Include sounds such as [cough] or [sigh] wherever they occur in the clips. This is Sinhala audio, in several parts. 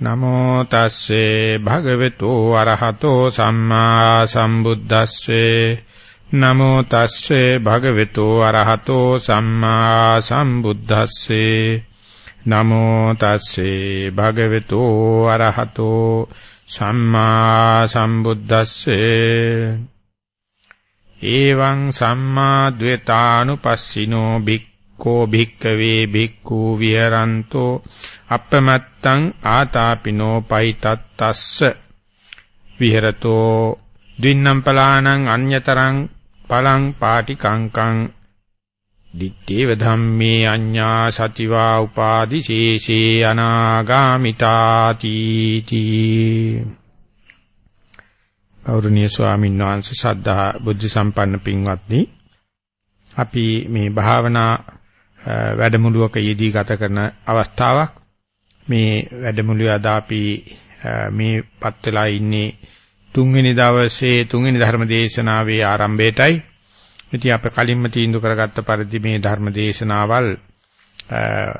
නමෝ තස්සේ භගවතු අරහතෝ සම්මා සම්බුද්දස්සේ. නමෝ තස්සේ භගවතු අරහතෝ සම්මා සම්බුද්දස්සේ. නමෝ තස්සේ භගවතු අරහතෝ සම්මා සම්බුද්දස්සේ. එවං සම්මා ද්වේතානුපස්සිනෝ බික් කෝ භික්කවේ භික්ඛු විහරන්තෝ අපමත්තං ආතාපිනෝ පයිතත්තස්ස විහෙරතෝ දින්නම් පලානං අඤ්‍යතරං පලං පාටි කංකං දිත්තේව ධම්මේ අඤ්ඤා සතිවා උපාදි ශේෂේ අනාගාමිතාති තී ගෞරවනීය ස්වාමීන් වහන්සේ සද්ධා බුද්ධ සම්පන්න පින්වත්නි අපි මේ භාවනා වැඩමුළුවක යෙදී ගත කරන අවස්ථාවක් මේ වැඩමුළුවේ අද අපි මේපත් වෙලා ඉන්නේ තුන්වෙනි දවසේ තුන්වෙනි ධර්ම දේශනාවේ ආරම්භයටයි. ඉතින් අප කලින්ම තීන්දුව කරගත්ත පරිදි මේ ධර්ම දේශනාවල්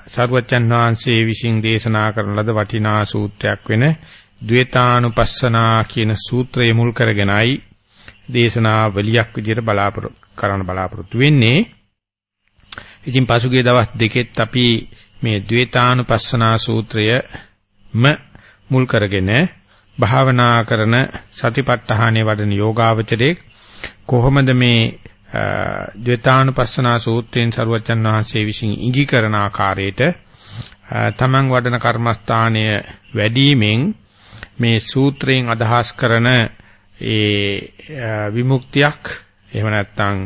සර්වචන් වහන්සේ විසින් දේශනා කරන ලද වටිනා සූත්‍රයක් වෙන ද්වේතානුපස්සනා කියන සූත්‍රය මුල් කරගෙනයි දේශනාවලියක් විදිහට බලාපොරොත්තු කරන්න බලාපොරොත්තු වෙන්නේ. ඉතින් පසුගිය දවස් දෙකෙත් අපි මේ ද්වේතානුපස්සනා සූත්‍රයම මුල් කරගෙන භාවනා කරන සතිපට්ඨානෙ වඩන යෝගාවචරයේ කොහොමද මේ ද්වේතානුපස්සනා සූත්‍රයෙන් සරුවචන් වහන්සේ විසින් ඉඟි කරන ආකාරයට තමන් වඩන කර්මස්ථානය වැඩිමෙන් මේ සූත්‍රයෙන් අදහස් කරන ඒ විමුක්තියක් එහෙම නැත්නම්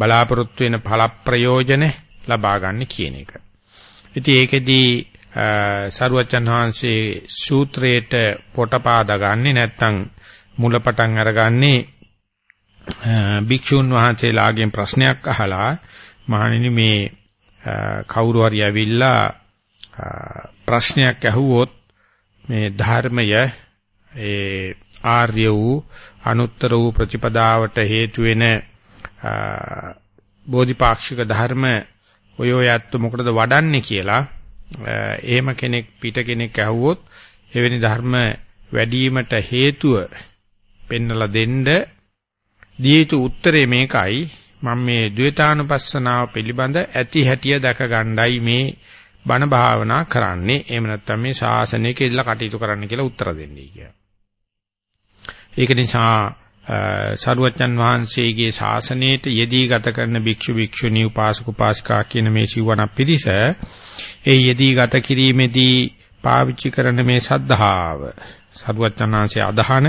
බලාපොරොත්තු වෙන ඵල ප්‍රයෝජන ලබා ගන්න කියන එක. ඉතින් ඒකෙදී සරුවචන් වහන්සේ සූත්‍රයේට පොටපාදා ගන්නේ නැත්නම් මුලපටන් අරගන්නේ භික්ෂුන් වහන්සේලාගෙන් ප්‍රශ්නයක් අහලා මහණෙනි මේ කවුරු හරි ඇවිල්ලා ප්‍රශ්නයක් ඇහුවොත් මේ ධර්මය ඒ ආර්ය වූ අනුත්තර වූ ප්‍රතිපදාවට හේතු වෙන බෝධිපාක්ෂික ධර්ම ඔය ඔය ඇත්ත මොකටද වඩන්නේ කියලා එහෙම කෙනෙක් පිට කෙනෙක් ඇහුවොත් එවැනි ධර්ම වැඩිවීමට හේතුව පෙන්නලා දෙන්න දී යුතු උත්තරේ මේකයි මම මේ ද්වේතානුපස්සනාව පිළිබඳ ඇති හැටිය දැක ගණ්ඩයි මේ බණ භාවනා කරන්නේ එහෙම නැත්නම් මේ ශාසනයක ඉඳලා කටයුතු කරන්න කියලා උත්තර දෙන්නේ කියලා. ඒක නිසා සරුවච්චන් වහන්සේගේ ශාසනයට යෙදී ගත කරන භික්ෂු භික්ෂුණී උපාසක උපාසිකා කියන මේ සිවණ පිරිස ඒ යෙදී ගත කිරීමේදී පාවිච්චි කරන මේ සද්ධාව. සරුවච්චන් වහන්සේ අදහන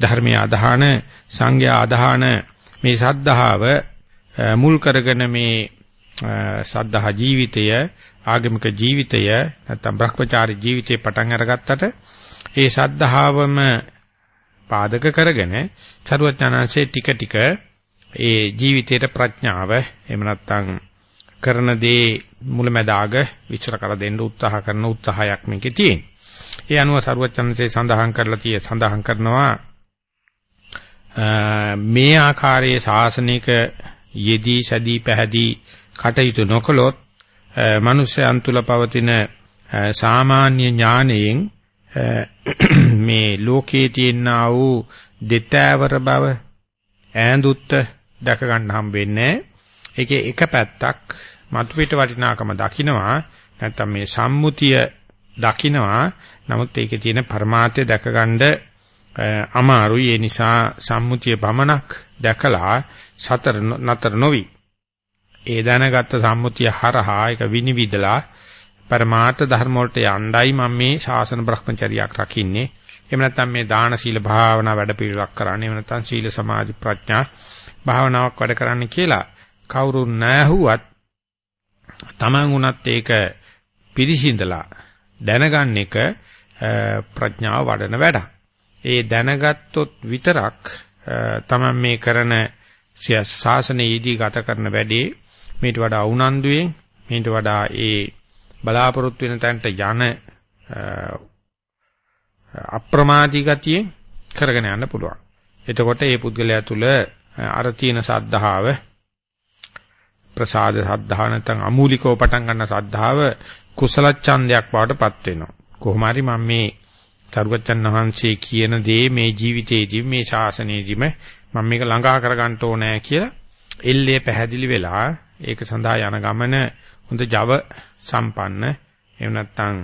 ධර්මයේ අදහන සංඝයා අදහන මේ සද්ධාව මුල් කරගෙන මේ සද්ධා ජීවිතය ආගමික ජීවිතය නැත්නම් භ්‍රමචාරී ජීවිතේ පටන් අරගත්තට ඒ සද්ධාවම පාදක කරගෙන සරුවඥාන්සේ ටික ටික ඒ ජීවිතේට ප්‍රඥාව එහෙම නැත්නම් කරන දේ මුලැමැදාග විචාර කර දෙන්න උත්සාහ කරන උත්සාහයක් මේකේ තියෙන. ඒ අනුව සරුවඥාන්සේ සඳහන් කරලා tie සඳහන් කරනවා මේ ආකාරයේ ශාසනික යෙදී සැදී පැහැදී කටයුතු නොකළොත් මිනිස්යන් තුල පවතින සාමාන්‍ය ඥානයෙන් මේ ලෝකයේ තියෙනා වූ දෙතෑවර බව ඈඳුත්ත දැක ගන්න හම් වෙන්නේ. ඒකේ එක පැත්තක් මතු පිට වටිනාකම දකින්නවා නැත්නම් මේ සම්මුතිය දකින්නවා. නමුත් ඒකේ තියෙන පරමාර්ථය දැක ගන්න අමාරුයි. ඒ නිසා සම්මුතිය පමණක් දැකලා සතර නතර නොවි. ඒ දැනගත්ත සම්මුතිය හරහා ඒක විනිවිදලා පරමාර්ථ ධර්ම වලට යණ්ඩයි මම මේ ශාසන භ්‍රමචරියක් රකින්නේ. එහෙම නැත්නම් මේ දාන සීල භාවනා වැඩ පිළිවෙලක් කරන්නේ. එහෙම නැත්නම් සීල සමාධි ප්‍රඥා භාවනාවක් වැඩ කරන්න කියලා කවුරු නැහුවත් Taman උනත් ඒක පිරිසිඳලා දැනගන්න එක ප්‍රඥාව වඩන වැඩක්. ඒ දැනගත්තොත් විතරක් Taman මේ කරන ශාසනයේදී ගත කරන වැඩේ මේට වඩා උනන්දුවෙන් මේට වඩා ඒ බලාපොරොත්තු වෙන තැනට යන අප්‍රමාදී ගතියෙන් කරගෙන යන්න පුළුවන්. එතකොට මේ පුද්ගලයා තුළ අර තියෙන සද්ධාව ප්‍රසාද සද්ධා නැත්නම් අමූලිකව පටන් ගන්න සද්ධාව කුසල ඡන්දයක් බවට පත් වෙනවා. කොහොම හරි මම මේ සරුවච්චන් වහන්සේ කියන දේ මේ ජීවිතේදී මේ ශාසනයේදීම මම මේක ළඟා කරගන්න ඕනේ කියලා එල්ලේ පැහැදිලි වෙලා ඒක සඳහා යන ගමන හොඳ Java සම්පන්න එහෙම නැත්නම්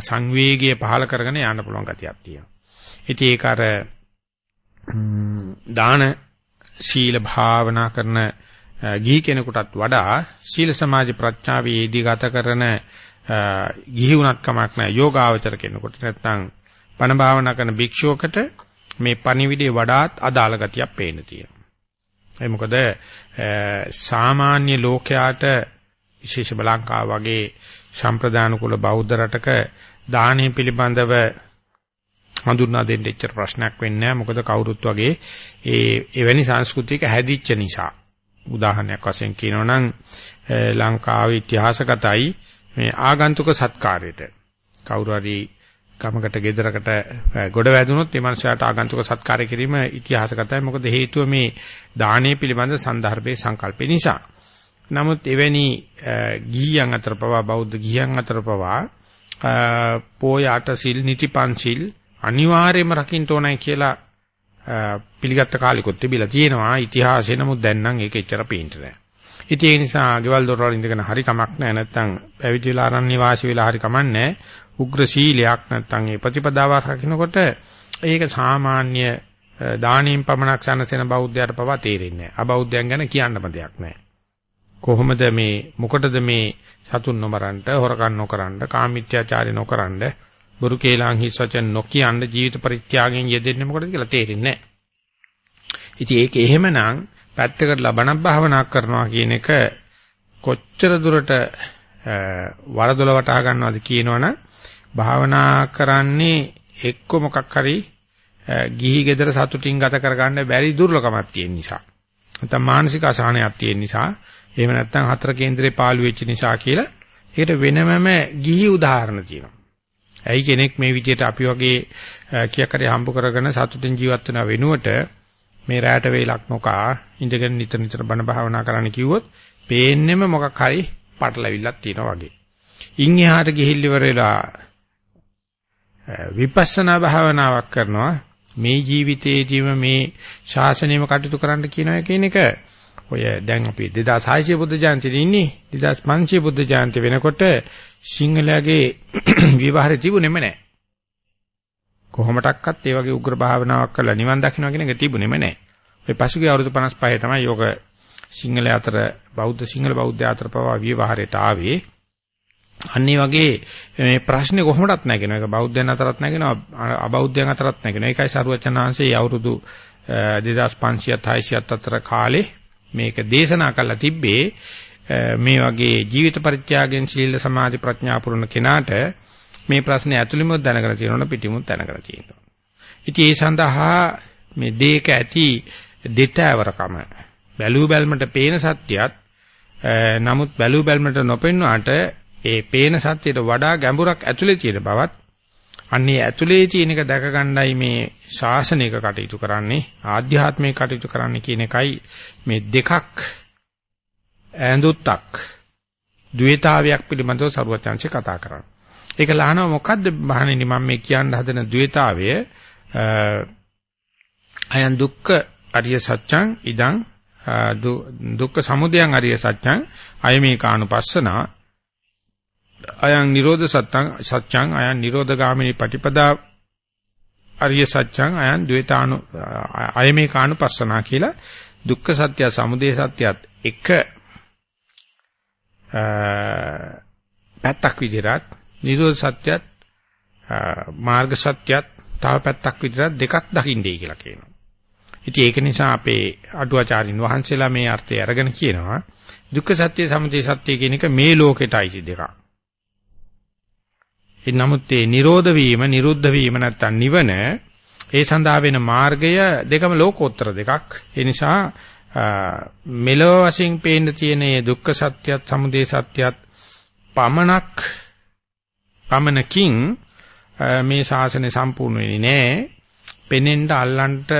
සංවේගය පහල කරගෙන යන්න පුළුවන් ගතියක් තියෙනවා. ඉතින් ඒක අර දාන සීල භාවනා කරන ගිහි කෙනෙකුටත් වඩා සීල සමාධි ප්‍රඥාවේදී ගත කරන ගිහි වුණත් කමක් නැහැ යෝගාවචර කෙනෙකුට නැත්නම් පණ භාවනා කරන භික්ෂුවකට මේ පණිවිඩේ වඩාත් අදාළ ගතියක් පේන්න තියෙනවා. ඒ මොකද සාමාන්‍ය ලෝකයාට විශේෂ ලංකාව වගේ සම්ප්‍රදාන කුල බෞද්ධ රටක දානය පිළිබඳව හඳුන්වා දෙන්න එච්චර ප්‍රශ්නයක් වෙන්නේ නැහැ. මොකද කවුරුත් වගේ ඒ එවැනි සංස්කෘතියක හැදිච්ච නිසා. උදාහරණයක් වශයෙන් කියනවා නම් ලංකාවේ ඉතිහාසගතයි මේ ආගන්තුක සත්කාරයට කවුරු හරි ගමකට ගෙදරකට ගොඩ වැදුනොත් ඒ මනුස්සයාට ආගන්තුක සත්කාරය කිරීම ඉතිහාසගතයි මොකද හේතුව මේ දානීය පිළිබඳ සන්දර්භයේ සංකල්පේ නිසා. නමුත් එවැනි ගිහියන් අතර පවා බෞද්ධ ගිහියන් අතර පවා පෝය අට සිල් නිතිපන්සිල් අනිවාර්යයෙන්ම රකින්න ඕනයි කියලා පිළිගත්ත කාලෙකුත් තිබිලා තියෙනවා ඉතිහාසෙ නමුත් දැන් නම් ඒක එච්චර පේන්නේ නැහැ. ඉතින් ඒ නිසා ගෙවල් දොරවල් ඉඳගෙන හරි කමක් නැහැ නැත්තම් පැවිදිලා අරන්නේ වාසි වෙලා හරි කමක් නැහැ. උග්‍ර සීලයක් නැත්තම් ඒ ප්‍රතිපදාවක් රකින්නකොට ඒක සාමාන්‍ය දානීම් පමණක් සනසෙන බෞද්ධයාට පවා තේරෙන්නේ නැහැ. අබෞද්ධයන් ගැන කියන්නම දෙයක් නැහැ. කොහොමද මේ මොකටද මේ සතුන් නොමරන්න, හොරකම් නොකරන්න, කාමීත්‍යාචාරය නොකරන්න, බුරු කේලාන් හිස් වචන නොකියන්න ජීවිත පරිත්‍යාගයෙන් යෙදෙන්නේ මොකටද කියලා තේරෙන්නේ නැහැ. ඉතින් ඒක එහෙමනම් පැත්තකට ලබන භාවනා කරනවා කියන එක කොච්චර දුරට වරදොල වටහා ගන්නවද කියනවනම් භාවනා කරන්නේ එක්ක මොකක් හරි ගිහි ගෙදර සතුටින් ගත කරගන්න බැරි දුර්ලකමක් තියෙන නිසා. නැත්නම් මානසික අසහනයක් තියෙන නිසා, එහෙම නැත්නම් හතර කේන්දරේ පාළු වෙච්ච නිසා කියලා ඒකට වෙනමම ගිහි උදාහරණ තියෙනවා. ඇයි කෙනෙක් මේ විදිහට අපි වගේ කියක් හරි හම්බ කරගෙන සතුටින් ජීවත් වෙන වෙනුවට මේ රැට වේලක් නොකා ඉඳගෙන නිතර නිතර බණ භාවනා කරන්න කිව්වොත් පේන්නෙම මොකක් හරි පටලවිල්ලක් තියෙනවා වගේ. ඉන් එහාට ගිහිල්ල ඉවර වෙලා විපස්සනා භාවනාවක් කරනවා මේ ජීවිතයේදීම මේ ශාසනයම කටයුතු කරන්න කියනවා කියන එක ඔය දැන් අපි 2600 බුද්ධ ජයන්තියේ ඉන්නේ 2500 බුද්ධ ජයන්ති වෙනකොට සිංහලයේ [clears throat] විවහාරය තිබුණෙම නැහැ. කොහොමඩක්වත් ඒ වගේ උග්‍ර භාවනාවක් කරලා නිවන් දකින්න කියන එක තිබුණෙම නැහැ. ඔය පසුගිය අවුරුදු 55 තමයි යෝග සිංහල අතර බෞද්ධ සිංහල බෞද්ධ අතර පවා විවහාරයට ආවේ. අන්නේ වගේ මේ ප්‍රශ්නේ කොහොමදත් නැගෙනවා. ඒක බෞද්ධයන් අතරත් නැගෙනවා, අබෞද්ධයන් අතරත් නැගෙනවා. ඒකයි සරුවචනාංශයේ අවුරුදු 2500 600 අතර කාලේ මේක දේශනා කළා තිබ්බේ මේ වගේ ජීවිත පරිත්‍යාගයෙන් සීල සමාධි ප්‍රඥා පුරුණ කෙනාට මේ ප්‍රශ්නේ ඇතුළෙම දැනගෙන තියෙනවා පිටිමුත් දැනගෙන තියෙනවා. ඉතින් ඒ සඳහා මේ දෙයක ඇති දෙතෑවරකම බැලූ බැල්මට පේන සත්‍යයත් නමුත් බැලූ බැල්මට නොපෙන්වාට ඒ පේන සත්‍යයට වඩා ගැඹුරක් ඇතුලේ තියෙන බවත් අන්නේ ඇතුලේ තියෙන එක දැක ගන්නයි මේ ශාසනික කටයුතු කරන්නේ ආධ්‍යාත්මික කටයුතු කරන්නේ කියන එකයි මේ දෙකක් ඈඳුත්තක් ද්වේතාවයක් පිළිබඳව සරුවචාන්සේ කතා කරන්නේ. ඒක ලහනවා මොකද්ද මහණෙනි මම මේ කියන්න හදන ද්වේතාවය? අයන් දුක්ඛ අරිය සත්‍යං ඉදං දුක්ඛ සමුදයං අරිය සත්‍යං අයමේකානුපස්සනා අයං නිරෝධ සත්‍යං සත්‍යං අයං නිරෝධගාමිනී පටිපදා අරිය සත්‍යං අයං ද්වේතානු අයමේකානුපස්සනා කියලා දුක්ඛ සත්‍ය සමුදය සත්‍යත් එක පැත්තක් විදිහට නිරෝධ සත්‍යත් මාර්ග සත්‍යත් තව පැත්තක් විතරක් දෙකක් දකින්නයි කියලා කියනවා. ඉතින් ඒක නිසා අපේ අටුවාචාරින් වහන්සේලා මේ අර්ථය අරගෙන කියනවා දුක්ඛ සත්‍ය සමුදය සත්‍ය කියන එක මේ ලෝකෙටයි දෙකක්. ඒ නමුත් මේ නිරෝධ වීම නිරුද්ධ වීම නැත්තම් නිවන ඒ සඳහා වෙන මාර්ගය දෙකම ලෝකෝත්තර දෙකක්. ඒ නිසා මෙලොව වශයෙන් පේන්න තියෙන දුක්ඛ සත්‍යත් සමුදය සත්‍යත් පමණක් පමණකින් මේ ශාසනය සම්පූර්ණ වෙන්නේ නැහැ. පෙනෙන්න අල්ලන්ට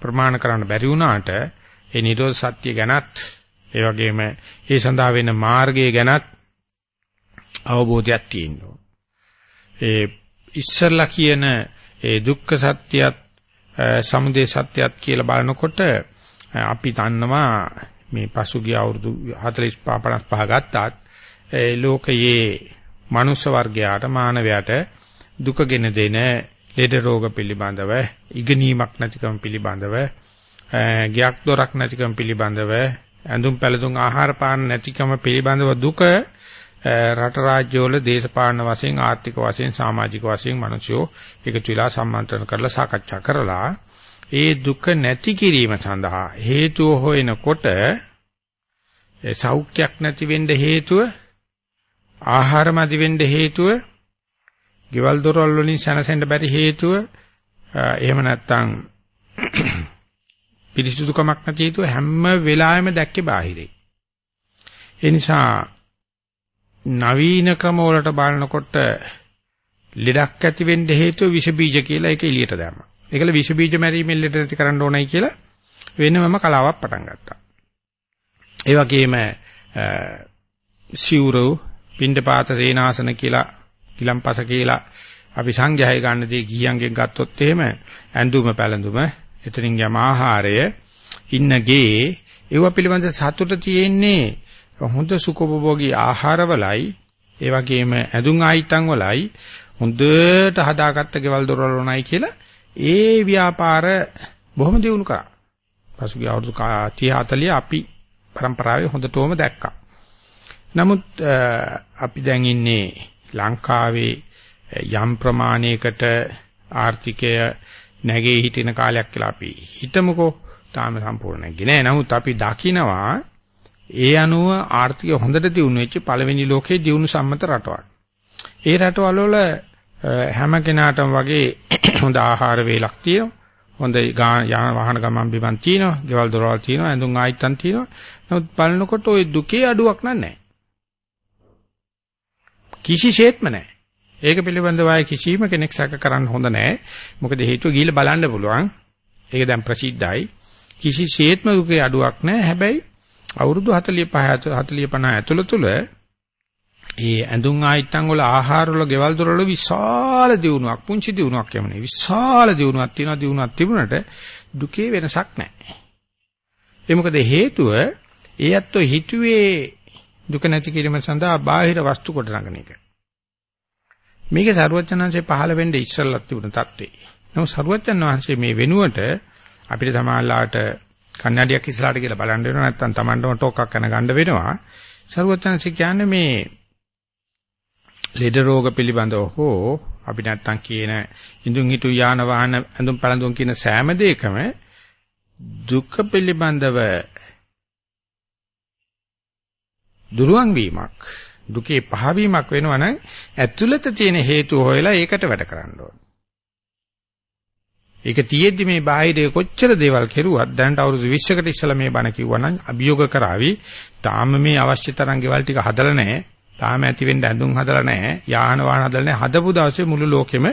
ප්‍රමාණ කරන්න බැරි වුණාට ඒ නිරෝධ සත්‍ය ගැනත් ඒ වගේම ඒ සඳහා වෙන මාර්ගය ගැනත් අවබෝධයක් තියෙනවා. ඒ ඉස්සරලා කියන ඒ දුක්ඛ සත්‍යයත් සමුදය සත්‍යයත් කියලා බලනකොට අපි දන්නවා මේ පසුගිය අවුරුදු 45 55 ගත්තාත් ඒ ලෝකයේ මනුෂ්‍ය වර්ගයාට මානවයාට දුකගෙන දෙන ලෙඩ රෝග පිළිබඳව ඉගෙනීමක් නැතිකම පිළිබඳව ගියක් දොරක් නැතිකම පිළිබඳව ඇඳුම් පැළඳුම් ආහාර පාන නැතිකම පිළිබඳව දුක රට රාජ්‍යවල දේශපාලන වශයෙන් ආර්ථික වශයෙන් සමාජික වශයෙන් මිනිස්සු එකතු වෙලා සම්මන්ත්‍රණ කරලා සාකච්ඡා කරලා ඒ දුක නැති කිරීම සඳහා හේතුව හොයනකොට සෞඛ්‍යයක් නැති වෙන්න හේතුව ආහාර මදි වෙන්න හේතුව ගෙවල් දොරවල් වලින් සැනසෙන්න බැරි හේතුව එහෙම නැත්නම් [coughs] පිරිසුදුකමක් නැති හේතුව හැම වෙලාවෙම දැක්කේ බාහිරේ. ඒ නිසා නවීන ක්‍රම වලට බලනකොට ලෙඩක් ඇති වෙන්න හේතුව විස බීජ කියලා ඒක එළියට දැම්මා. ඒකල විස බීජ මැරීමෙන් ලෙඩ නැති කරන්න ඕනයි කියලා වෙනමම කලාවක් පටන් ගත්තා. ඒ වගේම සිවුරු පින්ඩපාත සේනාසන කියලා කිලම්පස කියලා අපි සංඝයාය ගන්න දේ ගිහියන්ගෙන් ගත්තොත් එහෙම ඇඳුම පැළඳුම එතනින් යම ආහාරය ඉන්නගේ ඒව පිළිබඳ සතුට තියෙන්නේ හොඳ සුඛෝපභෝගී ආහාරවලයි ඒ වගේම ඇඳුම් ආයිතන් වලයි හොඳට හදාගත්ත ගෙවල් දොරවල් උනායි කියලා ඒ ව්‍යාපාර බොහොම දියුණු කරා. පසුගිය අවුරුදු 30 40 අපි પરම්පරාවේ හොඳටම දැක්කා. නමුත් අපි දැන් ඉන්නේ ලංකාවේ යම් ප්‍රමාණයකට ආර්ථිකය නැගේ හිටින කාලයක් කියලා අපි හිතමුකෝ. තාම සම්පූර්ණ නැගි නෑ. නමුත් අපි දකිනවා ඒ අනුව ආර්ථිකය හොඳට දියුණු වෙච්ච පළවෙනි ලෝකයේ දියුණු සම්මත රටවල්. ඒ රටවල් වල හැම කෙනාටම වගේ [clears throat] හොඳ ආහාර වේලක් තියෙනවා. හොඳ යාන වාහන ගමන් බිමන් තියෙනවා. ගෙවල් දොරවල් තියෙනවා. ඇඳුම් ආයිත්තන් තියෙනවා. නමුත් බලනකොට ওই දුකේ අඩුවක් නැහැ. කිසිසේත්ම නැහැ. ඒක පිළිබඳව ආයේ කිසිම කෙනෙක් සැක කරන්න හොඳ නැහැ. මොකද හේතුව ගිහිල්ලා බලන්න පුළුවන්. ඒක දැන් ප්‍රසිද්ධයි. කිසිසේත්ම දුකේ අඩුවක් නැහැ. හැබැයි අවුරුදු 45 40 50 ඇතුළත තුල ඒ ඇඳුම් ආයිත්තන් වල ආහාර වල ගෙවල් දොරවල විශාල දියුණුවක් පුංචි දියුණුවක් යමනේ විශාල දියුණුවක් තියෙනවා දියුණුවක් තිබුණට දුකේ වෙනසක් නැහැ. ඒ මොකද හේතුව ඒ ඇත්තෝ හිතුවේ දුක නැති කිරීම සඳහා බාහිර වස්තු කොට නගන එක. මේක සරුවචනංශේ පහළ වෙන්න ඉස්සල්ලක් තිබුණ தත්ත්වේ. නමුත් සරුවචන වහන්සේ මේ වෙනුවට අපිට සමාල්ලාට කන්නඩියක් ඉස්සරහට කියලා බලන්න වෙනවා නැත්නම් Tamandම ටෝක්ක් කරන ගන්න වෙනවා. සරුවචනංශේ කියන්නේ මේ ලෙඩ රෝග පිළිබඳව හෝ අපි නැත්තම් කියන ඉඳුන් හිටු යාන වාහන ඇඳුම් පැළඳුම් කියන සෑම දෙයකම දුක පිළිබඳව දුරුවන් වීමක් දුකේ පහවීමක් වෙනවනම් ඇතුළත තියෙන හේතු හොයලා ඒකට වැඩ කරන්න ඕන. ඒක තියෙද්දි මේ බාහිරේ කොච්චර දේවල් කෙරුවත් දැනට අවුරුදු 20කට ඉස්සලා මේ බණ කිව්වනම් අභියෝග කරાવી තාම මේ අවශ්‍ය තරම් ගෙවල් ටික හදලා නැහැ. තාම ඇති වෙන්න ඇඳුම් හදලා නැහැ. යාන වාහන හදලා නැහැ. හදපු දවසේ මුළු ලෝකෙම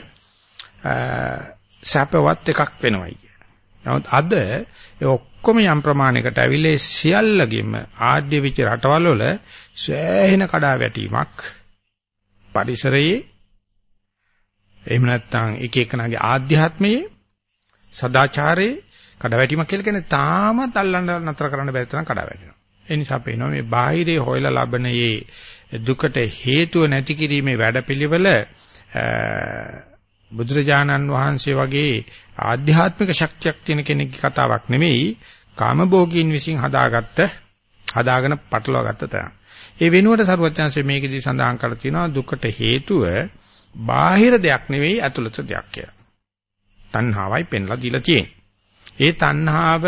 සැපවත් එකක් වෙනවයි කිය. නමුත් අද ඒ ඔක්කොම යම් ප්‍රමාණයකට ඇවිල්ලා සියල්ලගෙම ආඩ්‍ය විච රටවල් වල සෑහෙන කඩා වැටීමක් පරිසරයේ එහෙම නැත්නම් එක එකනාගේ ආධ්‍යාත්මයේ සදාචාරයේ කඩාවැටීමක් කියලා කියන්නේ තාමත් අල්ලන්න නතර කරන්න බැරි තරම් කඩාවැටෙනවා. ඒ නිසා පේනවා මේ බාහිරේ හොයලා ලබන මේ දුකට හේතුව නැති කිරීමේ වැඩපිළිවෙල බුදුරජාණන් වහන්සේ වගේ ආධ්‍යාත්මික ශක්තියක් තියෙන කෙනෙක්ගේ කතාවක් නෙමෙයි කාමභෝගීන් විසින් හදාගත්ත හදාගෙන පටලවාගත්ත තැන. ඒ වෙනුවට සරුවචාන්සේ මේකෙදී සඳහන් කරලා තියෙනවා දුකට හේතුව බාහිර දෙයක් නෙවෙයි ඇතුළත දෙයක් කියලා. තණ්හාවයි පෙන්ලා දීලා තියෙන්නේ. ඒ තණ්හාව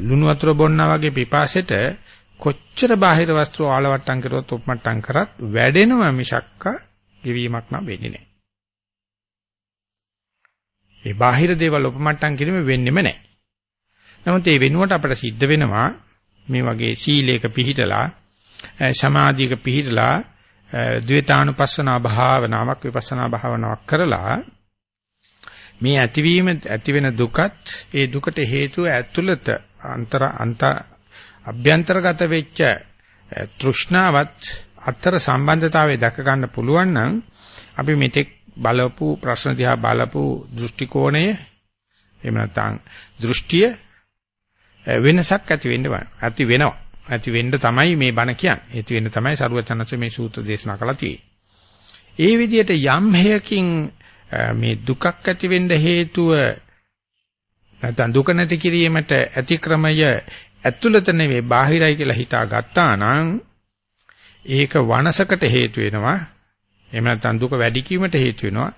ලුණු වතුර බොන්නා වගේ පිපාසෙට කොච්චර බාහිර වස්තු ආලවට්ටම් කරුවත් උපමට්ටම් කරත් වැඩෙනව මිසක්ක ගෙවීමක් නම් වෙන්නේ නැහැ. ඒ බාහිර දේවල් උපමට්ටම් කිරීම වෙන්නෙම නැහැ. නමුත් ඒ වෙනුවට අපට සිද්ධ වෙනවා මේ වගේ සීලයක පිහිටලා සමාධියක පිහිටලා ද්වේතානුපස්සනා භාවනාවක් විපස්සනා භාවනාවක් කරලා මේ ඇතිවීම ඇති වෙන දුකත් ඒ දුකට හේතුව ඇතුළත අන්තර අන්ත අභ්‍යන්තරගත වෙච්ච තෘෂ්ණාවත් අතර සම්බන්ධතාවය දැක ගන්න පුළුවන් නම් අපි මෙතෙක් බලපු ප්‍රශ්න දිහා බලපු දෘෂ්ටි කෝණය එහෙම නැත්නම් දෘෂ්ටිය වෙනසක් ඇති වෙන්න ඇති වෙනවා. ඇති වෙන්න තමයි මේ බණ කියන්නේ. ඇති වෙන්න තමයි සරුවචනන්ස මේ සූත්‍ර දේශනා කළා තියෙන්නේ. ඒ විදිහට යම් හේයකින් මේ දුකක් ඇති වෙන්න හේතුව නැත්නම් දුක නැති කිරීමට ඇති ක්‍රමය ඇතුළත නෙවෙයි බාහිරයි කියලා හිතා ගත්තා නම් ඒක වනසකට හේතු වෙනවා. එහෙම නැත්නම් දුක වැඩි කීමට හේතු වෙනවා.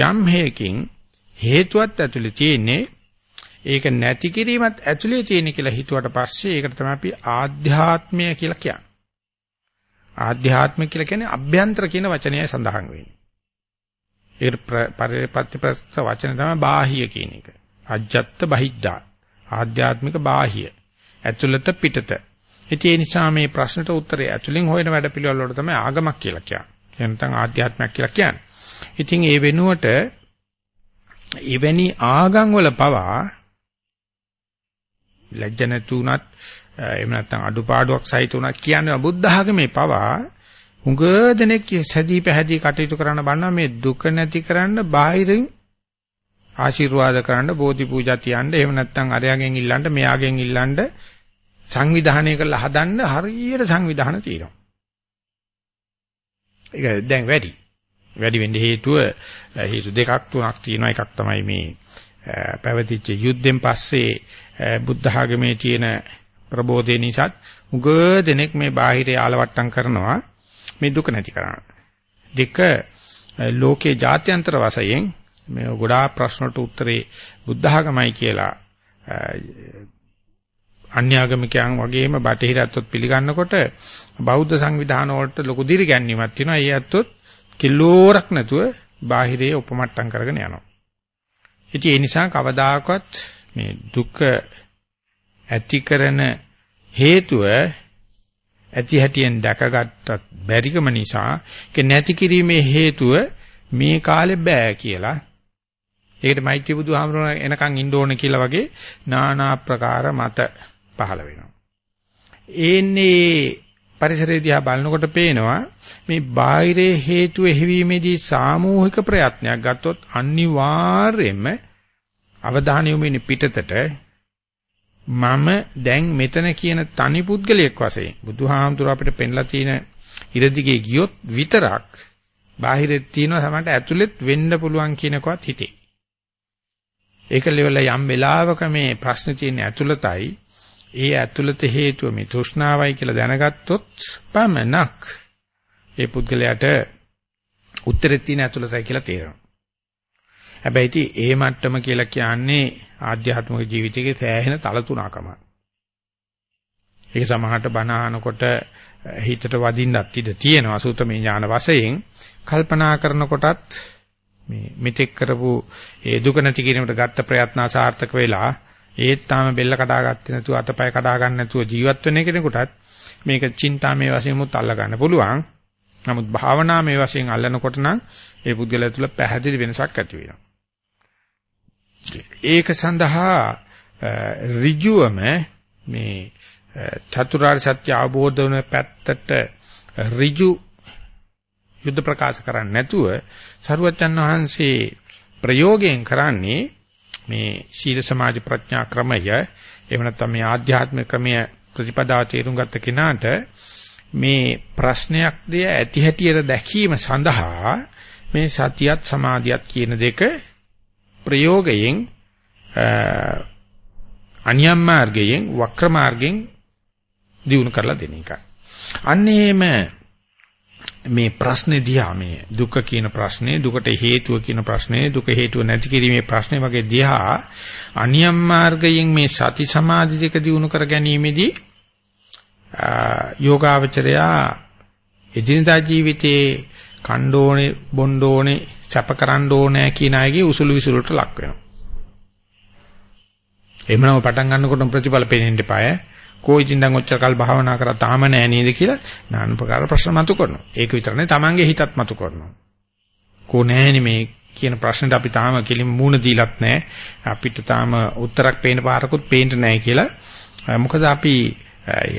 යම් හේකින් හේතුවත් ඇතුළේ තියෙන්නේ ඒක නැති කිරීමත් ඇතුළේ තියෙන කියලා හිතුවට පස්සේ ඒකට තමයි අපි ආධ්‍යාත්මය කියලා කියන්නේ. ආධ්‍යාත්මය කියලා කියන්නේ අභ්‍යන්තර කියන වචනයයි සඳහන් වෙන්නේ. ඒකට පරිපත්‍ය ප්‍රස්ත වචන තමයි බාහ්‍ය කියන එක. අජ්ජත් බහිද්දා. ආධ්‍යාත්මික බාහ්‍ය. ඇතුළත පිටත. ඉතින් ඒ නිසා මේ ප්‍රශ්නට උත්තරය ඇතුළෙන් හොයන වැඩපිළිවෙල වල තමයි ආගමක් කියලා කියන්නේ. එහෙම නැත්නම් ආධ්‍යාත්මයක් කියලා කියන්නේ. ඉතින් ඒ වෙනුවට එවැනි ආගම් වල පවා ලැජ්ජ නැතුණත් එහෙම නැත්නම් අඩුපාඩුවක් සහිත උනත් කියන්නේ බුද්ධ ආගමේ පවා උඟ දෙනෙක් සැදී පැහැදී කටයුතු කරන්න බන්නා මේ දුක නැති කරන්න බාහිරින් ආශිර්වාද කරන්න බෝධි පූජා තියන්න එහෙම නැත්නම් අරයාගෙන් ඉල්ලන්න මෙයාගෙන් ඉල්ලන්න සංවිධානය කරලා හදන්න හරියට සංවිධාන තියෙනවා. ඒක දැන් වැඩි. වැඩි වෙන්න හේතුව හේතු දෙකක් තුනක් තියෙනවා. එකක් තමයි මේ පැවතිච්ච යුද්ධෙන් පස්සේ බුද්ධ ආගමේ තියෙන ප්‍රබෝධය නිසාත් උග දෙනෙක් මේ බාහිරේ ආලවට්ටම් කරනවා මේ දුක නැති කරන්න. දෙක ලෝකේ ජාත්‍යන්තර වශයෙන් මේ ගොඩාක් ප්‍රශ්නට උත්තරේ බුද්ධ ආගමයි කියලා අන්‍යාගමිකයන් වගේම බටහිර ඇත්තොත් පිළිගන්නකොට බෞද්ධ සංවිධාන වලට ලොකු දිරිගැන්වීමක් තියෙනවා. ඒ ඇත්තොත් කිලෝරක් නැතුව බාහිරේ උපමට්ටම් කරගෙන යනවා. ඉතින් ඒ නිසා කවදාකවත් මේ දුක ඇති කරන හේතුව ඇති හැටියෙන් දැකගත්තත් බැරිකම නිසා ඒක නැති කිරීමේ හේතුව මේ කාලේ බෑ කියලා ඒකට මෛත්‍රී බුදුහාමරණ එනකන් ඉන්න ඕනේ කියලා වගේ নানা ආකාර මත පහළ වෙනවා. ඒන්නේ පරිසරය දිහා බලනකොට පේනවා මේ බාහිරේ හේතු එහිවීමේදී සාමූහික ප්‍රයත්නයක් ගත්තොත් අනිවාර්යයෙන්ම අවධානය යොමු වෙන්නේ පිටතට මම දැන් මෙතන කියන තනි පුද්ගලයෙක් වශයෙන් බුදුහාමුදුර අපිට පෙන්ලා තියෙන ඉරදිගේ ගියොත් විතරක් බාහිරෙත් තියෙනවා සමහරට ඇතුළෙත් වෙන්න පුළුවන් කියනකවත් හිතේ. ඒක ලෙවල යම් වෙලාවක මේ ප්‍රශ්න තියෙන ඇතුළතයි ඒ ඇතුළත හේතුව මේ තෘෂ්ණාවයි කියලා දැනගත්තොත් පමණක් ඒ පුද්ගලයාට උත්තරේ තියෙන ඇතුළතයි කියලා තේරෙනවා. හැබැයි ඉතින් ඒ මට්ටම කියලා කියන්නේ ආධ්‍යාත්මික ජීවිතයේ සෑහෙන තලතුණකම. ඒක සමහරට බණ අහනකොට හිතට වදින්නත් ඉඩ තියෙනවා සූතමේ ඥාන වශයෙන් කල්පනා කරනකොටත් මේ මෙතෙක් කරපු ඒ දුක නැති කිරීමට ගත්ත ප්‍රයත්න සාර්ථක වෙලා ඒත් තාම බෙල්ල කඩාගත්තේ නැතුව අතපය කඩා ගන්න නැතුව ජීවත් වෙන කෙනෙකුටත් මේක චින්තාමේ වශයෙන්මුත් අල්ල ගන්න පුළුවන්. නමුත් භාවනාමේ වශයෙන් අල්ලනකොට නම් ඒ පුද්ගලයා තුළ පැහැදිලි වෙනසක් ඇති වෙනවා. ඒක සඳහා ඍජුවම මේ චතුරාර්ය සත්‍ය අවබෝධ වන පැත්තට ඍජු යුද්ධ ප්‍රකාශ කරන්නේ නැතුව සරුවච්චන් වහන්සේ ප්‍රයෝගයෙන් කරන්නේ මේ සීල සමාධි ප්‍රඥා ක්‍රමය. එහෙම නැත්නම් මේ ආධ්‍යාත්මික ක්‍රමය ප්‍රතිපදාව තේරුම් ගත්ත කෙනාට මේ ප්‍රශ්නයක් දෙය ඇති හැටියට දැකීම සඳහා මේ සතියත් සමාධියත් කියන දෙක ප්‍රයෝගයෙන් අනියම් මාර්ගයෙන් වක්‍ර මාර්ගයෙන් දිනු කරලා දෙන එකයි. අන්න එහෙම මේ ප්‍රශ්නේ දිහා මේ දුක කියන ප්‍රශ්නේ දුකට හේතුව කියන ප්‍රශ්නේ දුක හේතුව නැති කිරීමේ ප්‍රශ්නේ වගේ දිහා අනියම් මාර්ගයෙන් මේ සති සමාධි දෙක දිනු කර ගැනීමේදී යෝගාවචරයා එදිනදා ජීවිතයේ කණ්ඩෝනේ බොණ්ඩෝනේ සැප කරන්න ඕනේ කියන අයගේ උසුළු විසුළුට ලක් වෙනවා. එහෙමනම් පටන් ගන්නකොට ප්‍රතිඵල පේනෙන්න එපාය. කොයිචින් දැන් ඔච්චර කල් භාවනා කරා තාම නෑ නේද කියලා নানা ප්‍රකාර ප්‍රශ්න මතු කරනවා. ඒක විතර නෙවෙයි Tamange හිතත් මතු කරනවා. කෝ නෑනේ මේ කියන ප්‍රශ්නෙට අපි තාම කෙලින් මූණ දීලත් නෑ. අපිට තාම උත්තරක් පේන පාරකුත් පේන්න නෑ කියලා. මොකද අපි ඒ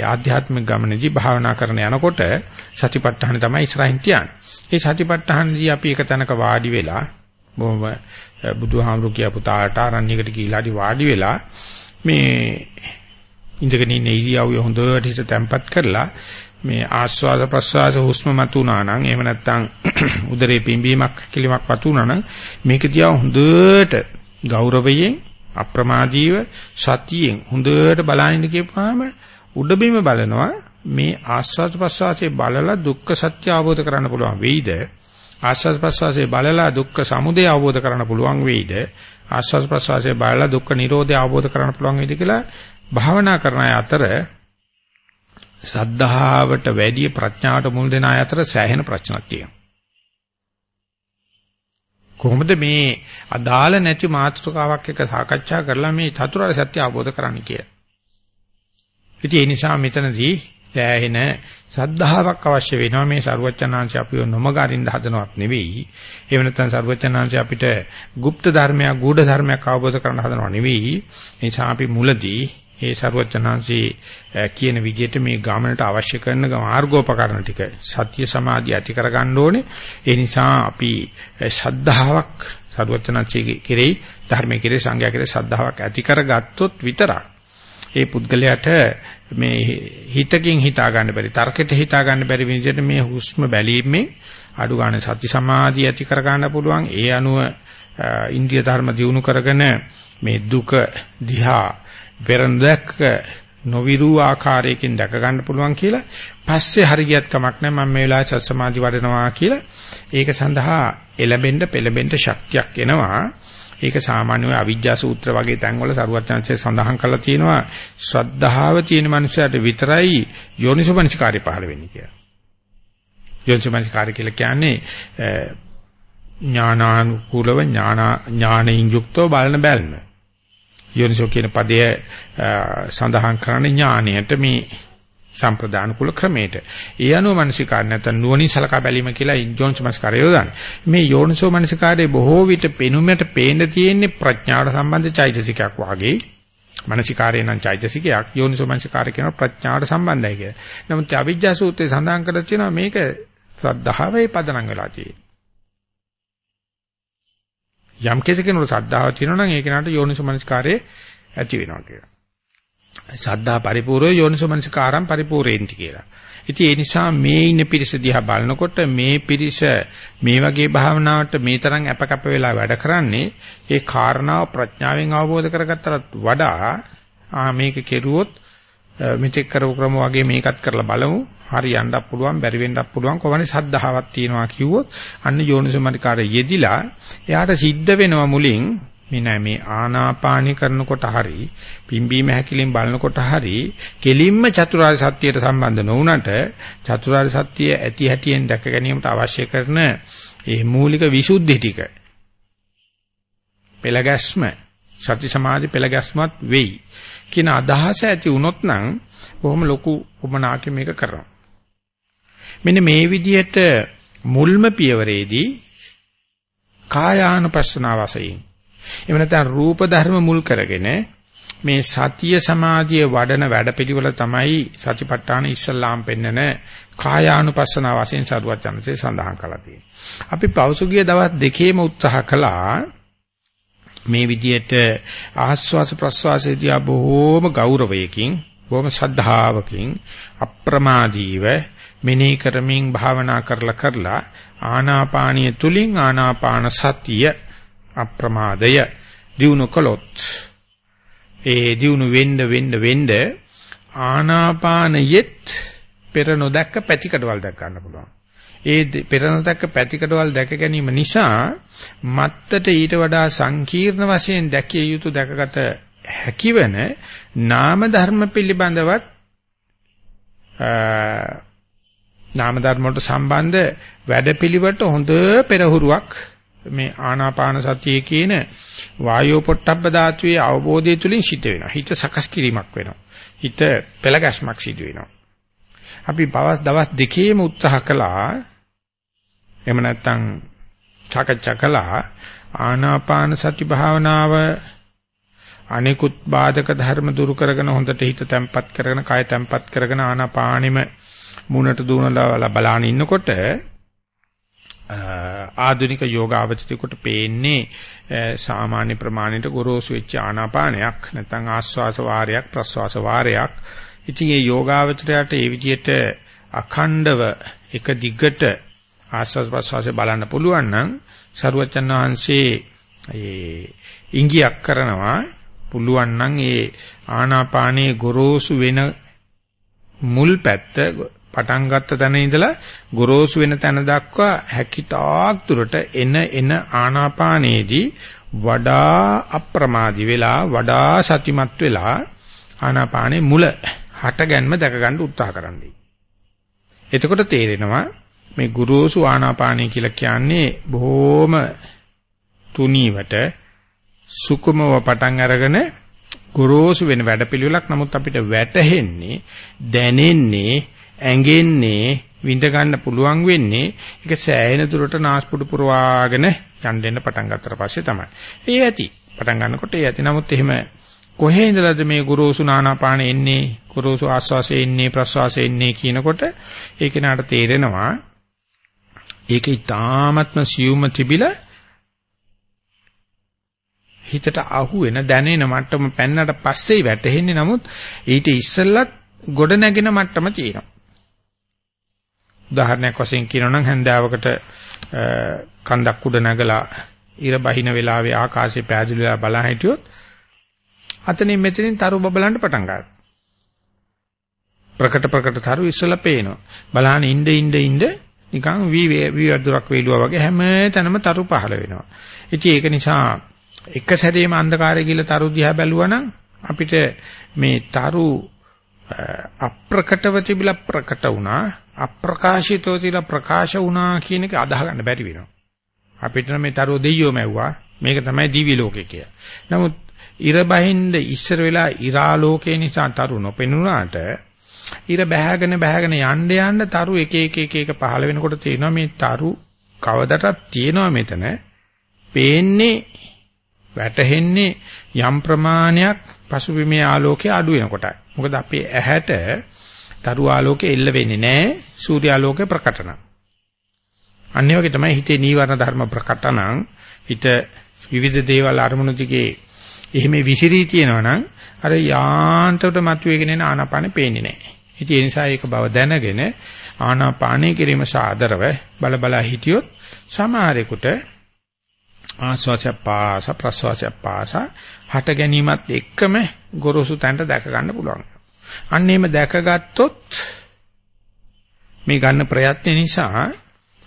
ආධ්‍යාත්මික ගමනේදී භාවනා කරන යනකොට සතිපට්ඨාන තමයි ඉස්සරහින් තියන්නේ. ඒ සතිපට්ඨානදී අපි එක තැනක වාඩි වෙලා බොහොම බුදුහාමුදුරු කියපු තාලට ආරණ්‍යයකට ගිහිලාදී වාඩි වෙලා මේ ඉඳගෙන ඉන්න ඉරියව්ව හොඳට හිත තැම්පත් කරලා මේ ආස්වාද ප්‍රස්වාස හුස්ම මතුණා නම් එහෙම නැත්නම් [clears throat] උදරේ පිම්බීමක් කිලිමක් වතුණා නම් මේක දිහා හොඳට ගෞරවයෙන් අප්‍රමාදීව සතියෙන් හොඳට බලනින්න කියපුවාම උඩබිම බලනවා මේ ආස්වාද ප්‍රස්වාසයේ බලලා දුක්ඛ සත්‍ය අවබෝධ කරගන්න පුළුවන් වෙයිද ආස්වාද ප්‍රස්වාසයේ බලලා දුක්ඛ සමුදය අවබෝධ කරගන්න පුළුවන් වෙයිද ආස්වාද ප්‍රස්වාසයේ බලලා දුක්ඛ නිරෝධය අවබෝධ කරගන්න පුළුවන් වෙයිද කියලා භාවනා කරන අය අතර සද්ධාවට වැඩි ප්‍රඥාවට මුල් දෙන අය අතර සෑහෙන ප්‍රශ්නක් තියෙනවා. කොහොමද මේ අදාළ නැති මාතෘකාවක් එක්ක සාකච්ඡා කරලා මේ චතුරාර්ය සත්‍ය අවබෝධ කරන්නේ කියලා. ඉතින් ඒ නිසා මෙතනදී සෑහෙන සද්ධාාවක් අවශ්‍ය වෙනවා මේ ਸਰුවචනාංශ අපිව නොමග අරින්න හදනවත් නෙවෙයි. එහෙම නැත්නම් ਸਰුවචනාංශ අපිට গুপ্ত ධර්මයක්, ගූඪ ධර්මයක් අවබෝධ කරගන්න හදනව නෙවෙයි. ඒ නිසා අපි මුලදී මේ ਸਰුවචනාංශේ කියන විදිහට මේ ගාමනට අවශ්‍ය කරන මාර්ගෝපකරණ ටික සත්‍ය සමාධිය ඇති කරගන්න ඕනේ. ඒ නිසා අපි සද්ධාාවක් ਸਰුවචනාංශයේ කෙරෙහි ධර්මයේ කෙරෙහි සංඝයා කෙරෙහි සද්ධාාවක් ඇති කරගත්තොත් විතරක් ඒ පුද්ගලයාට මේ හිතකින් හිතා ගන්න බැරි තර්කයට හිතා ගන්න බැරි විදිහට මේ හුස්ම බැලීමේ අඩු ගන්න සති සමාධිය ඇති කර ගන්න පුළුවන්. ඒ අනුව ඉන්ද්‍රිය ධර්ම දියුණු කරගෙන මේ දුක දිහා පෙරඳක් නොවිරු ආකාරයකින් දැක ගන්න පුළුවන් කියලා. පස්සේ හරියට කමක් නැහැ. මම මේ වෙලාවේ සත් සමාධි වඩනවා කියලා. ඒක සඳහා එළඹෙන්න පෙළඹෙන්න ශක්තියක් එනවා. ඒක සාමාන්‍යව අවිජ්ජා සූත්‍ර වගේ තැන්වල සරුවචාන්සේ සඳහන් කරලා තියෙනවා ශ්‍රද්ධාව තියෙන මනුස්සයට විතරයි යෝනිසෝමනසිකාරය පහළ වෙන්නේ කියලා. යෝනිසෝමනසිකාරය කියලා කියන්නේ ඥානානුකූලව ඥාන ඥානයෙන් යුක්තව බලන බැල්ම. යෝනිසෝ කියන පදය සඳහන් කරන්නේ ඥාණයට මේ සම්ප්‍රදාන කුල ක්‍රමයට. ඒ අනුව මනසිකාර නැත්නම් නුවණින් සලකා බැලීම කියලා යෝනිසෝ මනසිකාරය යොදන්නේ. මේ යෝනිසෝ මනසිකාරයේ බොහෝ විට පෙනුමට පේන්න තියෙන්නේ ප්‍රඥාවට සම්බන්ධ චෛතසිකයක් වාගේ. මනසිකාරය නම් චෛතසිකයක් යෝනිසෝ මනසිකාරය කියන ප්‍රඥාවට සම්බන්ධයි කියලා. නමුත් අවිජ්ජා සූත්‍රයේ සඳහන් කරලා තියෙනවා මේක ශ්‍රද්ධාවේ පදනම් වෙලා තියෙන්නේ. යම් කෙනෙකුට ශ්‍රද්ධාව තියෙනවා නම් ඒ කෙනාට යෝනිසෝ මනසිකාරයේ ඇති වෙනවා කියලා. සද්ධා පරිපූර්ණ යෝනිසෝමනසිකාරම් පරිපූර්ණේන්ති කියලා. ඉතින් ඒ නිසා මේ ඉන්න පිරිස දිහා බලනකොට මේ පිරිස මේ වගේ භාවනාවට මේ තරම් අපකප වෙලා වැඩ කරන්නේ ඒ කාරණාව ප්‍රඥාවෙන් අවබෝධ කරගත්තට වඩා ආ මේක කෙරුවොත් මෙතෙක් කරව ක්‍රම වගේ මේකත් කරලා බලමු හරියන්නත් පුළුවන් බැරි වෙන්නත් පුළුවන් කොහොමද සද්ධාවක් තියනවා කිව්වොත් අන්න යෝනිසෝමනිකාරය යෙදිලා එයාට සිද්ධ වෙනවා මුලින් මේ නෑ මේ ආනාපානි කරනකොට හරි පිම්බීම හැකිලින් බලනකොට හරි කෙලින්ම චතුරාර්ය සත්‍යයට සම්බන්ධ නොවුනට චතුරාර්ය සත්‍ය ඇති හැටියෙන් දැක ගැනීමට අවශ්‍ය කරන ඒ මූලික විසුද්ධි ටික පෙළගැස්ම සති සමාධි පෙළගැස්මත් වෙයි කියන අදහස ඇති වුණොත් නම් බොහොම ලොකු උපනාකෙ මේක කරනවා. මෙන්න මේ විදිහට මුල්ම පියවරේදී කායානුපස්සනාව වශයෙන් එහෙම නැත්නම් රූප ධර්ම මුල් කරගෙන මේ සතිය සමාධිය වඩන වැඩපිළිවෙල තමයි සතිපට්ඨාන ඉස්සල්ලාම් පෙන්නන කායානුපස්සන වශයෙන් සරුවත් යනසේ සඳහන් කරලා තියෙන්නේ. අපි පෞසුගිය දවස් දෙකේම උත්සාහ කළා මේ විදියට ආස්වාස ප්‍රස්වාසයේදී බොහෝම ගෞරවයකින් බොහොම ශ්‍රද්ධාවකින් අප්‍රමාදීව මෙනෙහි කරමින් භාවනා කරලා කරලා ආනාපානිය තුලින් ආනාපාන සතිය අප්‍රමාදය දිනු කළොත් ඒ දිනු වෙන්න වෙන්න වෙන්න ආනාපානයෙත් පෙර නොදැක්ක පැතිකඩවල් දැක් ගන්න පුළුවන්. ඒ පෙර නොදැක්ක පැතිකඩවල් දැක ගැනීම නිසා මත්තට ඊට වඩා සංකීර්ණ වශයෙන් දැකිය යුතු දැකගත හැකිවන නාම ධර්ම පිළිබඳවත් නාම ධර්ම වලට සම්බන්ධ වැඩපිළිවෙලට හොඳ පෙරහුරුවක් මේ ආනාපාන සතිය කියන වායෝ පොට්ටබ්බ ධාතුවේ අවබෝධය තුලින් සිද්ධ වෙනවා. හිත සකස් කිරීමක් වෙනවා. හිත පෙළගැස්මක් සිදු වෙනවා. අපි පවස් දවස් දෙකේම උත්සාහ කළා. එහෙම නැත්නම් සාකච්ඡා කළා ආනාපාන සති භාවනාව අනිකුත් බාධක ධර්ම දුරු කරගෙන හොඳට හිත තැම්පත් කරගෙන කය තැම්පත් කරගෙන ආනාපානෙම මුණට දුවනලා බලාන ඉන්නකොට ආධුනික යෝගාවචිතේකට පේන්නේ සාමාන්‍ය ප්‍රමාණයට ගොරෝසු වෙච්ච ආනාපානයක් නැත්නම් ආස්වාස වාරයක් ප්‍රස්වාස වාරයක්. ඉතින් මේ යෝගාවචරයට ඒ විදිහට අඛණ්ඩව එක දිගට ආස්වාස් ප්‍රස්වාසය බලන්න පුළුවන් නම් සරුවචන් වහන්සේ ඒ ඉංගියක් කරනවා පුළුවන් නම් ඒ ආනාපානයේ ගොරෝසු වෙන මුල් පැත්ත පටන් ගත්ත තැන ඉඳලා ගොරෝසු වෙන තැන දක්වා හැකිතාක් දුරට එන එන ආනාපානයේදී වඩා අප්‍රමාදී වෙලා වඩා සතිමත් වෙලා ආනාපානයේ මුල හටගන්ම දැක ගන්න උත්සාහ කරන්නයි. එතකොට තේරෙනවා මේ ගුරුසු ආනාපානය කියලා කියන්නේ බොහොම තුනීවට සුකුමව පටන් අරගෙන ගොරෝසු වෙන වැඩපිළිවෙලක් නමුත් අපිට වැටහෙන්නේ දැනෙන්නේ ඇඟෙන්නේ විඳ ගන්න පුළුවන් වෙන්නේ ඒක සෑහෙන දුරට නාස්පුඩු පුරවාගෙන යන්න දෙන්න පටන් ගත්තට පස්සේ තමයි. ඒ ඇති. පටන් ගන්නකොට ඒ ඇති. නමුත් එහෙම කොහේ ඉඳලාද මේ ගුරුසු නානාපාන එන්නේ, ගුරුසු ආස්වාසය එන්නේ, ප්‍රස්වාසය එන්නේ කියනකොට ඒක නාට තේරෙනවා. ඒක ඊ타ත්ම සියුම තිබිලා හිතට අහු වෙන දැනෙන මට්ටම පැන්නට පස්සේ වැටෙන්නේ නමුත් ඊට ඉස්සෙල්ලත් ගොඩ නැගෙන මට්ටම තියෙනවා. උදාහරණයක් වශයෙන් කියනවා නම් හැන්දාවකට කන්දක් උඩ නැගලා ඉර බහින වෙලාවේ ආකාශය පෑදිලිලා බලා හිටියොත් අතනින් මෙතනින් තරු බබලන්න පටන් ගන්නවා. ප්‍රකට ප්‍රකට තරු ඉස්සලා පේනවා. බලහන් ඉnde ඉnde ඉnde නිකන් වී වී වදුරක් වේලුවා වගේ හැම තැනම තරු පහළ වෙනවා. ඉතින් ඒක නිසා එක සැරේම අන්ධකාරය කියලා තරු දිහා බැලුවා නම් අපිට මේ තරු අප්‍රකටව තිබිලා ප්‍රකට වුණා අප්‍රකාශිතව තිබිලා ප්‍රකාශ වුණා කියන එක අදාහ ගන්න බැරි වෙනවා. අපිට මේ තරු දෙයියෝ මැව්වා මේක තමයි දිවි ලෝකේ කියලා. නමුත් ඉර බහින්ද ඉස්සර වෙලා ඉරා ලෝකේ නිසා තරු නොපෙනුනාට ඉර බැහැගෙන බැහැගෙන යන්න යන්න තරු එක එක එක එක පහළ වෙනකොට තියෙනවා මේ තරු කවදටත් තියෙනවා මෙතන පේන්නේ වැටහෙන්නේ යම් ප්‍රමාණයක් පසුබිමේ ආලෝකයේ අඩු වෙනකොටයි. මොකද අපේ ඇහැට තරු ආලෝකයේ එල්ල වෙන්නේ නැහැ සූර්ය ආලෝකයේ ප්‍රකටන. අනිත් වගේ තමයි හිතේ නීවරණ ධර්ම ප්‍රකටනම් හිත විවිධ දේවල් අරමුණු දිගේ එහෙම විසිරී තියෙනවා නම් අර යාන්තමට මතුවේගෙන එන ආනාපානෙ පේන්නේ නැහැ. ඉතින් ඒ නිසා ඒක බව දැනගෙන ආනාපානය කිරීම සාදරව බල බල හිටියොත් සමහරෙකුට ආස්වාසය පාස ප්‍රස්වාසය පාස හට ගැනීමත් එක්කම ගොරෝසු තැනට දැක ගන්න පුළුවන්. අන්න එහෙම දැකගත්තොත් මේ ගන්න ප්‍රයත්න නිසා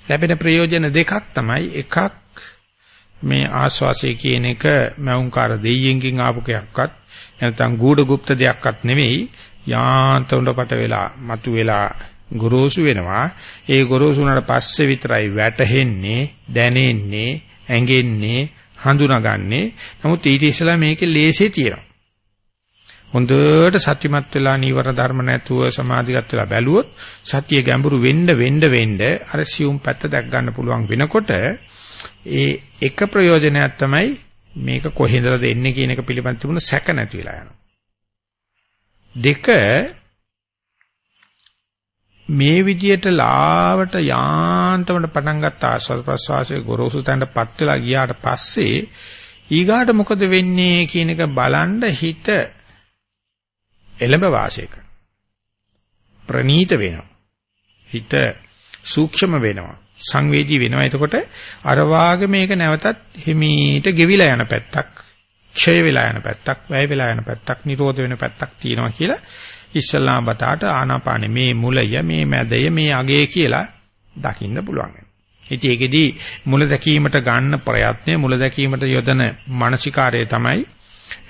ලැබෙන ප්‍රයෝජන දෙකක් තමයි එකක් මේ ආස්වාසය කියන එක මෞංකාර දෙයියෙන්කින් ආපු කයක්වත් නැත්නම් ගූඪගුප්ත දෙයක්වත් නෙවෙයි යාන්තොඬපට වෙලා මතු වෙලා ගොරෝසු වෙනවා ඒ ගොරෝසු වුණාට පස්සේ විතරයි වැටහෙන්නේ දැනෙන්නේ ඇඟෙන්නේ හඳුනාගන්නේ. නමුත් ඊට ඉස්සෙල්ලා මේකේ ලේසිය තියෙනවා. හොඳට සත්‍යමත් වෙලා නීවර ධර්ම නැතුව සමාධිගත වෙලා බැලුවොත් සතිය ගැඹුරු වෙන්න වෙන්න වෙන්න අර සියුම් පැත්ත දැක් ගන්න පුළුවන් වෙනකොට ඒ එක ප්‍රයෝජනයක් තමයි මේක කොහෙන්දද එන්නේ කියන එක පිළිබඳ තිබුණ සැක නැති වෙලා යනවා. දෙක මේ විදියට ලාවට යාන්තමට පටන් ගත්ත ආස්වාද ප්‍රසවාසයේ ගොරෝසු තැනටපත් වෙලා ගියාට පස්සේ ඊගාට මොකද වෙන්නේ කියන එක බලන්න හිත එළඹ වාසය ප්‍රනීත වෙනවා. හිත සූක්ෂම වෙනවා. සංවේදී වෙනවා. එතකොට අර වාගේ මේක නැවතත් හිමීට ගෙවිලා යන පැත්තක් ක්ෂය වෙලා යන පැත්තක් වැය වෙලා යන පැත්තක් නිරෝධ වෙන පැත්තක් තියෙනවා කියලා ඉස්සල්ලාම බතාට ආනාපානෙ මේ මුලය මේ මැදය මේ අගය කියලා දකින්න පුළුවන්. ඉතින් ඒකෙදී මුල දැකීමට ගන්න ප්‍රයත්නය මුල දැකීමට යොදන මානසිකාරය තමයි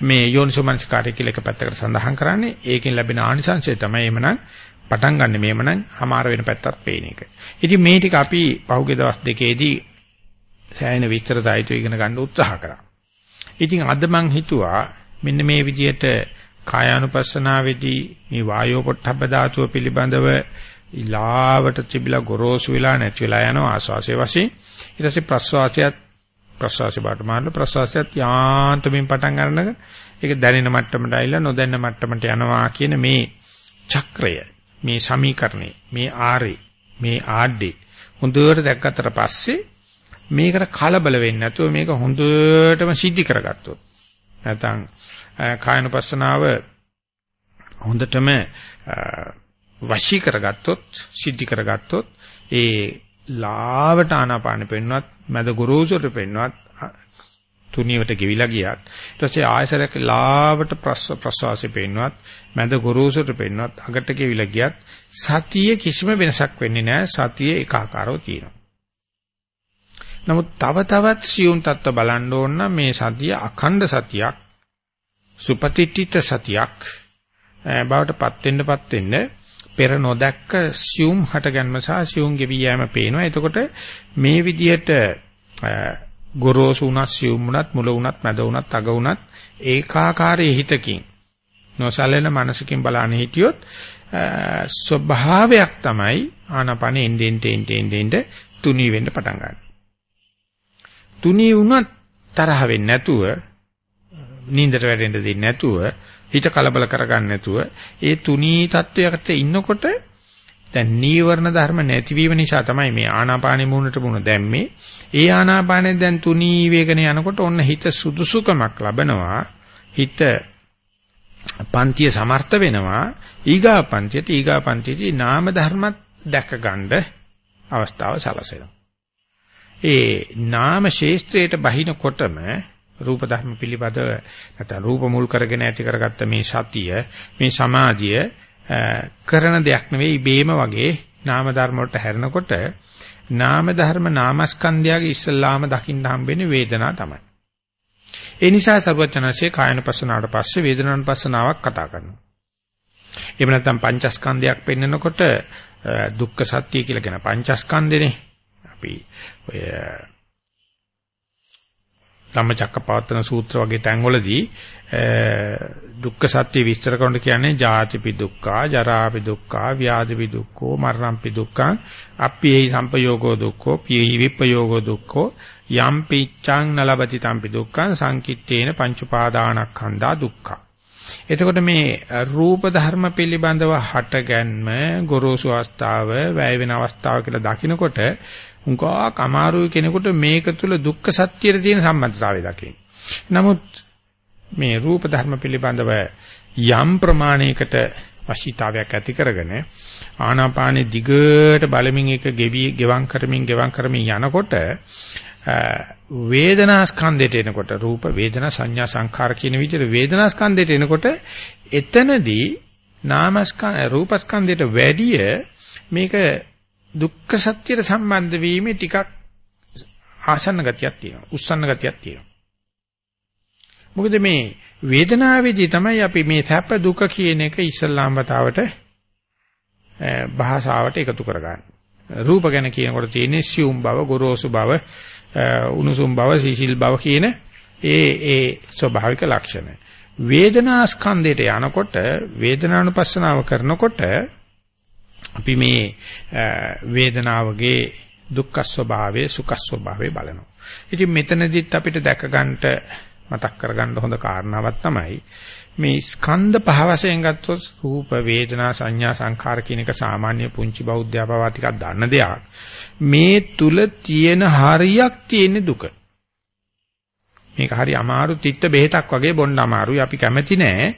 මේ යෝනිසෝ මානසිකාරය කියලා එක පැත්තකට සඳහන් කරන්නේ. ඒකෙන් ලැබෙන ආනිසංශය තමයි එමනම් පටන් ගන්න මේමනම් හමාර වෙන පැත්තක් පේන එක. ඉතින් මේ ටික අපි පහුගිය දවස් දෙකේදී සෑහෙන විස්තර සාහිත්‍ය ඉගෙන ගන්න උත්සාහ කරා. ඉතින් අද මං හිතුවා මෙන්න මේ විදිහට කායානුපස්සනාවේදී මේ වායෝ පොට්ටබ්බ ධාතුව පිළිබඳව ඉලාවට තිබිලා ගොරෝසු වෙලා නැති වෙලා යනවා ආස්වාසයේ වශයෙන් ඊට පස්සේ ප්‍රස්වාසයත් ප්‍රසවාසය බාට මාරන ප්‍රසවාසයත් යාන්තමින් පටන් ගන්නක ඒක දැනෙන මට්ටමට ආইলা නොදැන්න මට්ටමට යනවා කියන මේ චක්‍රය මේ සමීකරණේ මේ ආරේ මේ ආඩේ හොඳට දැක්කට පස්සේ මේකට කලබල වෙන්නේ නැතුව මේක හොඳටම සිද්ධි කරගත්තොත්. නැත්නම් කායනුපස්සනාව හොඳටම වශී කරගත්තොත් සිද්ධි කරගත්තොත් ඒ ලාවට ආනාපාන පෙන්වත් මැද ගොරෝසුට පෙන්වත් තුනියට ගෙවිලා ගියත් ඊට පස්සේ ආයසරක ලාවට ප්‍රස්වාසය පෙන්වත් මැද ගොරෝසුට පෙන්වත් අගට ගෙවිලා ගියත් සතිය කිසිම වෙනසක් වෙන්නේ නැහැ. සතිය ඒකාකාරව තියෙනවා. නමුත් තව තවත් සියුම් තත්ත්ව බලන්න ඕන නම් මේ සතිය අඛණ්ඩ සතියක් සුපතිට්ඨිත සතියක් බවටපත් වෙන්නපත් වෙන්න පෙර නොදැක්ක සියුම් හටගන්ම සහ සියුම් ගෙවි යෑම පේනවා. එතකොට මේ විදිහට ගොරෝසු උනත් සියුම් උනත් මුල උනත් මැද උනත් අග උනත් ඒකාකාරී හිතකින් නොසලෙන මනසකින් බලන්න හිටියොත් ස්වභාවයක් තමයි ආනාපානෙ එන්නේ එන්නේ එන්නේ තුනී වෙන්න පටන් ගන්න. තුනී වුණත් තරහ වෙන්නේ නැතුව නින්දට වැටෙන්න දෙන්නේ නැතුව හිත කලබල කරගන්න නැතුව ඒ තුනී තත්වයකට ඉන්නකොට දැන් නීවරණ ධර්ම නැතිවීම නිසා තමයි මේ ආනාපානෙ මුණට මුණ දැම්මේ. ඒ ආනාපානෙ දැන් තුනී වේගන යනකොට ඔන්න හිත සුදුසුකමක් ලබනවා. හිත පන්තිය සමර්ථ වෙනවා. ඊගා පන්තියට ඊගා පන්තියේදී නාම ධර්මත් දැක ගන්න අවස්ථාව සලසෙනවා. ඒ නාම ශේස්ත්‍රයට බහිනකොටම රූප ධර්ම පිළිබඳව නැත්නම් රූප මුල් කරගෙන ඇති කරගත්ත මේ සතිය මේ සමාධිය කරන දෙයක් නෙවෙයි ඉබේම වගේ නාම ධර්ම වලට හැරෙනකොට නාම ධර්ම නාමස්කන්ධයගේ ඉස්සල්ලාම දකින්න හම්බෙන්නේ වේදනාව තමයි. ඒ නිසා සර්වචනසේ කායනපස්සනාවට පස්සේ වේදනානුපස්සනාවක් කතා කරනවා. එහෙම නැත්නම් පංචස්කන්ධයක් පෙන්නකොට දුක්ඛ සත්‍ය කියලා කියන පංචස්කන්ධෙනේ අපි ඔය ධම්මචක්කපවත්තන සූත්‍ර වගේ තැන්වලදී දුක්ඛ සත්‍ය විස්තර කරනකොට කියන්නේ ජාතිපි දුක්ඛා, ජරාපි දුක්ඛා, ව්‍යාධිපි දුක්ඛෝ, මරණම්පි දුක්ඛං, අප්පිහි සම්පයෝගෝ දුක්ඛෝ, පිහි විප්පයෝගෝ දුක්ඛෝ, යම් පිච්ඡං නලබති තම්පි දුක්ඛං සංකිට්ඨේන පංච උපාදානස්කන්ධා දුක්ඛා. එතකොට මේ රූප ධර්ම පිළිබඳව හටගන්ම ගොරෝසු අවස්ථාව, වැය වෙන අවස්ථාව කියලා දකිනකොට උංගාක් අමාරුයි කෙනෙකුට මේක තුල දුක්ඛ සත්‍යයට තියෙන සම්බන්ධතාවය දකින්න. නමුත් මේ රූප ධර්ම පිළිබඳව යම් ප්‍රමාණයකට වශීතාවයක් ඇති කරගෙන ආනාපානෙ දිගට බලමින් එක ගෙවි ගෙවම් කරමින් ගෙවම් කරමින් යනකොට වේදනා ස්කන්ධයට එනකොට රූප වේදනා සංඥා සංඛාර කියන විදිහට වේදනා ස්කන්ධයට එනකොට එතනදී නාමස්කන්ධ රූපස්කන්ධයට වැඩිය මේක දුක්ඛ සත්‍යයට සම්බන්ධ වීමේ ටිකක් ආසන්න ගතියක් තියෙනවා. උස්සන්න ගතියක් තියෙනවා. මොකද මේ වේදනාවේදී තමයි අපි මේ සැප දුක කියන එක ඉස්සල්ලාම් වතාවට භාෂාවට එකතු කරගන්නේ. රූප ගැන කියනකොට තියෙන්නේ සියුම් බව, ගොරෝසු බව, උණුසුම් බව, සීසිල් බව කියන ඒ ඒ ස්වභාවික ලක්ෂණ. වේදනා ස්කන්ධයට යනකොට වේදනානුපස්සනාව කරනකොට අපි මේ වේදනාවගේ දුක්ඛ ස්වභාවය සුඛ ස්වභාවය බලනවා. ඉතින් මෙතනදිත් අපිට දැක ගන්නට මතක් කරගන්න හොඳ කාරණාවක් තමයි මේ ස්කන්ධ පහ වශයෙන් ගත්තොත් රූප වේදනා සංඥා සංඛාර කියන එක සාමාන්‍ය පුංචි බෞද්ධයා පවා ටිකක් දන්න දෙයක්. මේ තුල තියෙන හරියක් තියෙන දුක. මේක හරි අමාරු තිත්ත බෙහෙතක් වගේ බොන්න අමාරුයි. අපි කැමති නෑ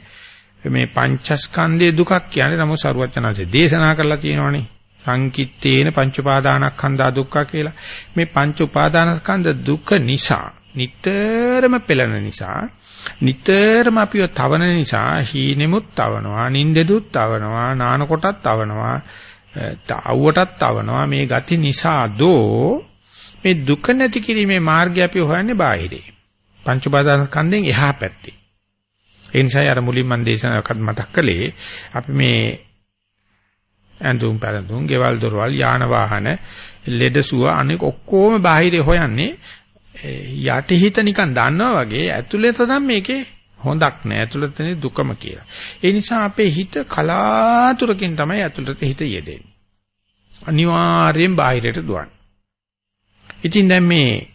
මේ පංචස්කන්ධයේ දුකක් කියන්නේ නමුත් සරුවචනanse දේශනා කරලා තියෙනවනේ. සංකිට්ඨේන පංච උපාදානස්කන්ධා දුක්ඛ කියලා. මේ පංච උපාදානස්කන්ධ දුක නිසා නිතරම පෙළෙන නිසා නිතරම අපිව තවන නිසා හීනෙමුත් තවනවා නින්දෙදුත් තවනවා නාන කොටත් තවනවා අවුවටත් තවනවා මේ ගති නිසා දෝ මේ දුක නැති කිරීමේ මාර්ගය අපි හොයන්නේ බාහිරේ පංච උපාදානස්කන්ධෙන් එහා පැත්තේ ඒ නිසා අර මුලින් මම දේශනාවකත් මතක් කළේ අපි මේ ඇඳුම් පැළඳුම්, ගෙවල් දොරවල්, යාන වාහන, ලෙඩසුව අනෙක් ඔක්කොම බාහිරේ හොයන්නේ යටිහිත නිකන් දන්නවා වගේ ඇතුළත නම් මේකේ හොඳක් නෑ ඇතුළතනේ දුකම කියලා. ඒ නිසා අපේ හිත කලාතුරකින් තමයි ඇතුළත හිත යෙදෙන්නේ. අනිවාර්යෙන් බාහිරට දුවන්නේ. ඉතින් දැන් මේ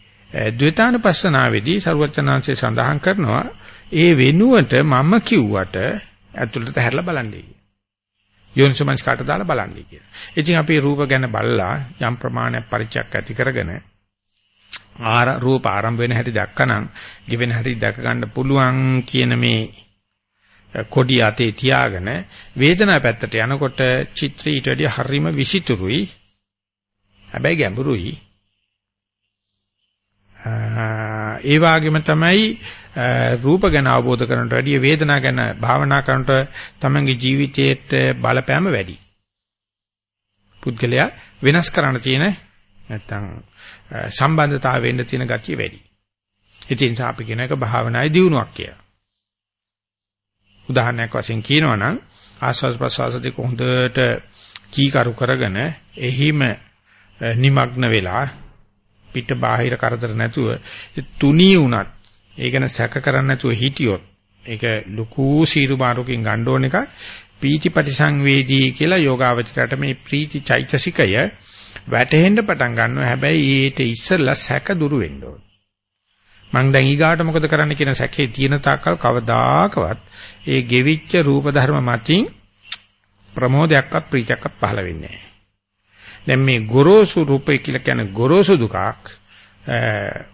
ද්වේතානුපස්සනාවේදී ਸਰවචනාංශය සඳහන් කරනවා ඒ වෙනුවට මම කිව්වට ඇතුළට හැරලා බලන්නේ. යෝනිසමංස් කාට දාලා බලන්නේ කියලා. ඉතින් අපි රූප ගැන බලලා යම් ප්‍රමාණයක් පරිචයක් ඇති කරගෙන ආර රූප ආරම්භ වෙන හැටි දැක්කනම් given හැටි දැක ගන්න පුළුවන් කියන මේ කොඩි අතේ තියාගෙන වේදනාව පැත්තට යනකොට චිත්‍රය ඊට වැඩිය හරිම විසිතුරුයි හැබැයි ගැඹුරුයි ඒ වගේම තමයි රූප ගැන අවබෝධ කරනට වැඩිය වේදනා ගැන භාවනා කරනට තමන්ගේ ජීවිතයේට බලපෑම වැඩි. පුද්ගලයා වෙනස් කරන්න තියෙන නැත්තම් සම්බන්ධතාවය වෙන්න තියෙන ගතිය වැඩි. ඒ නිසා අපි කියන එක භාවනායේ දියුණුවක් කියලා. උදාහරණයක් වශයෙන් කියනවා නම් ආස්වාද ප්‍රසවාස දෙක හොඳට කීකරු කරගෙන එහිම নিমগ্ন වෙලා පිට බාහිර කරදර නැතුව තුනී වුණත් ඒ ගැන සැක කරන්නේ නැතුව හිටියොත් ඒක ලুকু සීරු මාරුකින් ගන්න ඕන එකක්. පීතිපටි සංවේදී කියලා යෝගාවචරයට මේ ප්‍රීති චෛතසිකය වැටෙන්න පටන් ගන්නවා. හැබැයි ඊට ඉස්සෙල්ලා සැක දුරු වෙන්න ඕන. මං දැන් ඊගාට මොකද කරන්න කියන සැකේ තියෙන තාක්කල් කවදාකවත් ඒ ගෙවිච්ච රූප ධර්ම මතින් ප්‍රමෝදයක්වත් ප්‍රීතියක්වත් පහළ වෙන්නේ නැහැ. දැන් මේ ගොරෝසු රූපය කියලා කියන ගොරෝසු දුකක්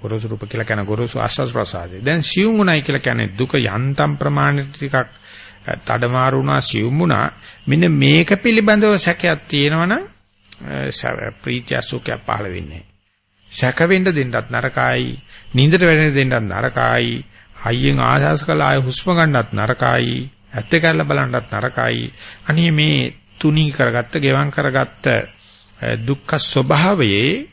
ගොරෝසු රූප කියලා කියන ගොරෝසු ආස්වාස් ප්‍රසාදේ. දැන් සියුම් උනායි කියලා කියන්නේ දුක යන්තම් ප්‍රමාණයට ටිකක් තඩමාරු වුණා සියුම් වුණා. මෙන්න මේක පිළිබඳව සැකයක් තියෙනවනම් ප්‍රීතිය සුඛය පහළ වෙන්නේ. සැක වෙන්න දෙන්නත් නරකයි, නින්දට වැටෙන්න දෙන්නත් නරකයි, හයියෙන් ආශාස කළා ආය හුස්ම ගන්නත් නරකයි, ඇත්ත කරලා බලන්නත් නරකයි. අනේ මේ තුනී කරගත්ත, ගෙවම් කරගත්ත දුක්ඛ ස්වභාවයේ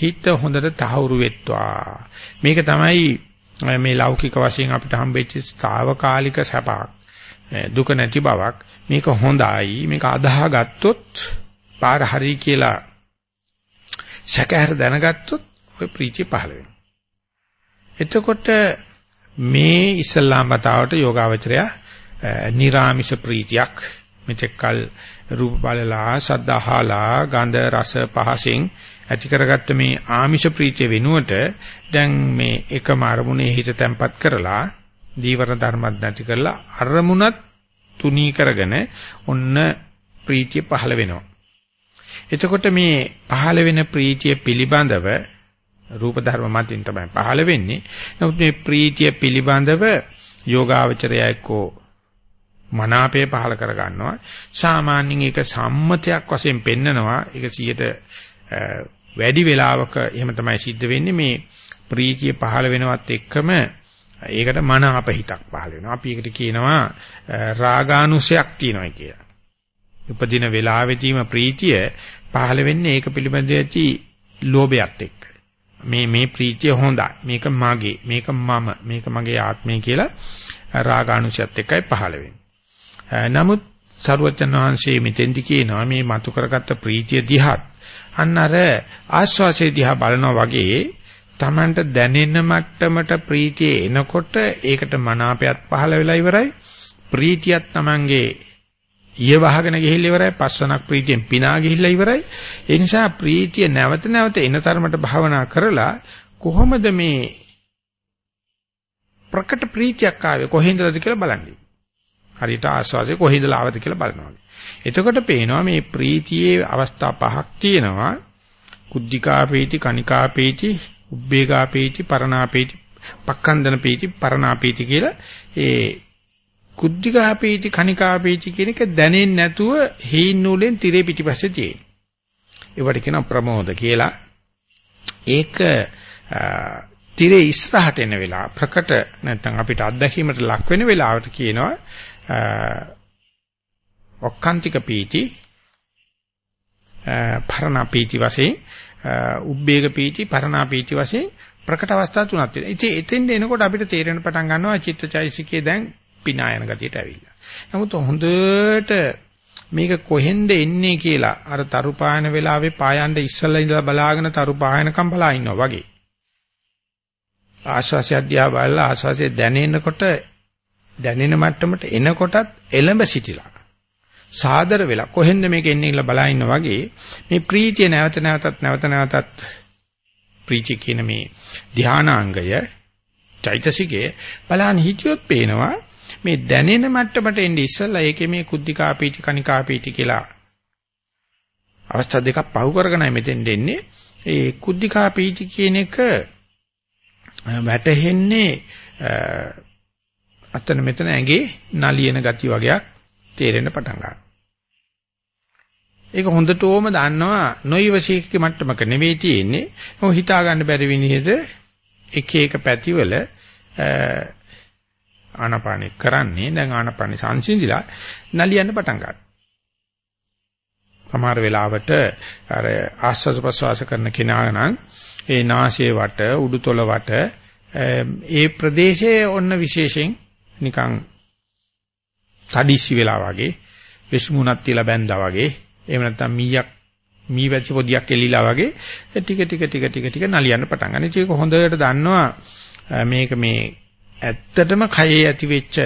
හිත හොඳට තහවුරු වෙත්වා. මේක තමයි මේ ලෞකික වශයෙන් අපිට හම්බෙච්ච తాවකාලික සැපක්. දුක නැති බවක්. මේක හොඳයි. මේක අදාහගත්තොත් පාර හරි කියලා සැකහැර දැනගත්තොත් ඔය ප්‍රීතිය පහළ වෙනවා. එතකොට මේ ඉස්ලාම් මතාවට යෝගාවචරය නිරාමිෂ ප්‍රීතියක් මෙතෙක්කල් රූප බලලා සද්ද අහලා ගන්ධ රස පහසෙන් ඇති කරගත්ත මේ ආමිෂ ප්‍රීතිය වෙනුවට දැන් මේ එකම අරමුණේ හිත තැම්පත් කරලා දීවර ධර්මත් නැති කරලා අරමුණත් තුනී කරගෙන ඔන්න ප්‍රීතිය පහළ වෙනවා. එතකොට මේ පහළ වෙන ප්‍රීතිය පිළිබඳව රූප ධර්ම මතින් තමයි පහළ වෙන්නේ. නමුත් මේ ප්‍රීතිය පිළිබඳව යෝගාවචරය එක්කෝ මනාපය පහල කර ගන්නවා. සාමාන්‍යයෙන් ඒක සම්මතයක් වශයෙන් පෙන්නනවා. ඒක 100ට වැඩි වෙලාවක එහෙම තමයි සිද්ධ වෙන්නේ මේ ප්‍රීතිය පහල වෙනවත් එක්කම ඒකට මනාප හිතක් පහල වෙනවා. අපි ඒකට කියනවා රාගානුසයක් තියෙනවා කියලා. උපදින වෙලාවෙදීම ප්‍රීතිය පහල වෙන්නේ ඒක පිළිබඳව ඇති ලෝභයත් එක්ක. මේ මේ ප්‍රීතිය හොඳයි. මේක මගේ. මේක මම. මේක මගේ ආත්මය කියලා රාගානුසයත් එක්කයි පහල වෙන්නේ. නමුත් සරුවචන් වහන්සේ මෙතෙන්දි කියනවා මේ මතු කරගත්ත ප්‍රීතිය දිහත් අන්න අර ආස්වාසේ දිහා බලනවා වගේ Tamanට දැනෙන මට්ටමට ප්‍රීතිය එනකොට ඒකට මනාපයත් පහළ වෙලා ඉවරයි. ප්‍රීතියත් Tamanගේ ඊය වහගෙන ගිහිල්ලා ඉවරයි. පස්සනක් ප්‍රීතියෙන් පිනා ගිහිල්ලා ඉවරයි. ඒ නිසා ප්‍රීතිය නැවත නැවත එන තරමට භාවනා කරලා කොහොමද මේ ප්‍රකට ප්‍රීතියක් ආවේ? කොහෙන්දද කියලා බලන්නේ? හරියට ආස්වාදේ කොහේදලා ආවද කියලා බලනවා. එතකොට පේනවා මේ ප්‍රීතියේ අවස්ථා පහක් තියෙනවා. කුද්ධිකා පීති, කනිකා පීති, උබ්බේකා පීති, පරණා පීති, පක්ඛන්දන පීති, පරණා පීති කියලා ඒ කුද්ධිකා පීති, කනිකා පීති කියන එක දැනෙන්නේ නැතුව හීන් නූලෙන් tire පිටිපස්සේ තියෙනවා. ඒවට කියනවා ප්‍රමෝද කියලා. ඒක tire ඉස්සරහට එන වෙලාව ප්‍රකට නැත්නම් අපිට අත්දැකීමට ලක් වෙන වෙලාවට කියනවා ඔක්කාන්තික පීති පරණ පීති වශයෙන් උබ්බේග පීති පරණ පීති වශයෙන් ප්‍රකට අවස්ථා තුනක් තියෙනවා. ඉතින් එතෙන්ද එනකොට අපිට තේරෙන පටන් ගන්නවා චිත්තචෛසිකයේ දැන් පිනායන ගතියට ඇවිල්ලා. නමුත් හොඳට මේක කොහෙන්ද එන්නේ කියලා අර තරු පායන වෙලාවේ පායන්න ඉස්සලා ඉඳලා බලාගෙන තරු පායනකම් බලා ඉන්නවා වගේ. ආශ්වාසය අධ්‍යා බලලා ආශ්වාසය දැනෙනකොට දැනෙන මට්ටමට එනකොටත් එළඹ සිටිලා. සාදර වෙලා. කොහෙන්ද මේක එන්නේ කියලා බලා ඉන්න වගේ මේ ප්‍රීතිය නැවත නැවතත් නැවත නැවතත් ප්‍රීති කියන මේ ධානාංගය චෛතසිකේ බලන්න හිතියොත් පේනවා මේ දැනෙන මට්ටමට එන්නේ ඉස්සෙල්ලා ඒකේ මේ කුද්ධිකා පීටි කනිකා පීටි කියලා අවස්ථා දෙකක් පහු කරගෙනයි මෙතෙන් දෙන්නේ. ඒ කුද්ධිකා පීටි කියන එක වැටෙන්නේ අතන මෙතන ඇඟේ නලියන ගති වගේක් තේරෙන්න පටන් ගන්නවා. ඒක හොඳටම දන්නවා නොයවශීක මට්ටමක නෙවෙයි තියෙන්නේ. මොකද හිතා ගන්න බැරි විනිහද එක එක පැතිවල ආනපානෙ කරන්නේ දැන් ආනපානෙ සංසිඳිලා නලියන්න පටන් ගන්නවා. සමහර වෙලාවට අර ආස්වාද ප්‍රසවාස කරන කෙනා නම් ඒ නාසයේ වට උඩුතොල වට ඒ ප්‍රදේශයේ ඔන්න විශේෂයෙන් නිකන් තඩිස්සි වෙලා වගේ විශ්මුණක් තියලා බැඳා වගේ එහෙම නැත්නම් මීයක් මී වැච්ච පොදියක් එල්ලීලා වගේ ටික ටික ටික ටික ටික නලියන්න පටන් ගන්න. ඒක හොඳට දන්නවා මේක මේ ඇත්තටම කයේ ඇති වෙච්ච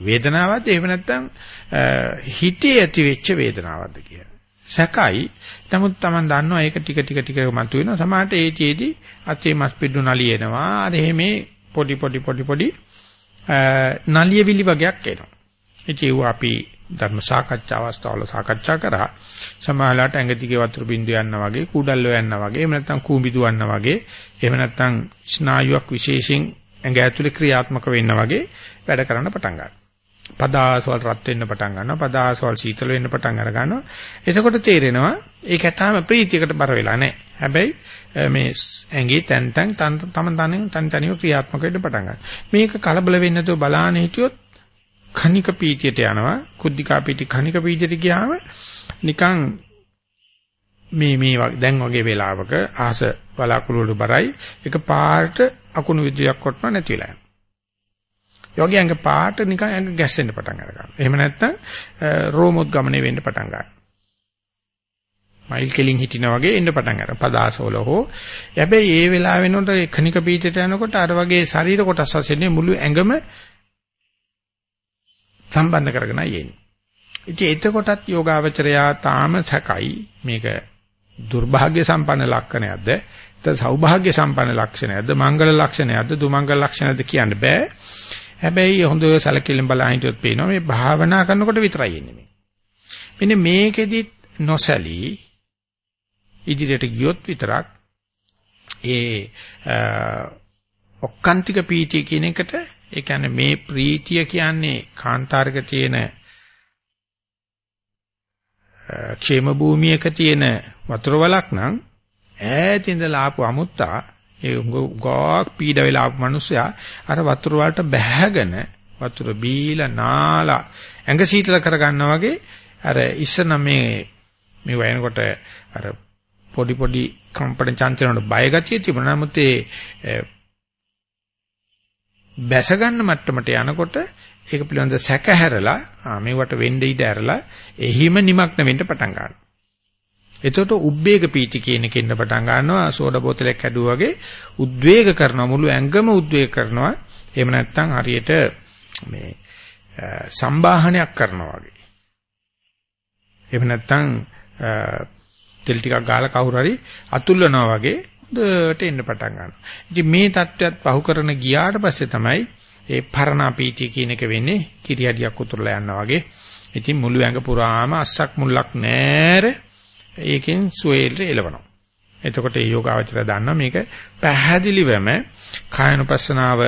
වේදනාවක්ද එහෙම නැත්නම් හිතේ ඇති වෙච්ච වේදනාවක්ද කියලා. සැකයි. නමුත් Taman දන්නවා ඒක ටික ටික ටික මතුවෙනවා. සමහරට ඒතිෙදි අතේ මස් පිඩු නලියනවා. අර එහෙමේ පොඩි පොඩි පොඩි පොඩි නලියවිලි වගේක් එනවා. ඉතින් අපි ධර්ම සාකච්ඡා අවස්ථාවල සාකච්ඡා කරා සමහරලාට ඇඟ දිගේ වතුර බින්දු යනවා වගේ කුඩල්ලෝ යනවා වගේ එහෙම නැත්නම් කූඹිදු යනවා වගේ එහෙම නැත්නම් ස්නායුවක් විශේෂයෙන් ඇඟ ඇතුලේ ක්‍රියාත්මක වෙන්න වගේ වැඩ කරන්න පටන් ගන්නවා. පදාසවල රත් වෙන්න පටන් ගන්නවා. පදාසවල සීතල වෙන්න පටන් අර ගන්නවා. එතකොට තේරෙනවා ඒක ඇත්තම ප්‍රීතියකට බර වෙලා නැහැ. හැබැයි මේ ඇඟේ තැන් තැන් තම තනින් තන් තනිව ක්‍රියාත්මක වෙන්න පටන් ගන්නවා. මේක කලබල වෙන්නේ නැතුව බලාන හිටියොත් කනික පීතියට යනවා. කුද්ධිකා පීටි කනික පීතියට ගියාම නිකන් මේ මේ දැන් වගේ වෙලාවක ආස බලාකුළු වල බරයි එක පාට අකුණු විද්‍යාවක් කොටන නැති වෙලා යනවා. යෝගී අංග පාට නිකන් අංග ගැස්සෙන්න පටන් ගන්නවා. එහෙම නැත්නම් රෝමොත් ගමනේ වෙන්න පටන් ගන්නවා. මයිල් කෙලින් හිටිනා වගේ එන්න පටන් ගන්නවා. පදාසවල හෝ. හැබැයි ඒ වෙලාව වෙනකොට කණික පීඨයට යනකොට අර වගේ ශරීර කොටස් වශයෙන් මුළු ඇඟම සම්බන්ධ කරගෙනයි එන්නේ. ඉතින් එතකොටත් යෝගාවචරයා තාම සැකයි මේක දුර්භාග්‍ය සම්පන්න ලක්ෂණයක්ද නැත්නම් සෞභාග්‍ය සම්පන්න ලක්ෂණයක්ද මංගල ලක්ෂණයක්ද දුමංගල ලක්ෂණයක්ද කියන්න බෑ හැබැයි හොඳ සැලකිලිම බලා හිටියොත් පේනවා මේ භාවනා කරනකොට විතරයි එන්නේ මේ මෙන්න මේකෙදි නොසැලී ඉදිරියට ගියොත් විතරක් ඒ ඔක්කාන්තික පීතිය කියන එකට ඒ කියන්නේ මේ ප්‍රීතිය කියන්නේ කාන්තාරක තියෙන ക്ഷേම භූමියක තියෙන වතුර වලක් නම් ඈත ඉඳලා ආපු අමුත්තා ඒ ගෝක් පීඩ වෙලා ආපු මිනිස්සයා අර වතුර වලට බැහැගෙන වතුර බීලා නාලා ඇඟ සීතල කරගන්නා වගේ අර ඉස්සන මේ මේ වයනකොට අර පොඩි පොඩි කම්පන චංචලන බය ගතිය තිබුණා නමුත් ඒ බැස ගන්න මට්ටමට යනකොට ඒක පිළිබඳ සැක හැරලා ආ මේවට වෙන්න ඉඩ ඇරලා එහිම නිමක්න වෙන්න පටන් ගන්නවා. එතකොට උද්වේග පීටි කියන කෙන්න පටන් ගන්නවා සෝඩා බෝතලයක් හැදුවා වගේ උද්වේග කරනවා මුළු ඇඟම උද්වේග කරනවා. එහෙම නැත්නම් හරියට මේ සම්බාහනයක් කරනවා වගේ. එහෙම නැත්නම් තෙල් ටිකක් ගාලා කවුරු හරි අතුල්ලනවා වගේ හොඳට එන්න පටන් ගන්නවා. ඉතින් මේ தත්වයක් පහු කරන ගියාට පස්සේ තමයි ඒ පරණා පීතිය කියන එක වෙන්නේ කිරියඩියක් උතුරලා යනවා වගේ. ඉතින් මුළු ඇඟ පුරාම අස්සක් මුල්ලක් නැර ඒකෙන් සුවේල්ට එලවනවා. එතකොට ඒ යෝගාවචරය දන්නවා මේක පැහැදිලිවම කායනුපස්සනාව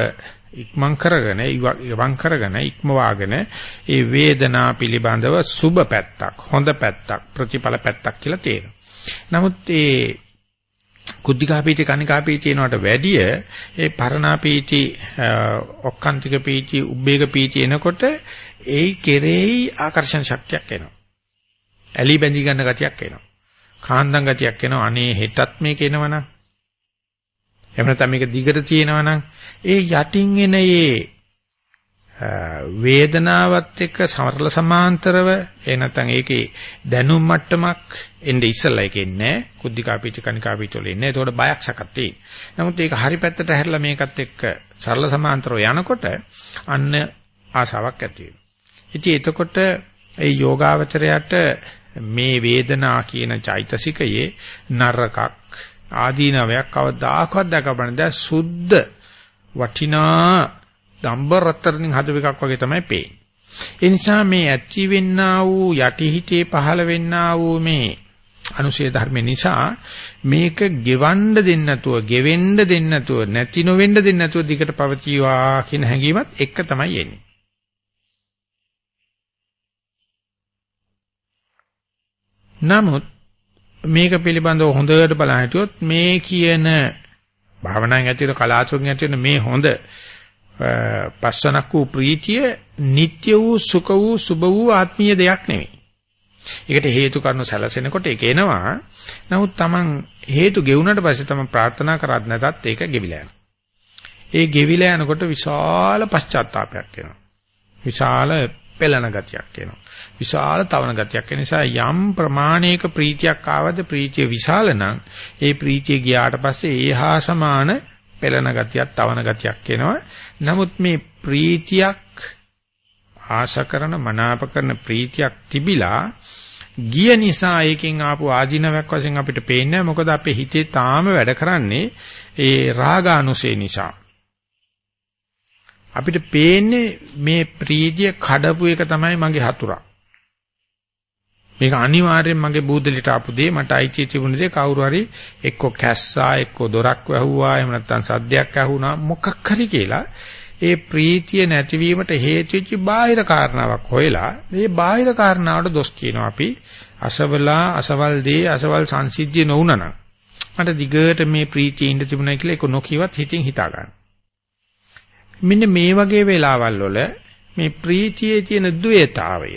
ඉක්මන් කරගෙන ඉවන් කරගෙන ඉක්මවාගෙන ඒ වේදනා පිළිබඳව සුබ පැත්තක් හොඳ පැත්තක් ප්‍රතිඵල පැත්තක් කියලා තේරෙනවා. නමුත් ඒ කුද්ධිකා පීටි කනිකා පීටි එනවට වැඩිය ඒ පරණා පීටි ඔක්කාන්තික පීටි උබ්බේක පීටි එනකොට ඒ කෙරෙහි ආකර්ෂණ ශක්තියක් එනවා. ඇලි බැඳි ගන්න ගතියක් එනවා. කාන්දම් ගතියක් එනවා. අනේ හෙටත් මේක එනවනම්. එහෙම නැත්නම් මේක දිගට තියෙනවනම් ඒ යටින් එන ඒ වේදනාවත් එක්ක සමරල සමාන්තරව ඒ නැත්නම් ඒකේ දැනුම් මට්ටමක් එන්නේ ඉස්සල්ලා ඒකේ නැහැ. කුද්ධිකා පිටි කනිකා පිටි වල ඉන්නේ ඒතකොට බයක් සකත් තියෙන නමුත් ඒක හරි පැත්තට හැරිලා මේකත් එක්ක සරල සමාන්තරව යනකොට අන්න ආසාවක් ඇති වෙනවා. ඉතින් එතකොට ඒ යෝගාවචරයට මේ වේදනා කියන චෛතසිකයේ නරකක් ආදීනවයක් කවදාකවත් දැකපන්න දැන් සුද්ධ වටිනා දම්බර රත්තරන්ින් හදපු එකක් වගේ තමයි පේන්නේ. ඒ නිසා මේ ඇති වෙන්නා වූ යටිහිතේ පහළ වෙන්නා වූ මේ අනුශේ ධර්ම නිසා මේක ගෙවන්න දෙන්න නැතුව, ගෙවෙන්න දෙන්න නැතුව, නැති නොවෙන්න දෙන්න නැතුව දිගට පවතිවා කියන හැඟීමත් එක තමයි එන්නේ. නමුත් මේක පිළිබඳව හොඳට බලන හිටියොත් මේ කියන භාවනාවෙන් ඇති වෙන කලාතුරකින් ඇති වෙන මේ හොඳ පස්සනක් වූ ප්‍රීතිය නিত্য වූ සුඛ වූ සුභ වූ ආත්මීය දෙයක් නෙවෙයි. ඒකට හේතු කාරණා සැලසෙනකොට ඒක එනවා. නමුත් Taman හේතු ගෙවුනට පස්සේ Taman ප්‍රාර්ථනා කරත් නැතත් ඒක ගෙවිලා යනවා. ඒ ගෙවිලා යනකොට විශාල පශ්චාත්තාවයක් එනවා. විශාල පෙළන ගතියක් එනවා. විශාල තවන ගතියක් එන නිසා යම් ප්‍රමාණයක ප්‍රීතියක් ආවද ප්‍රීතිය විශාල නම් ඒ ප්‍රීතිය ගියාට පස්සේ ඒහා සමාන පෙළන ගතියක් තවන ගතියක් එනවා. නමුත් මේ ප්‍රීතියක් ආශ කරන මනාප කරන ප්‍රීතියක් තිබිලා ගිය නිසා ඒකෙන් ආපු ආධිනවක් වශයෙන් අපිට පේන්නේ මොකද අපේ හිතේ තාම වැඩ කරන්නේ ඒ රාගානුසේ නිසා. අපිට පේන්නේ මේ ප්‍රීතිය කඩපු එක තමයි මගේ හතුරා මේක අනිවාර්යෙන් මගේ බූදලිට ආපු දේ මට අයිති තිබුණ දේ කවුරු හරි එක්ක කැස්සා එක්ක දොරක් වැහුවා එහෙම නැත්නම් සද්දයක් ඇහුණා මොකක් හරි කියලා ඒ ප්‍රීතිය නැතිවීමට හේතු වෙච්ච බාහිර කාරණාවක් හොයලා මේ බාහිර කාරණාවට දොස් කියනවා අපි අසවලා අසවල් දේ අසවල් සංසිද්ධිය නොවුනනම් මට දිගට මේ ප්‍රීතිය ඉඳ තිබුණා කියලා ඒක නොකියවත් හිතින් හිතා ගන්න. මෙන්න මේ වගේ වෙලාවල් වල මේ ප්‍රීතියේ තියෙන ද්වේතාවය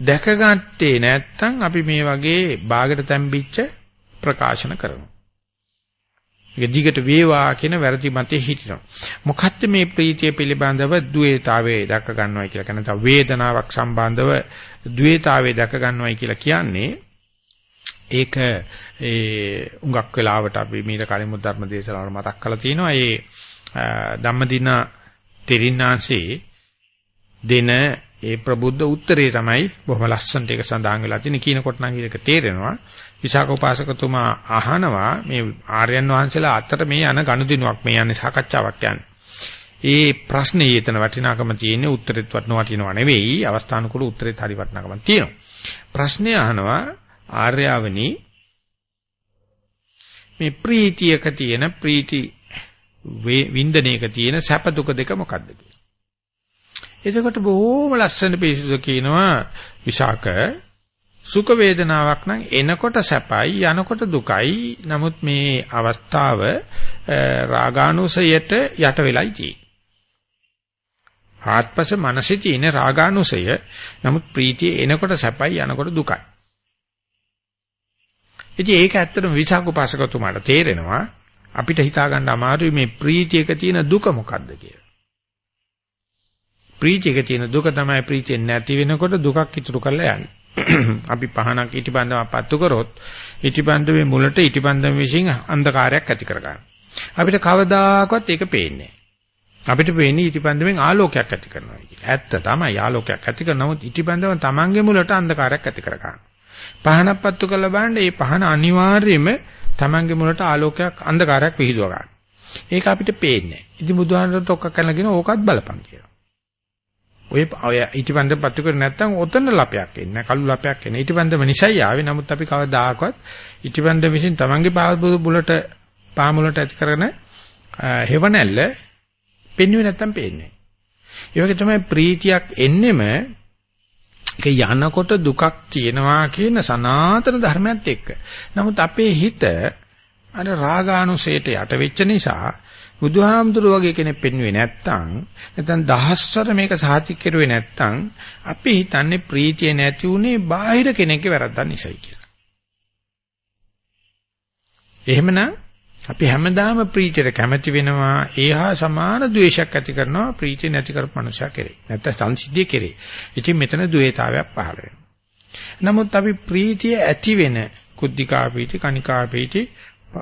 දැකගත්තේ නැත්නම් අපි මේ වගේ ਬਾගට තැම්පිච්ච ප්‍රකාශන කරනවා. ඒක දිගට වේවා කියන වැරදි මතේ හිටිනවා. මොකද්ද මේ ප්‍රීතිය පිළිබඳව ද්වේතාවේ දැක ගන්නවයි කියලා කියන තව වේදනාවක් සම්බන්ධව ද්වේතාවේ දැක ගන්නවයි කියලා කියන්නේ ඒක ඒ උඟක් වෙලාවට අපි මීට කලින් ධර්ම දේශනාවල මතක් කරලා තියෙනවා. ඒ ධම්මදින තෙරින්නාංශේ දෙන ඒ ප්‍රබුද්ධ උත්තරේ තමයි බොහොම ලස්සනට ඒක සඳහන් වෙලා තියෙන කියනකොට නම් ඒක තේරෙනවා විසාක උපාසකතුමා අහනවා මේ ආර්යයන් වහන්සේලා අතර මේ යන ගනුදෙනුවක් මේ යන්නේ සාකච්ඡාවක් යන්නේ. ඒ ප්‍රශ්නේ ඊතන වටිනාකම තියෙන්නේ උත්තරෙත් වටිනව වටිනව නෙවෙයි අවස්ථානුකූල උත්තරෙත් හරි වටිනාකමක් තියෙනවා. ප්‍රශ්නේ අහනවා ආර්යවනි මේ ප්‍රීතියක තියෙන ප්‍රීති වින්දනයක තියෙන සැප දුක දෙක මොකක්ද කියලා. එතකොට බොහෝම ලස්සන පිළිසුදු කියනවා විශාක සුඛ වේදනාවක් නම් එනකොට සැපයි යනකොට දුකයි නමුත් මේ අවස්ථාව රාගානුසයට යට වෙලයි තියෙන්නේ. ආත්පස මනසේ තියෙන රාගානුසය නමුත් ප්‍රීතිය එනකොට සැපයි යනකොට දුකයි. ඉතින් ඒක ඇත්තටම විසාකුපාසකතුමාට තේරෙනවා අපිට හිතා ගන්න අමාරුයි මේ ප්‍රීතියක තියෙන දුක මොකද්ද කියලා. ප්‍රීතියක තියෙන දුක තමයි ප්‍රීතිය නැති වෙනකොට දුකක් ඉතුරු කරලා යන්නේ. [clears throat] අපි පහනක් ඊටිපන්දම පත්තු කරොත් ඊටිපන්දමේ මුලට ඊටිපන්දම විසින් අන්ධකාරයක් ඇති කරගන්න. අපිට කවදාකවත් ඒක පේන්නේ අපිට පේන්නේ ඊටිපන්දමෙන් ආලෝකයක් ඇති කරනවා කියලා. ඇත්ත තමයි ආලෝකයක් ඇති කරන නමුත් ඊටිපන්දම තමන්ගේ මුලට අන්ධකාරයක් ඇති කරගන්න. පහනක් පත්තු කරලා බලන්න මේ පහන අනිවාර්යයෙන්ම තමන්ගේ මුලට ආලෝකයක් අන්ධකාරයක් විහිදුව ගන්න. ඒක අපිට පේන්නේ. ඉතින් බුදුහාමරට ඔක්ක කරනගෙන ඕකත් බලපන් කියලා. ඔය ඔය ඊටිපන්දම පත්තු කර නැත්නම් ඔතන ලපයක් එන්නේ කළු ලපයක් එන්නේ ඊටිපන්දම නිසයි ආවේ නමුත් අපි කවදාකවත් ඊටිපන්දම විසින් තමන්ගේ පාවල් බුලට පාමුලට ඇති කරන හේවණැල්ල පෙන්වුවේ නැත්තම් පේන්නේ. ඒ වගේ තමයි ප්‍රීතියක් එන්නෙම ඒක යනකොට දුකක් තියෙනවා කියන සනාතන ධර්මයත් එක්ක. නමුත් අපේ හිත අර රාගානුසයට යට වෙච්ච නිසා බුදුහාමුදුරුවෝ වගේ කෙනෙක් පෙන්වුවේ නැත්තම් නැත්නම් දහස්වර මේක සාතික කරුවේ නැත්තම් අපි හිතන්නේ ප්‍රීතිය නැති උනේ බාහිර කෙනෙක්ගේ වැරද්දක් නිසායි කියලා. එහෙමනම් අපි හැමදාම ප්‍රීතියට කැමති වෙනවා ඒහා සමාන ද්වේෂයක් ඇති කරනවා ප්‍රීතිය නැති කරපු මනුෂයා කෙරේ. නැත්නම් සංසිද්ධිය කෙරේ. ඉතින් මෙතන ද්වේතාවයක් පහළ වෙනවා. නමුත් අපි ප්‍රීතිය ඇති වෙන කුද්ධිකා ප්‍රීති, කනිකා ප්‍රීති,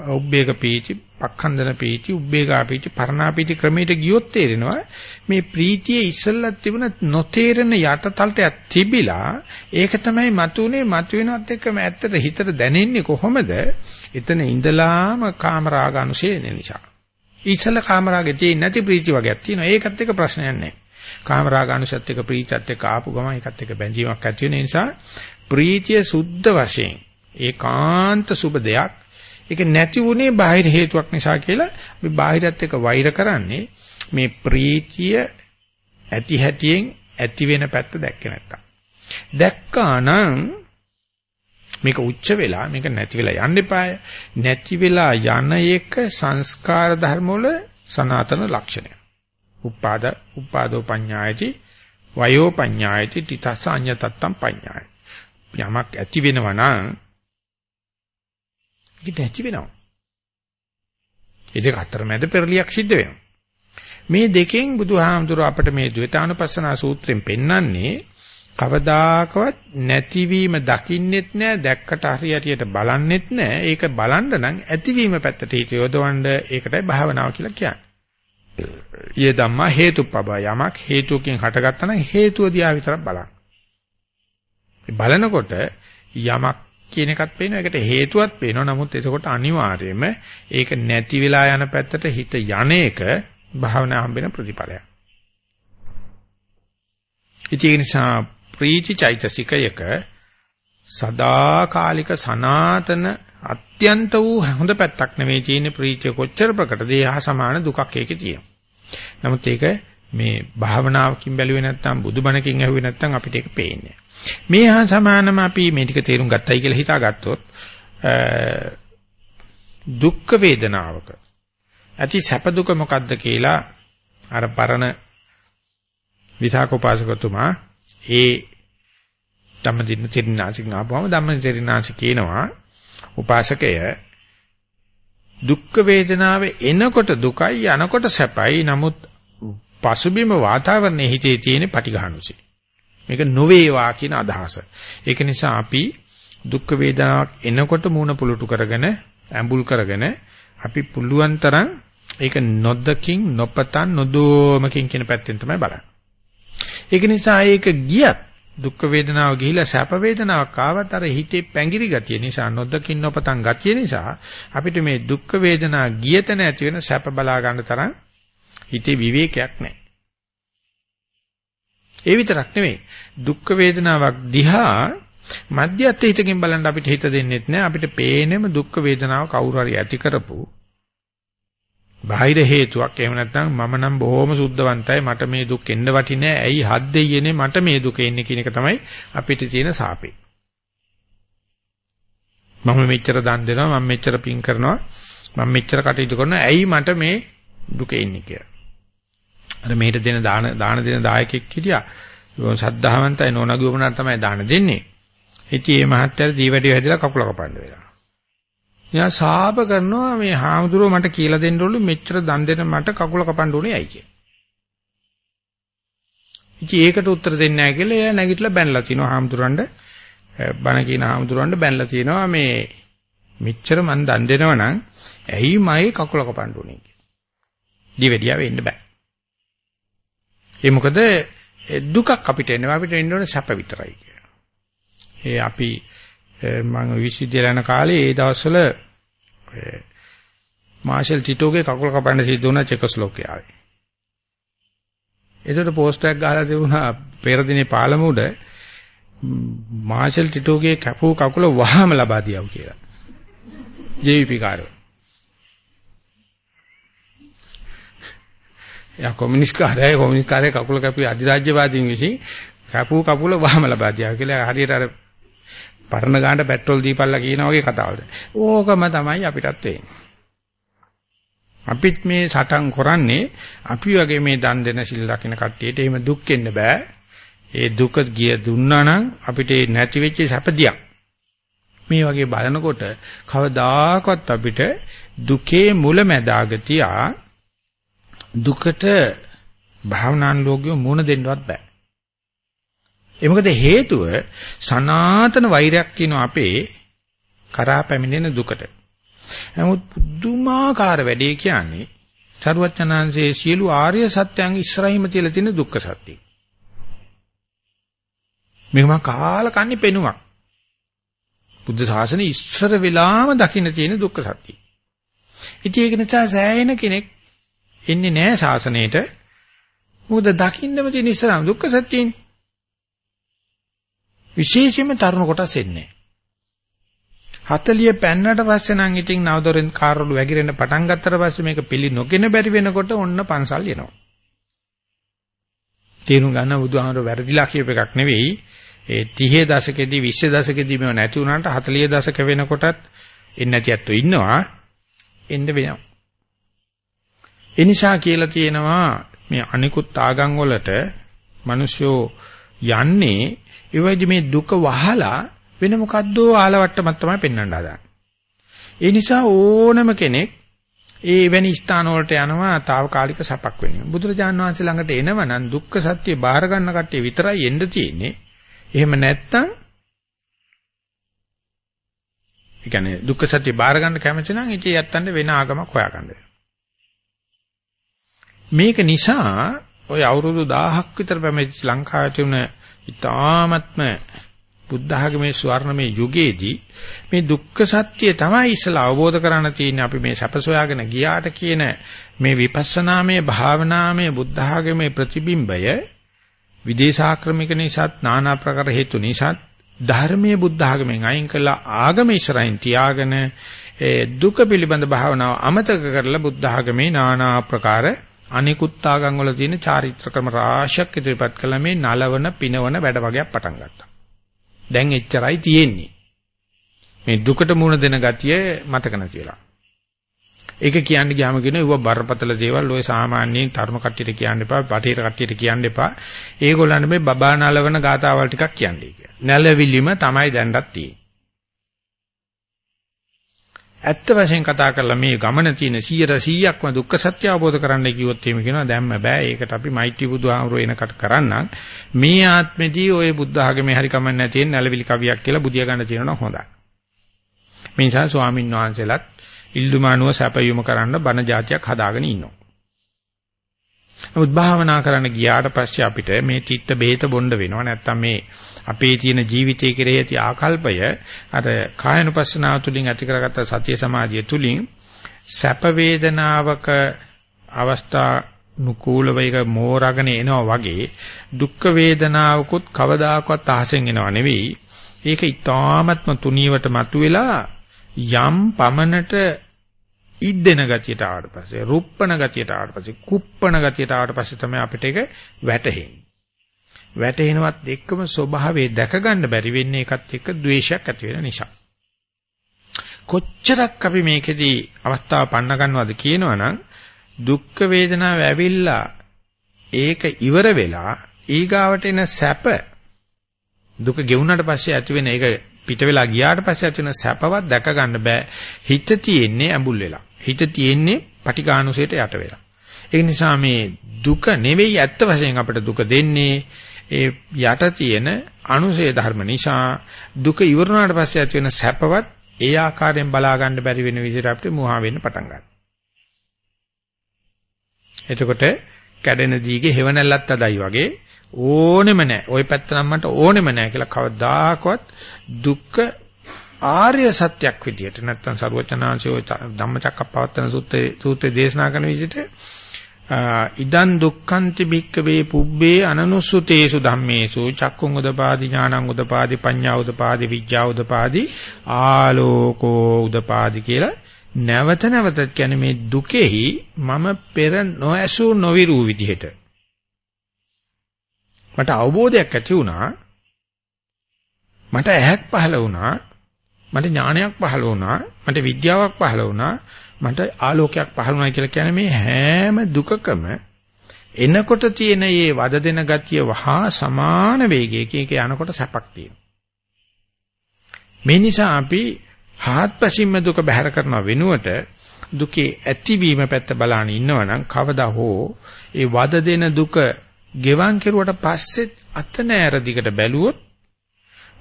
උබ්බේක පීචි, පක්ඛන්දන පීචි, උබ්බේගා පීචි, පරණා පීචි ක්‍රමයට ගියොත් තේරෙනවා මේ ප්‍රීතියේ ඉස්සල්ලක් තිබුණ නොතේරෙන යටතලටයක් තිබිලා ඒක තමයි මතුනේ මතුවෙනවත් එක්කම ඇත්තට හිතට දැනෙන්නේ කොහොමද? එතන ඉඳලාම කාමරාග අනුශේ නිසා. ඉස්සල කාමරාගේ තියෙන්නේ නැති ප්‍රීති වගේක් තියෙනවා. ඒකත් එක්ක ප්‍රශ්නයක් නැහැ. කාමරාග අනුසත් එක්ක ප්‍රීතියත් එක්ක ආපු ගමන් ඒකත් එක්ක බැඳීමක් ඇති වෙන නිසා ප්‍රීතිය සුද්ධ වශයෙන් ඒකාන්ත සුබ දෙයක්. ඒක නැති වුණේ බාහිර හේතුවක් නිසා කියලා අපි බාහිරත් එක්ක වෛර කරන්නේ මේ ප්‍රීතිය ඇති හැටියෙන් ඇති වෙන පැත්ත දැක්කේ නැත්තම්. දැක්කා නම් මේක උච්ච වෙලා මේක නැති වෙලා යන්න එපාය. නැති වෙලා යන එක සංස්කාර ධර්ම වල සනාතන ලක්ෂණය. උපාද උපාදෝ පඤ්ඤායති වයෝ පඤ්ඤායති තිතස්ස අඤ්ඤතත්තම් පඤ්ඤාය. යමක් ඇති වෙනවා නම් ඒක නැති වෙනවා. ඒ දෙක අතරමැද පෙරලියක් සිද්ධ වෙනවා. මේ දෙකෙන් බුදුහාමුදුර අපට මේ ද්වේතානුපස්සනා සූත්‍රයෙන් පෙන්වන්නේ කවදාකවත් නැතිවීම දකින්නෙත් නෑ දැක්කට හරියටියට බලන්නෙත් නෑ ඒක බලන්න නම් ඇතිවීම පැත්තට හිත යොදවන්න ඒකටයි භාවනාව කියලා කියන්නේ. ඊය ධම්මා හේතුප්පබ යමක් හේතුවකින් හටගත්තා නම් හේතුව දිහා විතරක් බලන්න. බලනකොට යමක් කියන එකත් පේනවා. ඒකට හේතුවක් පේනවා. නමුත් එතකොට අනිවාර්යයෙන්ම ඒක නැති වෙලා යන පැත්තට හිත යන එක භාවනා හම්බෙන ප්‍රතිඵලයක්. ඒ නිසා ප්‍රීති චෛතසිකයක සදාකාලික සනාතන අත්‍යන්ත වූ හොඳ පැත්තක් නෙවෙයි තියෙන්නේ ප්‍රීතිය කොච්චර ප්‍රකටද ඒ හා සමාන දුකක් ඒකේ තියෙනවා. නමුත් ඒක මේ භාවනාවකින් බැලුවේ නැත්නම් බුදුබණකින් ඇහුවේ නැත්නම් අපිට ඒක පේන්නේ මේ හා සමානම අපි මේ ටික තේරුම් ගත්තයි කියලා හිතාගත්තොත් දුක්ඛ වේදනාවක ඇති සැප දුක මොකද්ද කියලා අර පරණ විසාකෝපාසකතුමා ඒ ධම්මදින්න තිරනාසික ආපුවම ධම්මදින්න කියනවා උපාසකය දුක්ඛ වේදනාව එනකොට දුකයි යනකොට සැපයි. නමුත් පසුබිම වාතාවරණයේ හිතේ තියෙන පටිඝානුසි මේක නොවේවා කියන අදහස. ඒක නිසා අපි දුක්ඛ වේදනාවක් එනකොට මූණ පුලුටු කරගෙන ඇඹුල් කරගෙන අපි පුළුවන් තරම් ඒක නොදකින් නොපතන් නොදෝමකින් කියන පැත්තෙන් තමයි බලන්නේ. ඒක නිසා ඒක ගියත් දුක් වේදනාව ගිහිලා සැප වේදනාවක් ආවත් අර හිතේ පැංගිරි ගතිය නිසා නොදකින් නොපතන් ගතිය නිසා අපිට මේ දුක් වේදනා ගියත නැති වෙන සැප බලා ගන්න තරම් හිතේ විවේකයක් නැහැ. ඒ විතරක් නෙවෙයි. දුක් වේදනාවක් දිහා මධ්‍යස්ථ හිතකින් බලන්න අපිට හිත දෙන්නෙත් නැහැ. අපිට පේනම දුක් වේදනාව කවුරු හරි ඇති කරපු බාහිර හේතුවක්. එහෙම නැත්නම් මම නම් බොහොම සුද්ධවන්තයි. මට මේ දුක් එන්න වටින්නේ ඇයි හත් දෙයියනේ මට මේ දුක එන්නේ කියන එක තමයි අපිට තියෙන සාපේ. මම මෙච්චර දන් දෙනවා. මම මෙච්චර පින් කරනවා. මම මෙච්චර කටයුතු කරනවා. ඇයි මට මේ දුක එන්නේ කියලා. අර මෙහෙට දෙන දාන දාන දෙන දායකෙක් හිටියා සද්ධාවන්තයි නෝනගේ උපනාර තමයි දාන දෙන්නේ ඉතින් මේ මහත්තයාට දීවැඩි හැදලා කකුල කපන්න වෙලා එයා සාප කරනවා මේ හාමුදුරුවෝ මට කියලා දෙන්න ඕනේ මෙච්චර දන් දෙන මට කකුල කපන්න ඕනේ ඇයි කියලා. ඉතින් ඒකට උත්තර දෙන්නේ නැහැ කියලා එයා නැගිටලා බැනලා තිනවා හාමුදුරන්ට බණ කියන හාමුදුරන්ට බැනලා තිනවා මේ මෙච්චර මන් දන් දෙනව නම් ඇයි මගේ කකුල කපන්න ඕනේ කියලා. දිවෙඩියා වෙන්න බෑ. ඒ මොකද දුකක් අපිට එනවා අපිට එන්න ඕනේ සැප විතරයි කියලා. ඒ අපි මම විශ්වවිද්‍යාල යන කාලේ ඒ දවස්වල මාෂල් ටිටෝගේ කකුල කපන්න සිද්ධ වුණා චෙකස්ලෝකියාවේ. ඒකට පෝස්ට් එකක් ගහලා තිබුණා පෙර දිනේ පාලමුඩ මාෂල් ටිටෝගේ කපු කකුල වහාම ලබා දියව කියලා. ජීවිපී කාර්යෝ. යා කොමියුනිස්ට් කාර්යය කොමියුනිස්ට් කාර්යය කකුල කැපුවේ අධිරාජ්‍යවාදීන් විසින් කපු කකුල වහාම ලබා දියව කියලා හරියට අර පරණ ගානට පෙට්‍රල් දීපල්ලා කියන වගේ කතාවද. ඕකම තමයි අපිටත් වෙන්නේ. අපිත් මේ සටන් කරන්නේ අපි වගේ මේ දන් දෙන සිල් රකින්න කට්ටියට එහෙම දුක් වෙන්න බෑ. ඒ දුක ගිය දුන්නා නම් අපිට නැති වෙච්ච සැපදියක්. මේ වගේ බලනකොට කවදාකවත් අපිට දුකේ මුල මැදාගතියා දුකට භාවනාන් ලෝකිය මුණ දෙන්නවත් බෑ. ඒ මොකද හේතුව සනාතන වෛරයක් තියෙනවා අපේ කරා පැමිණෙන දුකට. නමුත් පුදුමාකාර වැඩේ කියන්නේ සරුවචනාංශයේ සියලු ආර්ය සත්‍යයන් ඉස්සරහින්ම තියලා තියෙන දුක්ඛ සත්‍යය. මේකම කාල කන්නේ පෙනුමක්. බුද්ධ ශාසනය ඉස්සර වෙලාම දකින්න තියෙන දුක්ඛ සත්‍යය. ඉතින් ඒක නිසා සෑහෙන කෙනෙක් එන්නේ නැහැ ශාසනයට. මොකද දකින්නම තියෙන ඉස්සරහම දුක්ඛ සත්‍යයනේ. විශේෂයෙන්ම තරුණ කොටස් එන්නේ. 40 පෙන්නට පස්සේ නම් ඉතින් නවදොරෙන් කාර්වල වැగిරෙන්න පටන් ගත්තට පස්සේ මේක පිළි නොගෙන බැරි වෙනකොට ඔන්න පන්සල් එනවා. තේරුම් ගන්න බුදුහාමර වැරදිලා කියප එකක් නෙවෙයි. ඒ 30 දශකෙදී 20 දශකෙදී මේව නැති වුණාට 40 දශක වෙනකොටත් එන්නේ නැති අත්තු ඉන්නවා. එන්න වෙනවා. ඒ නිසා කියලා තියෙනවා මේ අනිකුත් ආගම් වලට මිනිස්සු යන්නේ ඒ වගේ මේ දුක වහලා වෙන මොකද්දෝ ආලවට්ටමක් තමයි පෙන්වන්න හදාන්නේ. ඒ නිසා ඕනම කෙනෙක් ඒ වෙනි ස්ථාන වලට යනවා తాවකාලික සපක් වෙනවා. බුදුරජාණන් වහන්සේ ළඟට එනවනම් දුක්ඛ සත්‍ය බාර ගන්න කට්ටිය විතරයි එන්න තියෙන්නේ. එහෙම නැත්තම් ඒ කියන්නේ දුක්ඛ සත්‍ය බාර ගන්න කැමති නම් ඉතින් යත්තන්ට වෙන ආගමක් හොයාගන්න මේක නිසා ওই අවුරුදු 1000ක් විතර පැමිණි ලංකාවේ තිබුණ ඊ타මත්ම බුද්ධ ආගමේ ස්වර්ණමය යුගයේදී මේ දුක්ඛ සත්‍ය තමයි ඉස්සලා අවබෝධ කරගන්න තියෙන්නේ. අපි මේ සැප සොයාගෙන ගියාට කියන මේ විපස්සනාමය භාවනාමය බුද්ධ ආගමේ ප්‍රතිබිම්බය විදේශාක්‍රමික නිසාත් নানা ප්‍රකාර හේතු නිසාත් ධර්මයේ බුද්ධ ආගමෙන් අයින් කළා. ආගම ඉස්සරහින් තියාගෙන දුක පිළිබඳ භාවනාව අමතක කරලා බුද්ධ ආගමේ নানা ප්‍රකාර අනිකුත් ආගම් වල තියෙන චාරිත්‍ර ක්‍රම රාශියක් ඉදිරිපත් කළා මේ නලවන පිනවන වැඩ වගේක් පටන් ගත්තා. දැන් එච්චරයි තියෙන්නේ. මේ දුකට මුහුණ දෙන ගතිය මතක නැතිලා. ඒක කියන්න ගියාම කියන ඒව බරපතල දේවල් ඔය සාමාන්‍ය තරුණ කට්ටියට කියන්න එපා, බටහිර කට්ටියට කියන්න එපා. ඒගොල්ලන්ට මේ බබා නලවන ගාතාවල් ටිකක් කියන්නේ කියලා. නැලවිලිම තමයි දැන්වත් තියෙන්නේ. ඇත්ත වශයෙන් කතා කරලා මේ ගමන තියෙන 100%ක්ම දුක්ඛ සත්‍ය අවබෝධ කරන්න කිව්වොත් එහෙම කියනවා දැම්ම බෑ. ඒකට අපි මෛත්‍රී බුදුහාමුදුරේ එනකට කරන්නම්. මේ ආත්මෙදී ওই බුද්ධ ආගමේ හරි කමක් නැති වෙන නැලවිලි කවියක් කියලා බුදියා ගන්න තියෙනවා හොඳයි. මේ නිසා ස්වාමින් වහන්සේලාත් ඉල්දුමානුව සැපයුම කරන්න බණ જાතියක් හදාගෙන ඉන්නවා. නමුත් භාවනා කරන්න ගියාට පස්සේ අපිට මේ තිත්ත බේත බොණ්ඩ වෙනවා. නැත්තම් මේ අපේ තියෙන ජීවිතයේ කෙරෙහි ඇති ආකල්පය අර කායනුපස්සනාව තුළින් ඇති කරගත්ත සතිය සමාධිය තුළින් සැප වේදනාවක අවස්ථා නුකූලව එක මෝරගෙන එනවා වගේ දුක් වේදනාවකුත් කවදාකවත් අහසෙන් එනව නෙවෙයි. ඒක ඊ타ත්ම තුනියවට මතුවෙලා යම් පමණට ඉද්දෙන ගතියට ආවට පස්සේ රුප්පණ ගතියට ආවට පස්සේ කුප්පණ ගතියට ආවට පස්සේ තමයි අපිට ඒක වැටහෙන්නේ. වැටෙනවත් එක්කම ස්වභාවය දැක ගන්න බැරි වෙන්නේ ඒකත් එක්ක ද්වේෂයක් ඇති වෙන නිසා. කොච්චරක් අපි මේකෙදී අවස්ථාව පන්න ගන්නවද කියනවනම් දුක්ඛ වේදනාව ඇවිල්ලා ඒක ඉවර වෙලා ඊගාවට එන සැප දුක ගෙවුනට පස්සේ ඇති වෙන ඒක පිට වෙලා ගියාට පස්සේ ඇති වෙන සැපවත් දැක ගන්න බෑ. හිත තියෙන්නේ ඇඹුල් වෙලා. හිත තියෙන්නේ පටිඝානුසයට යට වෙලා. ඒ නිසා මේ දුක නෙවෙයි ඇත්ත වශයෙන් අපිට දුක දෙන්නේ ඒ යට තියෙන අනුසය ධර්ම නිසා දුක ඉවරුණාට පස්සේ ඇති වෙන සැපවත් ඒ ආකාරයෙන් බලා ගන්න බැරි වෙන විදිහට අපිට මුවා වෙන්න පටන් ගන්නවා. එතකොට කැඩෙන දීගේ හේවණල්ලත් අදයි වගේ ඕනෙම නැහැ. ওই පැත්ත නම් මට ඕනෙම නැහැ කියලා කවදාකවත් දුක්ඛ ආර්ය සත්‍යක් විදියට නැත්තම් සරුවචනාංශය ධම්මචක්කප්පවත්තන සූත්‍රයේ සූත්‍රයේ දේශනා කරන විදිහට ඉදන් දුක්ඛන්ති භික්කවේ පුබ්බේ අනනුස්සුතේසු ධම්මේසු චක්කුං උදපාදි ඥානං උදපාදි පඤ්ඤා උදපාදි විඥා උදපාදි ආලෝකෝ උදපාදි කියලා නැවත නැවතත් කියන්නේ මේ දුකෙහි මම පෙර නොඇසු නොවිරු විදිහට. මට අවබෝධයක් ඇති වුණා. මට ඇහැක් පහළ වුණා. මට ඥානයක් පහළ වුණා. මට විද්‍යාවක් පහළ වුණා. මට ආලෝකයක් පහළ වුණා කියලා කියන්නේ මේ හැම දුකකම එනකොට තියෙන මේ වද දෙන ගතිය වහා සමාන වේගයකින් ඒක යනකොට සැපක් තියෙනවා. මේ නිසා අපි හාත්පසින්ම දුක බැහැර කරන වෙනුවට දුකේ ඇතිවීම පැත්ත බලාන ඉන්නවනම් කවදා හෝ ඒ වද දෙන දුක ගෙවන් කෙරුවට පස්සෙත් අත නෑර දිගට බැලුවොත්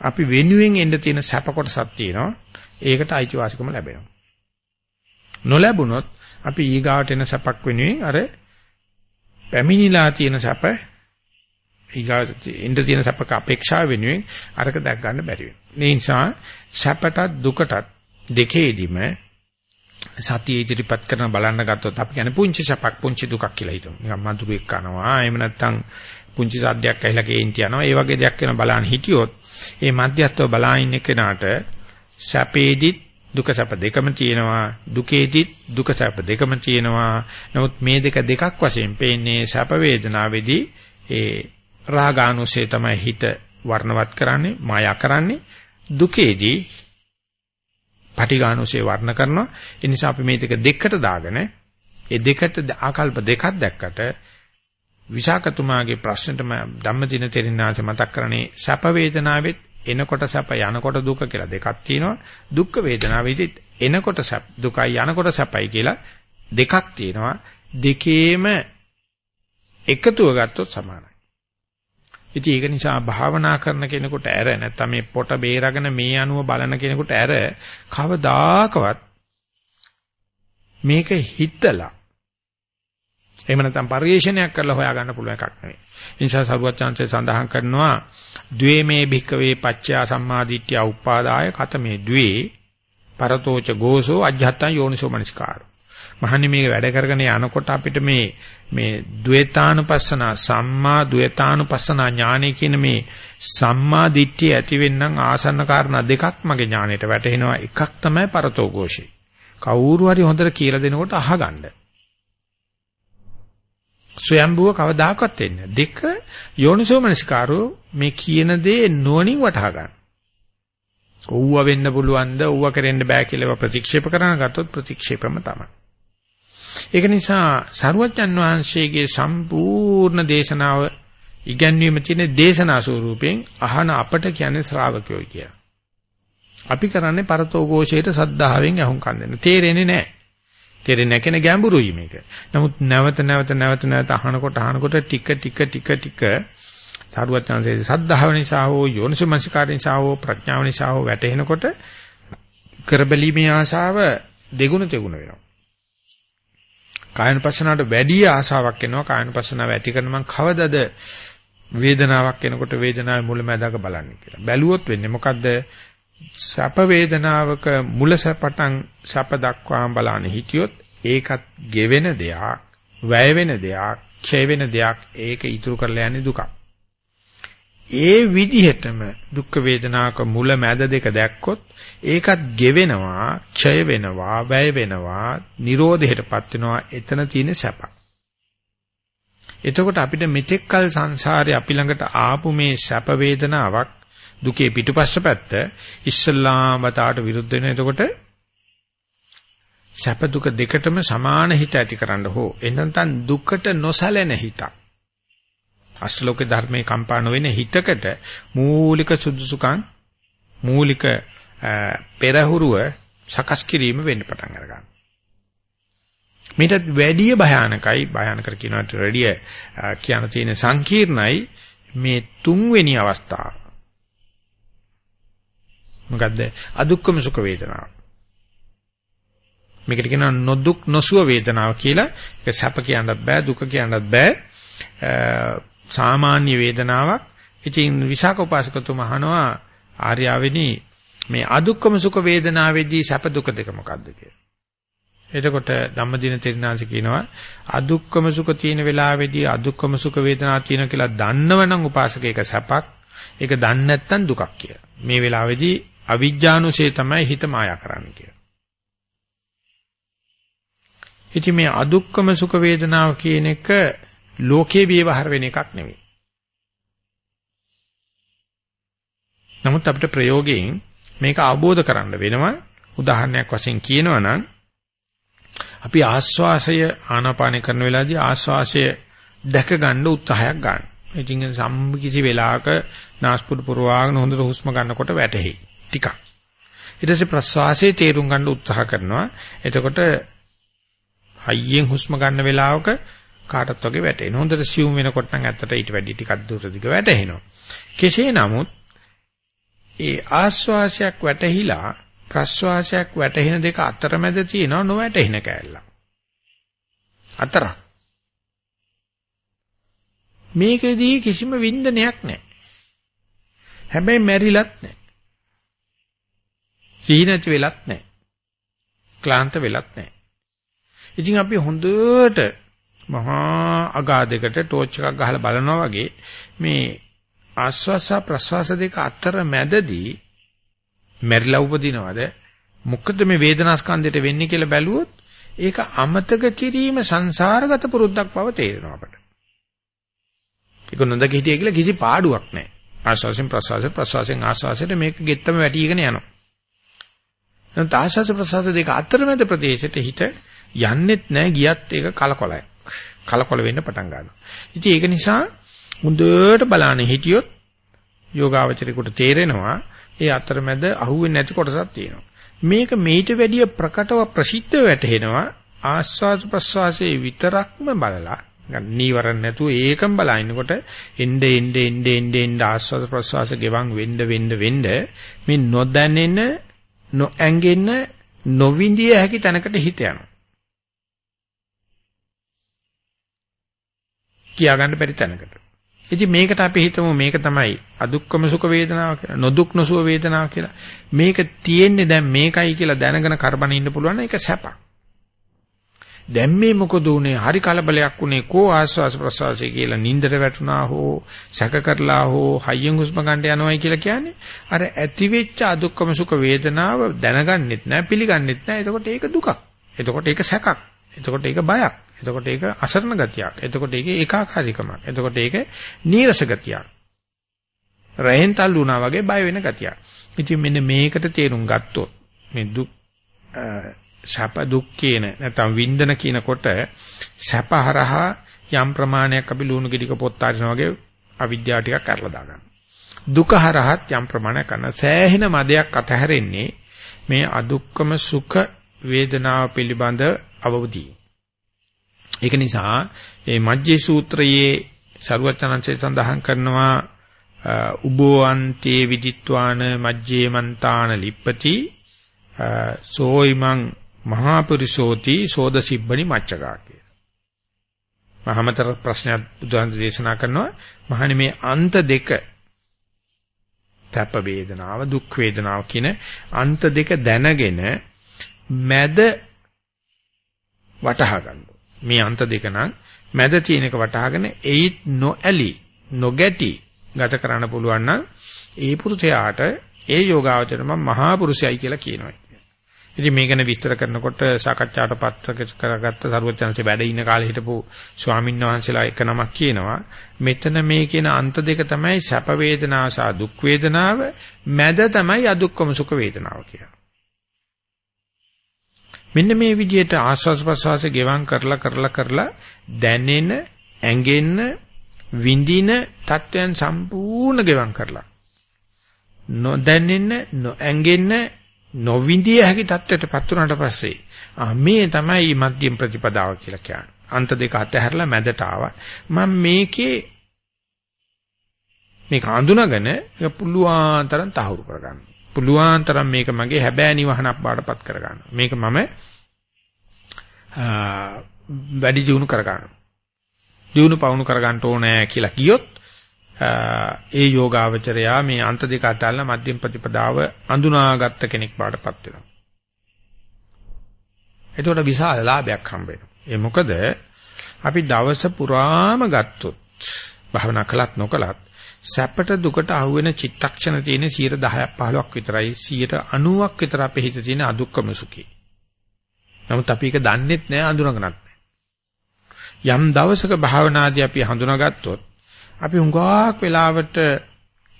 අපි වෙනුවෙන් එන්න තියෙන සැප කොටසක් තියෙනවා. ඒකට අයිතිවාසිකම ලැබෙනවා. නොලැබුණොත් අපි ඊගාවට එන සැපක් වෙනුවෙන් අර පැමිණිලා තියෙන සැප ඊගාට ඉන්න තියෙන සැපක අපේක්ෂාව වෙනුවෙන් අරක දැක් ගන්න බැරි වෙනවා. ඒ නිසා සැපටත් දුකටත් දෙකේදීම සතිය ඉදිරිපත් කරන බලන්න ගත්තොත් අපි කියන්නේ පුංචි සැපක් පුංචි දුකක් කියලා හිතමු. නිකන් මధుරෙක් කනවා. එහෙම නැත්නම් පුංචි සද්දයක් ඇහිලා කේන්ති යනවා. ඒ වගේ දෙයක් වෙන බලන්න හිටියොත් ඒ මධ්‍යස්ථව බලා ඉන්න කෙනාට සැපේදිත් දුක සැප දෙකම තියෙනවා. දුකේදිත් දුක සැප දෙකම තියෙනවා. නමුත් මේ දෙක දෙකක් වශයෙන් පේන්නේ සැප වේදනාවේදී ඒ රාගානුසය තමයි හිත වර්ණවත් කරන්නේ, මායා කරන්නේ. දුකේදී පටිඝානුසය වර්ණ කරනවා. ඒ නිසා අපි මේ දෙක දෙකට දාගෙන ඒ දෙකට ආකල්ප දෙකක් දැක්කට විශාකතුමාගේ ප්‍රශ්නෙට ධම්මදින තෙරින්නාංශ මතක් කරන්නේ සැප වේදනාවෙත් එනකොට සැප යනකොට දුක කියලා දෙකක් තියෙනවා. දුක් වේදනාවෙදිත් එනකොට සැප දුකයි යනකොට සැපයි කියලා දෙකක් තියෙනවා. දෙකේම එකතුව ගත්තොත් සමානයි. ඉතින් ඒක නිසා භාවනා කරන කෙනෙකුට ඇර නැත්නම් මේ පොට බේරගෙන මේ අනුව බලන කෙනෙකුට ඇර කවදාකවත් මේක හිතලා එහෙම නැත්නම් පරිේශනයක් කරලා හොයාගන්න පුළුවන් එකක් නෙවෙයි. ඒ නිසා සරුවත් chance සඳහන් කරනවා ද්වේමේ භික්කවේ පච්චයා සම්මාදිට්ඨිය උපාදාය කතමේ ද්වේ පරතෝච ගෝසෝ අජ්ජත්තං යෝනිසෝ මනස්කාරෝ. මහන්නේ මේක වැඩ කරගෙන යනකොට අපිට මේ මේ ද්වේතානුපස්සන සම්මා ද්වේතානුපස්සන ඥානෙ කියන මේ සම්මා දිට්ඨිය ඇති වෙන්නම් ආසන්න කාරණා දෙකක් මගේ ඥානෙට වැටහෙනවා. එකක් තමයි පරතෝ ഘോഷේ. කවුරු හරි හොඳට කියලා දෙනකොට අහගන්න. ස්වයම්බුව කවදාකවත් වෙන්නේ දෙක යෝනිසෝ මනසිකාරෝ මේ කියන දේ නුවණින් වටහා ගන්න. ඕව වෙන්න පුළුවන්ද ඕව කරෙන්න බෑ කියලා ප්‍රතික්ෂේප කරන ගත්තොත් ප්‍රතික්ෂේපම තමයි. ඒක නිසා සරුවච්චන් වහන්සේගේ සම්පූර්ණ දේශනාව ඉගැන්වීම තියෙන දේශනා ස්වරූපයෙන් අහන අපට කියන්නේ ශ්‍රාවකයෝ කියලා. අපි කරන්නේ පරතෝ ഘോഷයට සද්ධාවෙන් අහුම්කම් දෙන්න. තේරෙන්නේ නැහැ. තේරෙන්නේ නැකෙන ගැඹුරුයි මේක. නමුත් නැවත නැවත නැවත නැවත අහනකොට අහනකොට ටික ටික ටික ටික සරුවච්චන්සේ සද්ධාව නිසා හෝ යෝනිසමංසකාර නිසා හෝ ප්‍රඥාව නිසා හෝ වැටෙනකොට කරබැලීමේ ආශාව දෙගුණ තෙගුණ වෙනවා. කායනුපස්සනාවට වැඩි ආසාවක් එනවා කායනුපස්සනාව ඇති කරන මං කවදද වේදනාවක් එනකොට වේදනාවේ මුලැමැදක බලන්නේ කියලා. බැලුවොත් වෙන්නේ මොකද්ද? සැප වේදනාවක මුල සැපටන් සැප දක්වාම බලන්නේ හිටියොත් ඒකත් ගෙවෙන දෙයක්, වැය වෙන දෙයක්, ක්ෂය වෙන දෙයක් ඒක ඉතුරු කරලා යන්නේ දුකක්. ඒ විදිහටම දුක් වේදනාක මුල මැද දෙක දැක්කොත් ඒකත් ගෙවෙනවා, ඡය වෙනවා, වැය වෙනවා, නිරෝධයටපත් වෙනවා. එතන තියෙන සැප. එතකොට අපිට මෙතෙක්කල් සංසාරේ අපි ළඟට ආපු මේ සැප වේදනාවක් දුකේ පිටුපස්ස පැත්ත ඉස්සල්ලාම වතාවට විරුද්ධ වෙන. එතකොට සැප දුක දෙකටම සමාන හිත ඇතිකරන්න හෝ එනන්තන් දුකට නොසැලෙන හිතක් අෂ්ටලෝක ධර්මයේ කම්පා නොවන හිතකට මූලික සුදුසුකම් මූලික පෙරහුරුව සකස් කිරීම වෙන්න පටන් අරගන්නවා. මේකත් වැඩි භයානකයි භයානකර කියනකට වැඩිය කියන තියෙන සංකීර්ණයි මේ තුන්වෙනි අවස්ථාව. මොකද්ද? අදුක්කම සුඛ වේදනාව. මේකට කියනවා නොදුක් නොසුව වේදනාව කියලා. ඒක සැප කියන්නත් බෑ දුක කියන්නත් බෑ. සාමාන්‍ය වේදනාවක්. ඉතින් විසාක උපාසකතුමා අහනවා ආර්යාවෙනි මේ අදුක්කම සුඛ වේදනාවේදී සැප දුක දෙක මොකද්ද කියලා. එතකොට ධම්මදින තෙරණාංශ කියනවා අදුක්කම සුඛ තියෙන වෙලාවේදී අදුක්කම සුඛ වේදනා තියෙන කියලා දන්නවනම් උපාසකේක සැපක් ඒක දන්නේ නැත්නම් දුකක් කියලා. මේ වෙලාවේදී අවිජ්ජානුසේ තමයි හිත මායා කරන්නේ කියලා. ඉතින් මේ අදුක්කම සුඛ වේදනාව කියන එක ලෝකේ විවහාර වෙන එකක් නෙවෙයි. නමුත් අපිට ප්‍රයෝගයෙන් මේක අවබෝධ කරන්න වෙනවා. උදාහරණයක් වශයෙන් කියනවා නම් අපි ආස්වාසය ආනාපාන කරන වෙලාවේදී ආස්වාසය දැක ගන්න උත්සාහයක් ගන්න. ඉතින් සම්ම කිසි වෙලාවක නාස්පුඩු පුරවාගෙන හොඳට හුස්ම ගන්නකොට වැටෙහි. ටිකක්. ඊට පස්සේ ප්‍රස්වාසයේ තේරුම් ගන්න උත්සාහ කරනවා. එතකොට හයියෙන් හුස්ම ගන්න වෙලාවක කාටත් වගේ වැටෙනවා. හොඳට සියුම් වෙනකොට නම් ඇත්තට ඊට වැඩි ටිකක් දුර දිග වැටෙනවා. කෙසේ නමුත් ඒ ආස්වාසයක් වැටහිලා ප්‍රස්වාසයක් වැටෙන දෙක අතරමැද තියෙනවා නොවැටෙන කෑල්ල. අතරක්. මේකෙදී කිසිම වින්දනයක් නැහැ. හැබැයි මැරිලත් නැහැ. සීනච වෙලත් නැහැ. ක්ලාන්ත වෙලත් නැහැ. ඉතින් අපි හොඳට මහා අගාධයකට ටෝච් එකක් ගහලා බලනවා වගේ මේ ආස්වාස ප්‍රස්වාස දෙක අතර මැදදී මැරිලා උපදිනවද මොකද මේ වේදනා ස්කන්ධයට වෙන්නේ කියලා බැලුවොත් ඒක අමතක කිරීම සංසාරගත පුරුද්දක් බව තේරෙනවා අපට. ඒක නොදක හිටිය කියලා කිසි පාඩුවක් නැහැ. ආස්වාසෙන් ප්‍රසවාසයෙන් ප්‍රසවාසයෙන් ආස්වාසයට මේක ගෙත්තම වැටිගෙන යනවා. නමුත් ආශාස ප්‍රසවාස දෙක අතරමැද ප්‍රදේශයට හිත යන්නෙත් නැහැ ගියත් ඒක කලකොලයි. කලකොල වෙන්න පටන් ගන්නවා. ඉතින් ඒක නිසා මුදවට බලانے හිටියොත් යෝගාවචරේකට තේරෙනවා ඒ අතරමැද අහුවෙන්නේ නැති කොටසක් තියෙනවා. මේක මේට වැඩිය ප්‍රකටව ප්‍රසිද්ධ වැටහෙනවා ආස්වාද ප්‍රස්වාසයේ විතරක්ම බලලා නීවරණ නැතුව ඒකම බලනකොට එnde ende ende ende ende ආස්වාද ප්‍රස්වාස ගෙවන් වෙන්න වෙන්න වෙන්න මේ නොදැනෙන නොඇඟෙන නොවිඳිය හැකි තැනකට හිත යනවා. කියා ගන්න බැරි තැනකට. ඉතින් මේකට අපි හිතමු මේක තමයි අදුක්කම සුඛ වේදනාව කියලා නොදුක් නොසුව වේදනාව කියලා. මේක තියෙන්නේ දැන් මේකයි කියලා දැනගෙන කරබන ඉන්න පුළුවන් ඒක සැපක්. දැන් මේ මොකද උනේ? හරි කලබලයක් උනේ කෝ ආස්වාස ප්‍රසවාසය කියලා නින්දට වැටුණා හෝ සැක කරලා හෝ හයියෙන් හුස්ම ගන්න යනවායි කියලා කියන්නේ අර ඇතිවෙච්ච අදුක්කම සුඛ වේදනාව දැනගන්නෙත් නැහැ පිළිගන්නෙත් නැහැ. එතකොට ඒක දුකක්. එතකොට ඒක සැකක්. එතකොට ඒක බයක්. එතකොට ඒක අසරණ ගතියක්. එතකොට ඒක ඒකාකාරීකමක්. එතකොට ඒක නීරස ගතියක්. රහෙන් තල්ලු වුණා වගේ බය වෙන ගතියක්. ඉතින් මෙන්න මේකට තේරුම් ගත්තොත් මේ දුක් සැප දුක් කියන නැත්නම් වින්දන කියනකොට සැප හරහා යම් ප්‍රමාණයක් අපි ලුණු ගෙඩික පොත් අරිනා වගේ අවිද්‍යාව ටිකක් කරලා දාගන්න. දුක හරහත් යම් ප්‍රමාණයක් කරන සෑහෙන මදයක් අතහැරෙන්නේ මේ අදුක්කම සුඛ වේදනාව පිළිබඳ අවබෝධිය. ඒක නිසා මේ මජ්ජේ සූත්‍රයේ සරුවචනංශය සඳහන් කරනවා උබෝ අන්තේ විදිත්වාන මජ්ජේ මන්තාන ලිප්පති සෝයිමං මහා පුරිසෝති සෝද සිබ්බනි මච්චකා කිය. මහමතර ප්‍රශ්නයක් බුදුන් දේශනා කරනවා මහණනි මේ අන්ත දෙක තප වේදනාව දුක් වේදනාව කියන අන්ත දෙක දැනගෙන මැද වටහා ගන්න. මේ අන්ත දෙක නම් මැද තියෙන එක වටහාගෙන එයිත් නොඇලි නොගැටි ගත කරන්න පුළුවන් නම් ඒ පුරුෂයාට ඒ යෝගාවචර මම මහා පුරුෂයයි කියලා කියනවා. ඉතින් මේක ගැන විස්තර කරනකොට සාකච්ඡාට පත්‍ර කරගත්ත සරුවචනසේ වැඩ ඉන්න කාලේ හිටපු ස්වාමීන් වහන්සේලා එක නමක් කියනවා. මෙතන මේ කියන අන්ත දෙක තමයි සැප වේදනාව සහ දුක් වේදනාව. මැද තමයි අදුක්කම සුඛ වේදනාව කියලා. මෙන්න මේ විදිහට ආස්වාස් ප්‍රසවාස ගෙවම් කරලා කරලා කරලා දැනෙන ඇඟෙන්න විඳින තත්වයන් සම්පූර්ණ ගෙවම් කරලා. නොදැනෙන නොඇඟෙන්න නොවිඳිය හැකි තත්වයටපත් වුණාට පස්සේ ආ මේ තමයි මධ්‍යම ප්‍රතිපදාව කියලා කියන්නේ. අන්ත දෙක අතහැරලා මැදට ආවා. මම මේකේ මේක අඳුනගෙන ඒක පුළුවන් තරම් තහවුරු කරගන්න. පුළුවන් තරම් මේක මගේ හැබෑ නිවහනක් බාටපත් කරගන්න. මේක මම වැඩි දියුණු කරගන්න. දියුණු පවුණු කරගන්න ඕනේ කියලා කියොත් ඒ යෝගාවචරයා මේ අන්ත දෙක අතල්ලා මධ්‍යම ප්‍රතිපදාව අඳුනාගත්ත කෙනෙක් බාටපත් වෙනවා. එතකොට විශාල ලාභයක් හම්බ වෙනවා. ඒ මොකද අපි දවස පුරාම ගත්තොත් භවනා කළත් නොකළත් සැපට දුකට අහුවෙන චිත්තක්ෂණ තියෙන 10ක් 15ක් විතරයි 90ක් විතර අපේ හිතේ තියෙන අදුක්කම සුඛී. නමුත් අපි ඒක දන්නෙත් නෑ අඳුනගනත් යම් දවසක භාවනාදී අපි හඳුනාගත්තොත් අපි හුඟක් වෙලාවට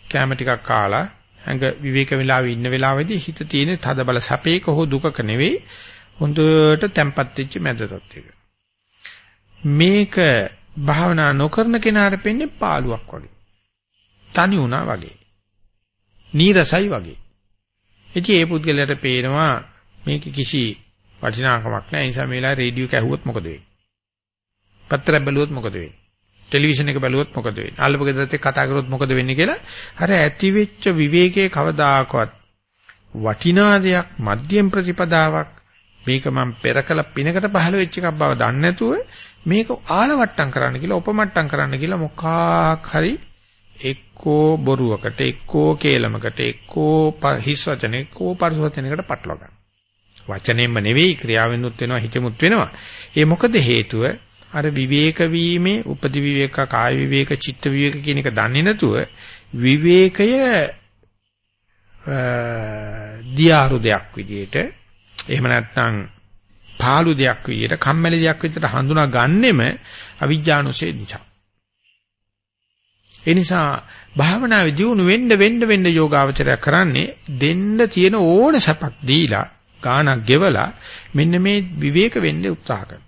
කැම ටිකක් කාලා ඇඟ විවේක වෙලාවෙ ඉන්න වෙලාවෙදී හිත තියෙන තද බල සැපේක හෝ දුකක නෙවෙයි හොඳට තැම්පත් වෙච්ච මැද තත්ත්වයක මේක භාවනා නොකරන කෙනාට පෙන්නේ පාළුවක් වගේ තනි වුණා වගේ. නීරසයි වගේ. ඉතින් ඒ පුද්ගලයාට පේනවා මේක කිසි වටිනාකමක් නැහැ. ඒ නිසා මේලා රේඩියෝ කැහුවොත් මොකද වෙන්නේ? පත්‍රය බැලුවොත් මොකද වෙන්නේ? ටෙලිවිෂන් එක බැලුවොත් මොකද වෙන්නේ? අල්ලපු ගෙදරත් එක්ක කතා කරොත් මොකද වෙන්නේ කියලා අර ඇති වෙච්ච විවේකයේ කවදාකවත් වටිනා දෙයක් මධ්‍යම ප්‍රතිපදාවක් මේක මම පෙර කළ පිනකට පහළ වෙච්ච එකක් බව දන්නේ නැතුව මේක ආලවට්ටම් කරන්න කියලා උපමට්ටම් කරන්න කියලා මොකක් හරි එක්කෝ බොරුවකට එක්කෝ කේලමකට එක්කෝ හිස් වචන එක්කෝ පරිස වචනයකට පටලවා ගන්න. වචනෙන්ම නෙවෙයි ක්‍රියාවෙන්ුත් වෙනවා හිතෙමුත් වෙනවා. ඒ මොකද හේතුව අර විවේක වීමේ උපදි විවේක කාය විවේක චිත්ත විවේක කියන එක දන්නේ නැතුව විවේකය දියාරු දෙයක් විදියට එහෙම නැත්නම් පාළු දෙයක් විදියට කම්මැලි දෙයක් විදියට හඳුනා ගන්නෙම අවිජ්ජානුසය නිසා. ඒ නිසා භාවනාවේ දියුණු වෙන්න වෙන්න වෙන්න යෝගාවචරය කරන්නේ දෙන්න තියෙන ඕන සපක් දීලා ගානක් ගෙවලා මෙන්න මේ විවේක වෙන්න උත්සාහ කරනවා.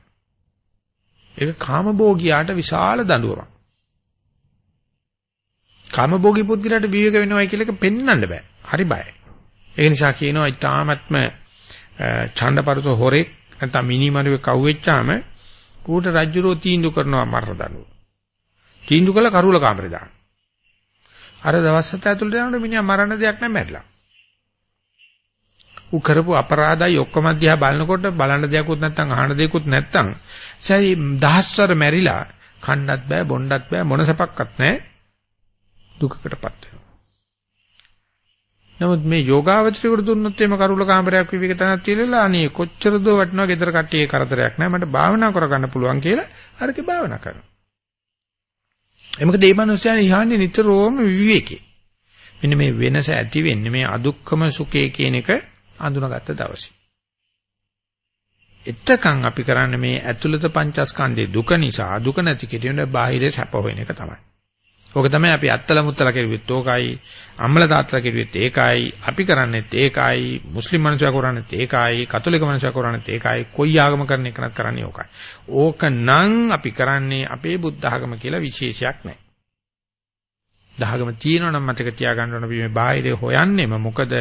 ඒක කාමභෝගියාට විශාල දඬුවමක්. කාමභෝගී පුද්ගලයාට විවේක වෙනවයි කියලා එක පෙන්වන්න බෑ. හරි බයයි. ඒ නිසා කියනවා ඊටාත්ම ඡණ්ඩපරස හොරෙක් නැත්නම් මිනිමරුවේ කවුවෙච්චාම කූට රජ්ජුරෝ තීන්දුව කරනවා මරණ දඬුව. තීන්දුව කළ කරුල කාමරේ දාන්න. අර දවස් හත ඇතුළත යනකොට මිනිහා මරණ දෙයක් නැහැ මැරිලා. ඌ කරපු අපරාධයි ඔක්කොම දිහා බලනකොට බලන්න දෙයක්වත් නැත්නම් අහන්න දෙයක්වත් නැත්නම් සයි දහස්වර මැරිලා කන්නත් බෑ බොන්නත් බෑ මොන සපක්වත් නැහැ දුකකටපත් වෙනවා. නමුත් මේ යෝගාවචරයට දුන්නොත් එimhe කරුල කාමරයක් විවේක තනක් තියලා අනේ කොච්චර දෝ වටනවා ගෙදර කට්ටියේ කරදරයක් නැහැ මට භාවනා කරගන්න පුළුවන් කියලා අරකේ භාවනා කරනවා. ඒ මොකද මේ මිනිස්යානේ ඉහන්නේ නිතරම විවේකේ. මෙන්න මේ වෙනස ඇති වෙන්නේ මේ අදුක්කම සුඛය කියන එක අඳුනගත්ත දවසේ. එතකන් අපි කරන්නේ මේ ඇතුළත පංචස්කන්ධයේ දුක නිසා දුක නැති කිරීමේ බාහිර සැප හොයන එක තමයි. ඕක තමයි අපි අත්තල මුත්තල කෙරුවෙත් ඕකයි අම්මල තාත්තලා කෙරුවෙත් ඒකයි අපි කරන්නේත් ඒකයි මුස්ලිම් මිනිස්සු කරන්නේත් ඒකයි කතෝලික මිනිස්සු කරන්නේත් ඒකයි කොයි ආගම කරන එකනත් කරන්නේ ඕකයි ඕක නම් අපි කරන්නේ අපේ බුද්ධ ආගම කියලා විශේෂයක් නැහැ දහගම තියෙනවා නම් මතක තියාගන්න ඕන අපි මේ බාහිරේ හොයන්නේම මොකද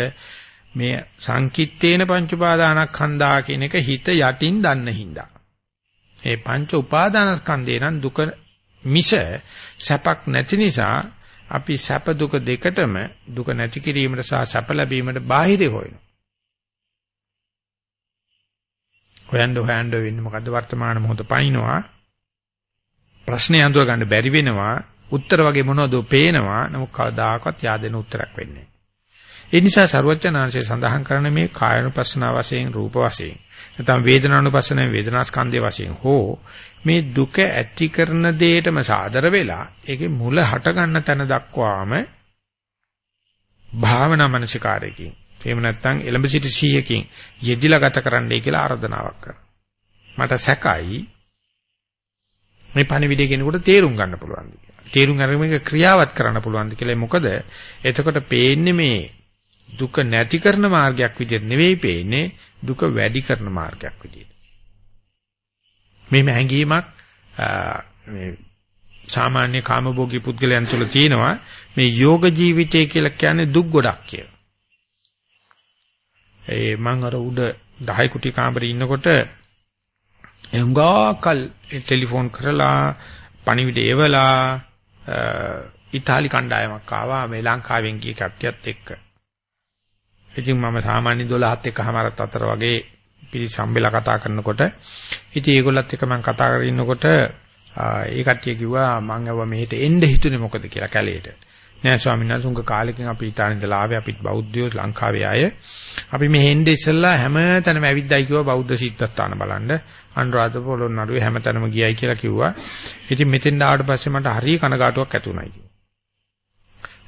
මේ සංකිට්තේන පංච උපාදානස්කන්ධා කියන එක හිත යටින් දන්න හින්දා මේ පංච උපාදානස්කන්ධේ නම් දුක මිස සැපක් නැති නිසා අපි සැප දුක දෙකටම දුක නැති කිරීමට සහ සැප ලැබීමට බාහිරේ හොයනවා. හොයන්න හොයන්න වෙන්නේ මොකද්ද වර්තමාන මොහොත පනිනවා. ප්‍රශ්නේ අඳුර ගන්න බැරි වෙනවා. උත්තර වගේ මොනවද පේනවා. නමුත් කවදාකවත් yaadෙන උත්තරයක් වෙන්නේ නැහැ. ඒ නිසා ਸਰවඥාන්සේ සඳහන් කරන මේ කායනුපස්සනා වශයෙන් රූප වශයෙන් නැත්නම් වේදනානුපස්සන වේදනාස්කන්ධය වශයෙන් හෝ මේ දුක ඇති කරන දෙයටම සාදර වෙලා ඒකේ මුල හට ගන්න තැන දක්වාම භාවනා මනසිකාරයකින් එහෙම නැත්නම් එලඹ සිටි සීයකින් යෙදිලා ගත කරන්නයි කියලා ආරාධනාවක් කරනවා. මට සැකයි මේ පණිවිඩය කෙනෙකුට තේරුම් ගන්න පුළුවන්ද කියලා. තේරුම් අරගෙන මේක ක්‍රියාවත් කරන්න පුළුවන්ද කියලා. මොකද එතකොට පේන්නේ මේ දුක නැති කරන මාර්ගයක් විදිහට නෙවෙයි පේන්නේ දුක වැඩි කරන මාර්ගයක් විදිහට. මේ හැඟීමක් මේ සාමාන්‍ය කාමභෝගී පුද්ගලයන් තුළ තියෙනවා මේ යෝග ජීවිතය කියලා කියන්නේ දුක් ගොඩක් කියලා. ඒ මම අර උඩ 10 කුටි කාමරේ ඉන්නකොට එංගාකල් ටෙලිෆෝන් කරලා පණිවිඩ එවලා ඉතාලි කණ්ඩායමක් ආවා මේ ලංකාවෙන් ගිය කට්ටියත් එක්ක. ඉතින් මම සාමාන්‍ය 12ත් එක්කමාරත් අතර වගේ පිළිසම්බෙලා කතා කරනකොට ඉතින් ඒගොල්ලත් එක්ක මම කතා කරගෙන ඉන්නකොට ඒ කට්ටිය කිව්වා මම ආව මෙහෙට එන්න හිතුනේ මොකද කියලා කැලේට. නෑ ස්වාමීන් වහන්සේ උංග කාලෙකින් අපි ඉතාලි ඉඳලා ආවේ අපිත් බෞද්ධයෝ ලංකාවේ අය. අපි මෙහෙ එන්නේ ඉස්සෙල්ලා හැම තැනම ඇවිද්දයි කිව්වා බෞද්ධ සිද්ධාස්ථාන බලන්න. අනුරාධපුර පොළොන්නරුවේ හැම තැනම ගියයි කියලා කිව්වා. ඉතින් මෙතෙන් ආවට පස්සේ මට හරිය කනගාටුවක් ඇති වුණා කිව්වා.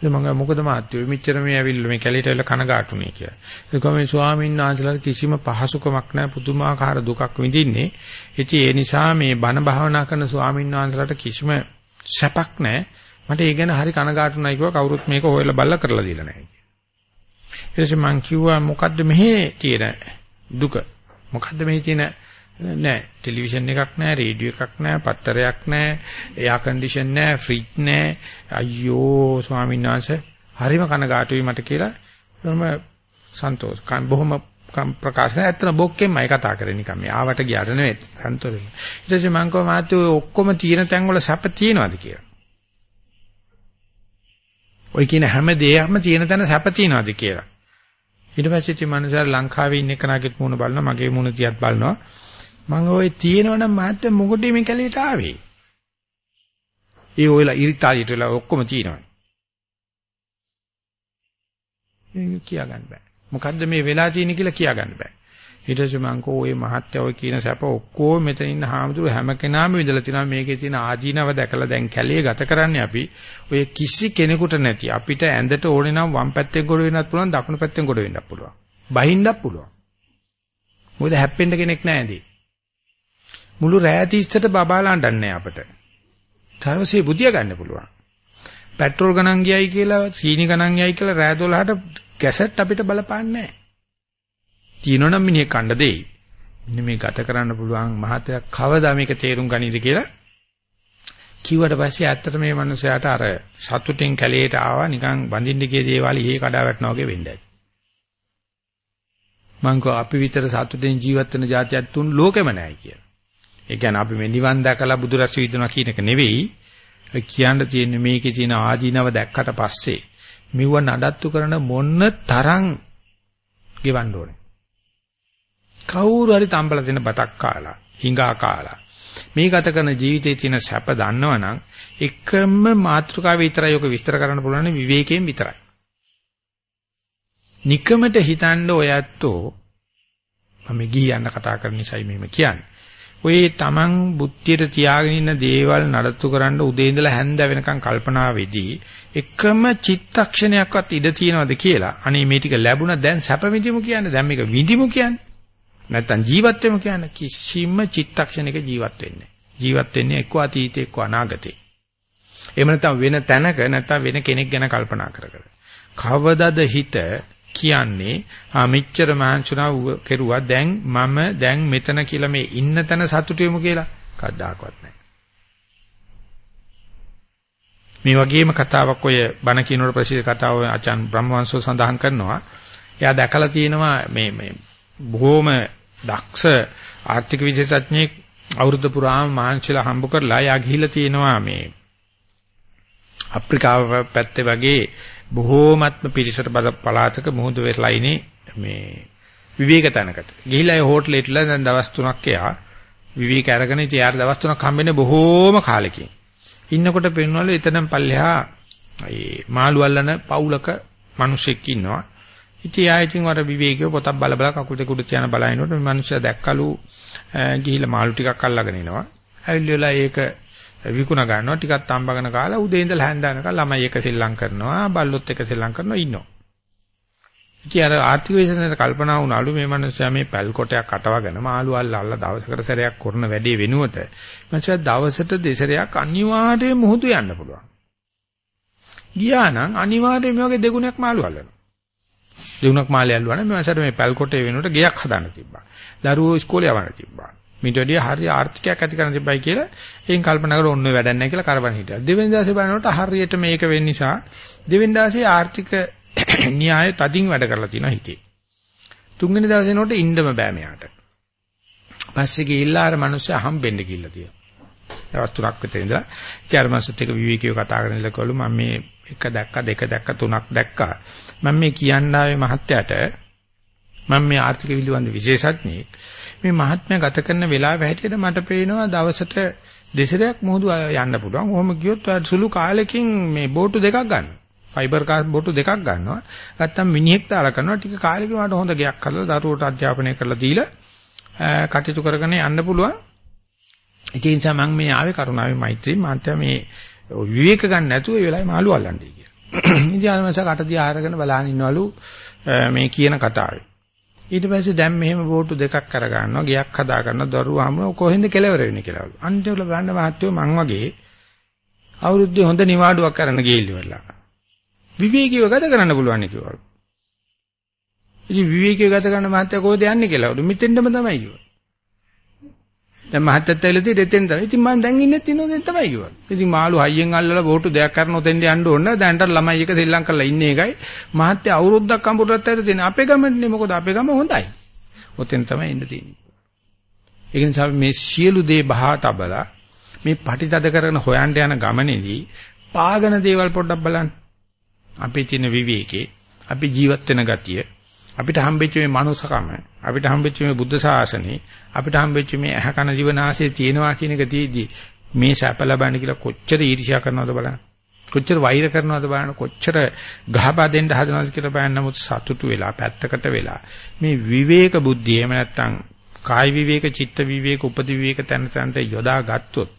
ඉතින් මම මොකද මාත්‍යෝ මෙච්චර මේ ඇවිල්ලා මේ කැලේට ඇවිල්ලා කනගාටුනේ කියලා. ඒක මේ ස්වාමීන් වහන්සේලාට කිසිම පහසුකමක් නැහැ පුදුමාකාර දුකක් විඳින්නේ. ඉතින් ඒ නිසා මේ බණ භාවනා කරන ස්වාමීන් වහන්සේලාට කිසිම සැපක් නැහැ. මට ඒ ගැන හරි කනගාටුනයි කිව්වා කවුරුත් මේක හොයලා බලලා කරලා දීලා නැහැ කියලා. ඊට පස්සේ මං කිව්වා මොකද්ද මෙහි තියෙන දුක? මොකද්ද මෙහි තියෙන නෑ. ටෙලිවිෂන් එකක් නෑ රේඩියෝ එකක් නෑ පත්තරයක් නෑ එයා කන්ඩිෂන් නෑ ෆ්‍රිජ් නෑ. අයියෝ ස්වාමීන් වහන්සේ හරිම කනගාටුයි මට කියලා මම සන්තෝෂ. බොහොම ප්‍රකාශ කරන ඇත්තන බොක්කෙන්මයි කතා කරන්නේ නිකන් මේ. ආවට ගියාට නෙවෙයි සන්තෝෂ ඊට පස්සේ මං කව මාත්‍යෝ ඔක්කොම තියෙන තැන් වල සැප තියෙනවද කියලා? ඔය කියන හැම දෙයක්ම තියෙන තැන සැප තියෙනවද කියලා. ඊට පස්සේ ඉතින් මනුස්සයා ලංකාවේ ඉන්න කෙනාගෙත් මූණ බලනවා මගේ මූණ තියත් බලනවා. මම ওই තියෙනවනම් මහත්තයා මොකටද මේ කැලේට ආවේ. ඒ ඔයලා ඉරිතාලියට වෙලා ඔක්කොම තියෙනවා ඒක කියා ගන්න බෑ. මොකද්ද මේ වෙලා තියෙන්නේ කියලා කියා ගන්න බෑ. ඊට පස්සේ මං කෝ ඔය මහත්ය ඔය කියන සැප ඔක්කොම මෙතන ඉන්න හාමුදුරු හැම කෙනාම විඳලා තිනවා. මේකේ තියෙන ආජීනව දැකලා දැන් කැලේ ගත කරන්නේ අපි. ඔය කිසි කෙනෙකුට නැති අපිට ඇඳට ඕනේ නම් වම් පැත්තෙන් ගොඩ වෙන්නත් පුළුවන් දකුණු පැත්තෙන් ගොඩ වෙන්නත් පුළුවන්. බහින්නත් පුළුවන්. මොකද හැප්පෙන්න කෙනෙක් නැහැ ඇඳේ. මුළු රෑ 30ට බබාලා අඬන්නේ අපට තරවසේ බුදිය ගන්න පුළුවන් පෙට්‍රල් ගණන් ගියයි කියලා සීනි ගණන් ගියයි කියලා රෑ 12ට ගැසට් අපිට බලපාන්නේ නැහැ තියෙනවනම් මිනිහ කණ්ඩ දෙයි. මෙන්න මේ ගත කරන්න පුළුවන් මහතය කවදා මේක තේරුම් ගනීද කියලා කිව්වට පස්සේ ඇත්තට මේ මනුස්සයාට අර සතුටෙන් කැලේට ආවා නිකන් වඳින්න ගිය දේවල් ඉහි කඩා වැටෙනවා වගේ වෙන්නයි. මං කෝ අපි විතර සතුටෙන් ජීවත් වෙන જાතියක් තුන් ලෝකෙම නැහැ කියලා. ඒ කියන්නේ අපි මේ නිවන් දැකලා බුදුරස් විදිනවා කියන එක නෙවෙයි. කියන්න තියෙන්නේ මේකේ තියෙන ආදීනව දැක්කට පස්සේ මෙව නඩත්තු කරන මොන්න තරම් ගෙවන්න ඕනේ. කවුරු හරි තම්බල දෙන බතක් කාලා, හිඟා කාලා. මේ ගත කරන ජීවිතයේ තියෙන සැප දන්නවනම් එකම මාත්‍රකාව විතරයි ඔක විස්තර කරන්න පුළුවන් විවේකයෙන් විතරයි. নিকමට හිතන්න ඔයත්ෝ මම ගිහියන්න කතා කරන නිසායි මෙහෙම කියන්නේ. ඔය තමන් බුද්ධියට තියාගෙන ඉන්න දේවල් නඩත්තු කරන්න උදේ ඉඳලා හැන්ද වෙනකන් කල්පනා වෙදී එකම චිත්තක්ෂණයක්වත් ඉඩ තියනවද කියලා අනේ මේ ටික ලැබුණා දැන් සැප විඳිමු කියන්නේ දැන් මේක විඳිමු කියන්නේ නැත්තම් ජීවත් වෙමු කියන්නේ කිසිම චිත්තක්ෂණයක ජීවත් වෙන්නේ ජීවත් වෙන්නේ එක්ක අතීතේ එක්ක අනාගතේ. එහෙම නැත්නම් වෙන තැනක නැත්නම් වෙන කෙනෙක් ගැන කල්පනා කර කර. කවදද හිත කියන්නේ ආ මෙච්චර මහන්සිනා කෙරුවා දැන් මම දැන් මෙතන කියලා මේ ඉන්න තැන සතුටු වෙමු කියලා කද්දාකවත් නැහැ. මේ වගේම කතාවක් ඔය බණ කියනකොට ප්‍රසිද්ධ කතාව ආචාන් බ්‍රහ්මවංශෝ සඳහන් කරනවා. එයා දැකලා තියෙනවා මේ මේ බොහොම දක්ෂ ආර්ථික විශේෂඥයෙක් අවුරුදු පුරාම මාංශලා හම්බ කරලා යා ගිහිල්ලා තියෙනවා මේ අප්‍රිකාව පැත්තේ වගේ බොහෝමත්ම පිරිසට බද පළාතක මුහුදු වෙරළා ඉනේ මේ විවේක තැනකට. ගිහිල්ලා ඒ හෝටලෙට ඉట్లా දැන් දවස් 3ක් එයා විවේක අරගෙන ඉතින් යාර දවස් 3ක් හම්බෙන්නේ බොහෝම කාලෙකින්. ඉන්නකොට පෙන්වලු එතනම පල්ලෙහා ඒ මාළු අල්ලන පවුලක මිනිසෙක් ඉන්නවා. ඉතින් ආයෙකින් වර විවේකීව පොතක් බල බල කකුල් දෙක උඩ තියන බලනකොට මේ මිනිස්සයා දැක්කලු ගිහිල්ලා මාළු ටිකක් අල්ලගෙන එනවා. ඇවිල්ලා ඒක විකුණ ගන්නවා ටිකක් තම්බගෙන කාලා උදේ ඉඳලා හැන්දනකම් ළමයි එක සෙල්ලම් කරනවා බල්ලොත් එක සෙල්ලම් කරනවා ඉන්නවා. ඉතින් අර ආර්ථික විශේෂණයට කල්පනා වුණාලු මේ මිනිස්සයා මේ පැල් කොටයක් අටවගෙන මාළු අල්ලලා අල්ල දවසකට සැරයක් කරන වැඩේ වෙනුවට මිනිස්සයා දවසට දෙසරයක් අනිවාර්යයෙන් මුහුදු යන්න පුළුවන්. ගියා නම් අනිවාර්යයෙන් මේ වගේ දෙගුණයක් මාළු අල්ලනවා. දෙවුනක් මාළේ ඇල්ලුවා නම් මේ වසර මේ පැල්කොටේ වෙනකොට ගෙයක් හදාන්න තිබ්බා. දරුවෝ ඉස්කෝලේ යවන්න තිබ්බා. මීට වැඩිය හරි ආර්ථිකයක් ඇති කරන්න තිබ්බයි කියලා එයින් කල්පනා කරලා ඔන්න වැඩක් නැහැ කියලා කරවන්න හිටියා. දෙවෙනි දවසේ බලනකොට හරියට මේක වෙන්න නිසා දෙවෙනි දවසේ ආර්ථික [coughs] න්‍යාය තදින් වැඩ කරලා තියෙනවා හිතේ. තුන්වෙනි දවසේ නෝට ඉන්නම බෑ මෙයාට. පස්සේ ගිහිල්ලා අර මිනිස්සු හම්බෙන්න ගිහිල්ලා තියෙනවා. දවස් තුනක් විතර ඉඳලා චර්මසත් එක විවේකීව කතා කරන ඉලකවලු මම මේ එක දැක්ක දෙක දැක්ක තුනක් දැක්කා මම මේ කියන්න ආවේ මහත්යට මම මේ ආර්ථික විලිවන්ද විශේෂඥයෙක් මේ මහත්මයා ගත කරන වෙලාව හැටියට මට පේනවා දවසට දෙසරයක් මොහොදු යන්න පුළුවන්. ඔහොම ගියොත් සුළු කාලෙකින් මේ බෝටු දෙකක් ගන්න. ෆයිබර් කාර් බෝටු දෙකක් ගන්නවා. නැත්තම් මිනිහෙක් දාලා කරනවා. ටික කාලෙකින් මට හොඳ ගයක් හදලා දරුවෝට අධ්‍යාපනය කරලා දීලා කටයුතු කරගෙන යන්න පුළුවන්. ඒ නිසා මම මේ ආවේ කරුණාවේ මෛත්‍රී මාත්‍යා මේ විවේක ගන්න නැතුව ඒ වෙලාවේ මාළු අල්ලන්නේ කියලා. ඉතින් අනවස කටදී ආහාරගෙන බලන් ඉන්නවලු මේ කියන කතාවේ. ඊට පස්සේ දැන් මෙහෙම බෝටු දෙකක් අර ගන්නවා, ගියක් හදා ගන්නවා, දරුවා හම්බ කොහෙන්ද කෙලවර වෙන්නේ කියලාලු. අන්තිමට බලන්න මහත්තයෝ මං වගේ අවුරුද්දේ හොඳ නිවාඩුවක් කරන්න ගිහිල්ලි වෙලා. විවේකීව ගත කරන්න පුළුවන් කිව්වලු. ඉතින් විවේකීව ගත කරන මහත්තයා කොහෙද යන්නේ කියලාලු. මෙතෙන්ටම තමයි කිව්වා. දැන් මහත්තයත් ඇවිල්ලා තියෙ දෙතෙන් තමයි. ඉතින් මම දැන් ඉන්නේ තිනෝදෙන් තමයි කිව්වා. ඉතින් මාළු හයියෙන් අල්ලලා බෝටු දෙයක් කරන ඔතෙන්ට යන්න ඕන. දැන්ට ළමයි එක සෙල්ලම් කරලා ඉන්නේ එකයි. මහත්තය අවුරුද්දක් කම්පියුටරත් ඇවිල්ලා තියෙන අපේ ගමනේ මොකද අපේ ගම හොඳයි. ඔතෙන් තමයි ඉන්න තියෙන්නේ. ඒ නිසා මේ සියලු දේ බහා තබලා මේ පටිතද කරන හොයන්න යන ගමනේදී පාගන දේවල් පොඩ්ඩක් බලන්න. අපේ තියෙන විවේකේ, අපි ජීවත් වෙන ගතිය, අපිට හම්බෙච්ච මේ මනුස්සකම අපිට හම්බෙච්ච මේ බුද්ධ ශාසනේ අපිට හම්බෙච්ච මේ ඇහ කන ජීවනාශයේ තියෙනවා කියන එක තියදී මේ සැප ලබන්න කියලා කොච්චර ඊර්ෂ්‍යා කරනවද බලන්න කොච්චර වෛර කරනවද බලන්න කොච්චර ගහපා දෙන්න හදනවද කියලා බලන්න නමුත් සතුටු වෙලා පැත්තකට වෙලා මේ විවේක බුද්ධිය එහෙම නැත්නම් කාය විවේක චිත්ත විවේක උපදි විවේක තැන තැනට යොදා ගත්තොත්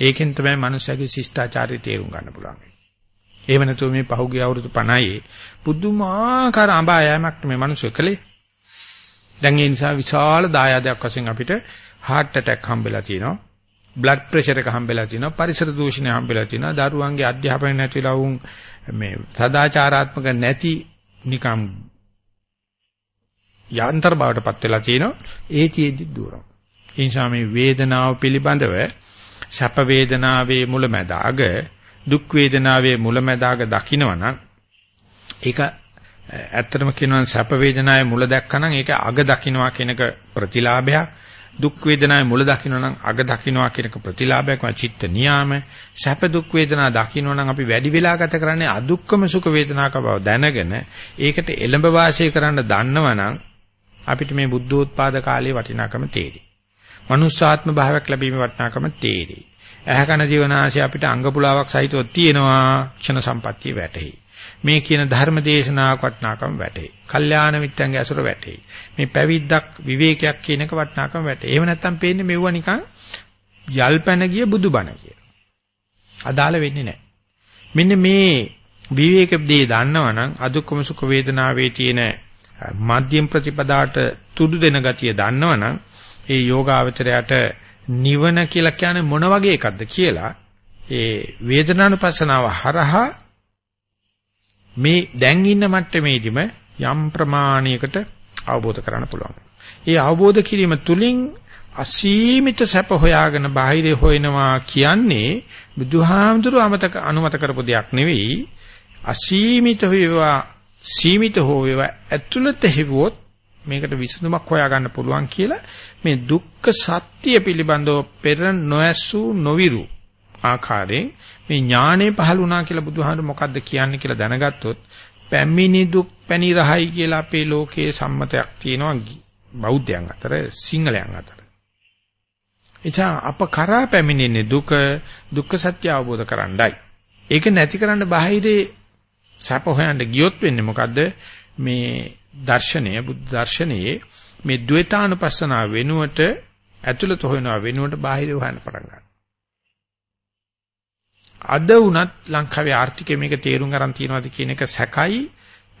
ඒකෙන් තමයි මනුස්සයාගේ ශිෂ්ටාචාරය තේරුම් ගන්න පුළුවන්. එහෙම නැතුව මේ පහුගිය අවුරුදු 50 පුදුමාකාර අඹායමක් මේ මිනිස්සු කළේ. දැන් ඒ නිසා විශාල දායාදයක් වශයෙන් අපිට heart attack හම්බෙලා තියෙනවා. blood pressure එක හම්බෙලා තියෙනවා. පරිසර දූෂණය හම්බෙලා තියෙනවා. දරුවන්ගේ අධ්‍යාපනය නැතිලා වුන් මේ සදාචාරාත්මක නැති නිකම් යාන්ත්‍ර බවටපත් වෙලා තියෙනවා. ඒ තියේදි දුරම. ඒ නිසා මේ වේදනාව පිළිබඳව සැප වේදනාවේ මුලැමැදාග දුක් වේදනාවේ මුලැමැදාග දකින්නවනම් ඒක ඇත්තටම කියනවා සැප වේදනාවේ මුල දැක්කනම් ඒක අග දකින්නවා කියනක ප්‍රතිලාභයක් දුක් වේදනාවේ මුල දකින්නනම් අග දකින්නවා කියනක ප්‍රතිලාභයක් වා චිත්ත නියාම සැප දුක් වේදනා දකින්නනම් අපි වැඩි වෙලා ගත කරන්නේ අදුක්කම සුඛ වේදනාක බව දැනගෙන ඒකට එළඹ වාසය කරන්න දන්නවනම් අපිට මේ බුද්ධෝත්පාද කාලයේ වටිනාකම තේරෙයි. මනුෂ්‍යාත්ම භාවයක් ලැබීමේ වටිනාකම තේරෙයි. ඇහැ කන ජීවනාශය අපිට අංග පුලාවක් සහිතව තියෙනවා ක්ෂණ සම්පත්තිය වැටෙයි. මේ කියන ධර්ම දේශනාවක් වටිනාකම වැටේ. කල්යාණ මිත්‍යංගේ අසුර වැටේ. මේ පැවිද්දක් විවේකයක් කියන එක වටිනාකම වැටේ. එහෙම නැත්නම් පේන්නේ මෙවුව නිකන් යල්පැන ගිය බුදුබණ කියලා. අදාළ වෙන්නේ නැහැ. මෙන්න මේ විවේක දේ දන්නවනම් අදුක්කම සුඛ වේදනාවේ තියෙන මධ්‍යම ප්‍රතිපදාට තුඩු දෙන ගතිය දන්නවනම් ඒ යෝගාවචරයට නිවන කියලා කියන්නේ මොන වගේ එකක්ද කියලා ඒ වේදනානුපස්සනාව හරහා මේ දැන් ඉන්න මට්ටමේදීම යම් ප්‍රමාණයකට අවබෝධ කරගන්න පුළුවන්. ඒ අවබෝධ කිරීම තුලින් අසීමිත සැප හොයාගෙන බාහිරේ හොයනවා කියන්නේ බුදුහාමුදුරු අමතක අනුමත කරපු දෙයක් නෙවෙයි. අසීමිත වේවා සීමිත හෝ වේවා ඇතුළත හිවුවොත් මේකට විසඳුමක් හොයාගන්න පුළුවන් කියලා මේ දුක්ඛ සත්‍ය පිළිබඳව පෙර නොඇසු නොවිරු ආකාරයෙන් මේ ඥානෙ පහළ වුණා කියලා බුදුහාමර මොකද්ද කියන්නේ කියලා දැනගත්තොත් පැමිණි දුක් පැණි රහයි කියලා අපේ ලෝකයේ සම්මතයක් තියෙනවා බෞද්ධයන් අතර සිංහලයන් අතර. එචා අප කරා පැමිණෙන්නේ දුක දුක්ඛ සත්‍ය අවබෝධ කරගන්නයි. ඒක නැති කරන්න බාහිරේ සැප හොයන්න ගියොත් වෙන්නේ මොකද්ද මේ දර්ශනය බුද්ධ දර්ශනයේ මේ ද්වේතානුපස්සනාව වෙනුවට ඇතුළත හොයනවා වෙනුවට බාහිර හොයන්න පටන් ගන්නවා. අද වුණත් ලංකාවේ ආර්ථිකය මේක තේරුම් ගන්න තියනවාද කියන එක සැකයි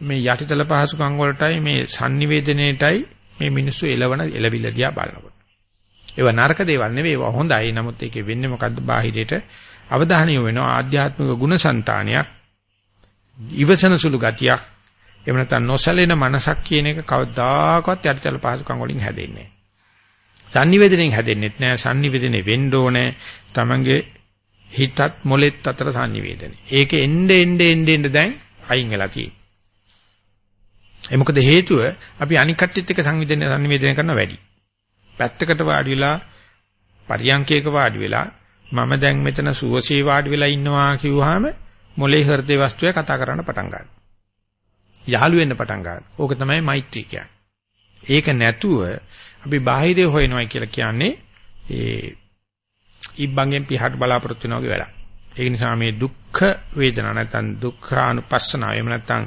මේ යටිතල පහසුකම් වලටයි මේ sannivedanayටයි මේ මිනිස්සු එළවන එළවිල්ල දිහා බලනකොට. ඒවා නරක දේවල් නෙවෙයි ඒවා හොඳයි. නමුත් ඒකේ වෙන්නේ මොකද්ද බාහිරයට අවධානය වෙනවා ආධ්‍යාත්මික ගුණසංතානයක් ඉවසන සුළු ගතියක් එහෙම නැත්නම් නොසලෙන මනසක් කියන එක කවදාකවත් යටිතල පහසුකම් වලින් හැදෙන්නේ නැහැ. sannivedanayen හැදෙන්නෙත් නැහැ. sannivedanaye වෙන්න ඕනේ. Tamange හිතත් මොලෙත් අතර sannivedanaye. ඒක එnde ende ende ende දැන් අයින් වෙලා තියෙන්නේ. ඒ මොකද හේතුව අපි අනික් කට්ටියත් එක්ක සංවිධානය sannivedanaye කරන වැඩි. පැත්තකට වාඩි වෙලා පරියන්කයක වාඩි වෙලා මම දැන් මෙතන සුවසේ වාඩි වෙලා ඉන්නවා කිව්වහම මොලේ හෘදේ වස්තුවේ කතා කරන්න පටන් ගන්නවා. යහළු වෙන්න පටන් ගන්නවා. ඕක තමයි මෛත්‍රී කියන්නේ. ඒක නැතුව අපි බාහිරේ හොයනවා කියලා කියන්නේ ඒ ඉබ්බන්ගෙන් පිහට බලාපොරොත්තු වෙනා වගේ වැඩක්. ඒ නිසා මේ දුක්ඛ වේදනා නැත්නම් දුක්ඛානුපස්සනාව එහෙම නැත්නම්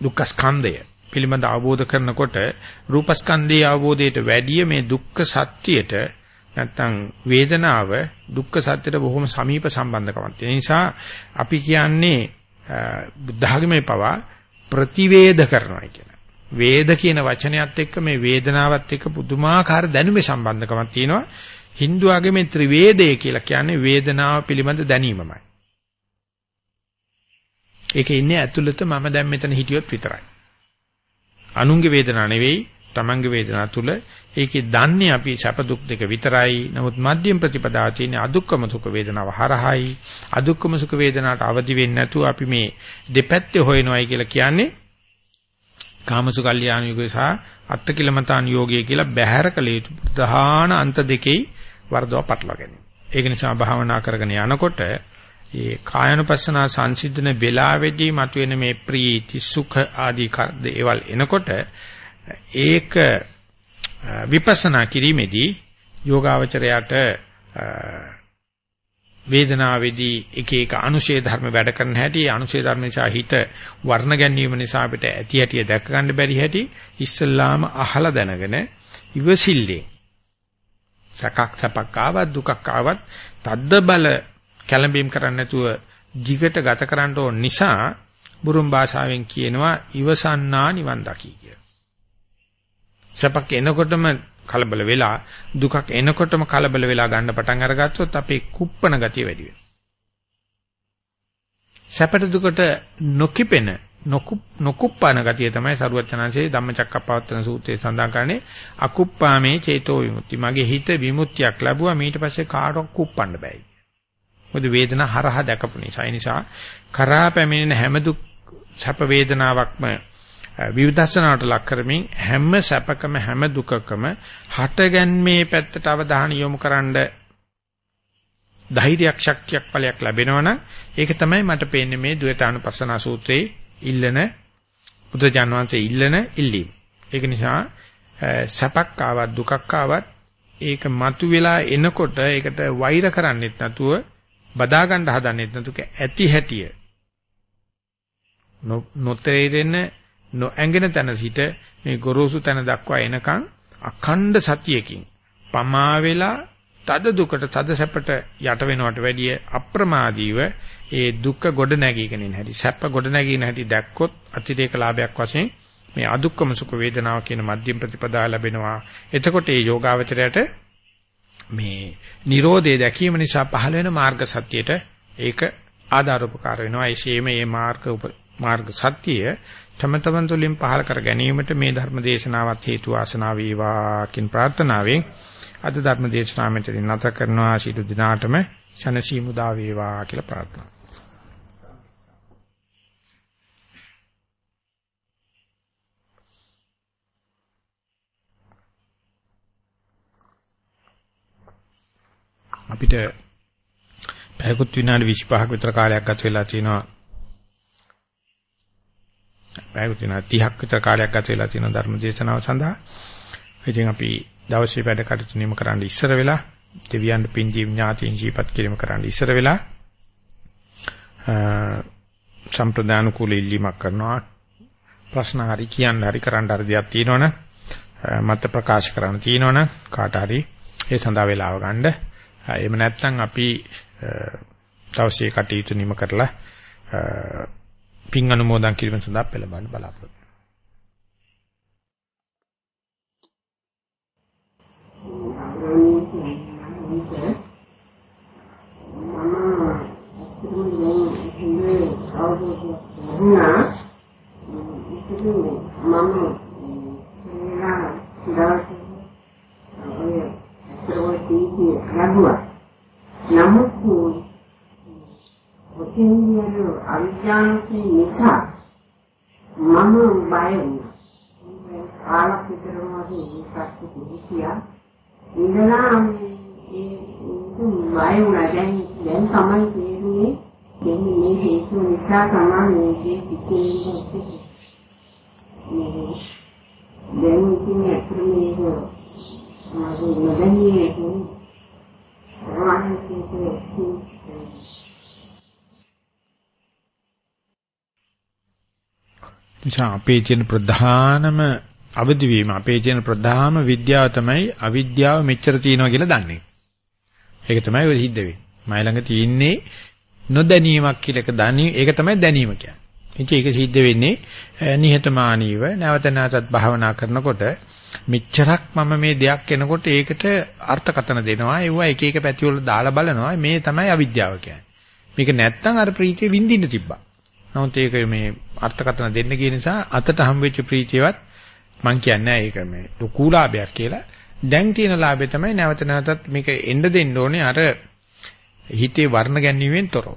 දුක්ඛ ස්කන්ධය පිළිබඳ අවබෝධ කරනකොට රූප ස්කන්ධයේ අවබෝධයට වැඩිය මේ දුක්ඛ සත්‍යයට නැත්නම් වේදනාව දුක්ඛ සත්‍යයට බොහොම සමීප සම්බන්ධකමක් තියෙන නිසා අපි කියන්නේ බුද්ධ ධර්මයේ පවා ප්‍රතිවේද කරනවා කියන වේද කියන වචනයත් එක්ක මේ වේදනාවත් එක්ක පුදුමාකාර දැනුමේ සම්බන්ධකමක් තියෙනවා. Hindu ආගමේ ත්‍රිවේදය කියලා කියන්නේ වේදනාව පිළිබඳ දැනීමමයි. ඒකේ ඉන්නේ ඇතුළත මම දැන් මෙතන හිටියොත් විතරයි. අනුන්ගේ වේදනාව නෙවෙයි, තමන්ගේ වේදනාව තුල ඒකේ දන්නේ අපි සැප දුක් දෙක විතරයි. නමුත් මධ්‍යම ප්‍රතිපදාව තියෙන අදුක්කම සුඛ වේදනාව හරහායි. අදුක්කම සුඛ වේදනාවට අවදි වෙන්නේ නැතුව අපි මේ දෙපැත්තේ හොයනවායි කියලා කියන්නේ කාමසු කල්යාණ යෝගය සහ අත්තිකිලමතාන් යෝගය කියලා බැහැර කළ යුතු ප්‍රධාන අන්ත දෙකේ වර්ධව පටලවා ගැනීම. ඒක නිසා භාවනා කරගෙන යනකොට ඒ කායනුපස්සනා සංසිද්ධන වෙලාවේදී මතුවෙන මේ ප්‍රීති සුඛ ආදී දේවල් එනකොට ඒක විපස්සනා කිරීමේදී යෝගාවචරයට වේදනාවේදී එක එක අනුශේ ධර්ම වැඩ කරන හැටි අනුශේ ධර්ම නිසා හිත වර්ණ ගැනීම නිසා අපිට ඇති හැටි දැක ගන්න බැරි හැටි ඉස්සල්ලාම අහලා දැනගෙන ඉවසිල්ලේ සකක් සපක් ආවත් දුකක් ආවත් තද්ද බල කැළඹීම් කරන්නේ නැතුව jigata ගත කරන්න ඕන නිසා බුරුම් භාෂාවෙන් කියනවා ඉවසන්නා නිවන් දකි කියලා. සපක් එනකොටම කලබල වෙලා දුකක් එනකොටම කලබල වෙලා ගන්න පටන් අරගත්තොත් අපේ කුප්පන ගතිය වැඩි වෙනවා. සැපට දුකට නොකිපෙන නොකුප්පාන ගතිය තමයි සරුවචනංශයේ ධම්මචක්කප්පවත්තන සූත්‍රයේ සඳහන් කරන්නේ අකුප්පාමේ චේතෝ විමුක්ති. මගේ හිත විමුක්තියක් ලැබුවා ඊට පස්සේ කාටවත් කුප්පන්න බෑ. මොකද වේදනා හරහා දැකපු නිසා. ඒ නිසා කරා පැමිණෙන හැම දුක් සැප වේදනාවක්ම විවිධස්සනාවට ලක් කරමින් හැම සැපකම හැම දුකකම හටගන්මේ පැත්තට අවධානය යොමු කරන්න ධෛර්යයක් ශක්තියක් ඵලයක් ලැබෙනවනම් ඒක තමයි මට පේන්නේ මේ ද්වේතානුපස්සනා සූත්‍රයේ ඉල්ලන බුදුජාන විශ්වසේ ඉල්ලන ඉල්ලීම. ඒක නිසා සැපක් ආවත් දුකක් ආවත් ඒක මතුවලා එනකොට ඒකට වෛර කරන්නෙත් නැතුව බදා ගන්න හදන්නෙත් නැතුව ඇති හැටිය නොතේරෙන නොඇඟෙන තැන සිට මේ ගොරෝසු තැන දක්වා එනකන් අඛණ්ඩ සතියකින් පමා වෙලා තද දුකට තද සැපට යට වෙනවට වැඩිය අප්‍රමාදීව ඒ දුක්ඛ ගොඩ නැගීගෙන ඉන්න හැටි සැප ගොඩ නැගීන හැටි දැක්කොත් අතිරේක ලාභයක් වශයෙන් මේ අදුක්කම සුඛ වේදනාව කියන මධ්‍යම ප්‍රතිපදාව ලැබෙනවා. එතකොට මේ යෝගාවචරයට මේ Nirodhe දැකීම නිසා පහළ වෙන මාර්ග සත්‍යයට ඒක ආධාර උපකාර වෙනවා. ඒ ශේම මේ මාර්ග මාර්ග සත්‍යය තම තමන් තුළින් පහල කර ගැනීමට මේ ධර්ම දේශනාවත් හේතු වාසනා වේවා කින් ප්‍රාර්ථනාවෙන් අද ධර්ම දේශනාව මෙතනින් නැත කරනවා. සිටු දිනාටම ශනසී මුදා වේවා කියලා ප්‍රාර්ථනා. අපිට පැයකුත් විනාඩි 25ක විතර කාලයක් ගත වෙලා තිනවා පැයකට වෙන 30ක් විතර කාලයක් ගත වෙලා තියෙන ධර්ම දේශනාව සඳහා. ඉතින් අපි දවසේ වැඩ කටයුතු නිම කරන්න ඉස්සර වෙලා දෙවියන් පින්දීම් ඥාතීන් ජීපත් කිරීම කරන්න ඉස්සර වෙලා සම්ප්‍රදාන කුල ඉල්ලීමක් කරනවා. ප්‍රශ්න හරි කියන්න හරි කරන්න හරි දෙයක් තියෙනවනේ මත ප්‍රකාශ කරන්න තියෙනවනේ කාට හරි ඒ සඳහා වෙලාව ගන්න. එහෙම නැත්නම් අපි දවසේ කටයුතු නිම කරලා පින් අනුමෝදන් කිරීම සඳහා පෙළඹවන්න බලාපොරොත්තු මම සේනා දවසේ ඔය ඒකේ ලැබුවා. නමුත් ඔතෙන්දී අවිඥානිකේ නිසා මම බය වුණා. කාලක් විතර වගේ ඒකත් කිව්වා. ඉඳලා ඒ බය වුණා. දැන් දැන් තමයි තේරුනේ දැන් මේ හේතු නිසා තමයි මේකේ සිටින්නේ. දැන් ඉතින් ඇත්තටම මේක මගේ නොදැනී ඒක රාහසිතේ නිසා අපේ තියෙන ප්‍රධානම අවදි වීම අපේ තියෙන ප්‍රධානම විද්‍යාව තමයි අවිද්‍යාව මෙච්චර තියෙනවා කියලා දන්නේ. ඒක තමයි ඔය හිද්ද වෙන්නේ. මයි ළඟ තියෙන්නේ නොදැනීමක් කියලා එක දනී ඒක තමයි දැනීම කියන්නේ. ඉතින් ඒක සිද්ධ වෙන්නේ නිහතමානීව නැවත නැවතත් භාවනා කරනකොට මෙච්චරක් මම මේ දෙයක් කෙනකොට ඒකට අර්ථකතන දෙනවා. ඒවා එක එක පැති වල දාලා බලනවා. මේ තමයි අවිද්‍යාව කියන්නේ. මේක නැත්තම් අර ප්‍රීතිය විඳින්න තිබ්බා. නමුත් ඒක මේ අර්ථකථන දෙන්න කියන නිසා අතට හම්බෙච්ච ප්‍රීතියවත් මං කියන්නේ ඒක මේ ලොකු ලාභයක් කියලා. දැන් තියෙන ලාභය තමයි නැවත නැවතත් මේක එන්න දෙන්න ඕනේ අර හිතේ වර්ණ ගැනීමෙන් තොරව.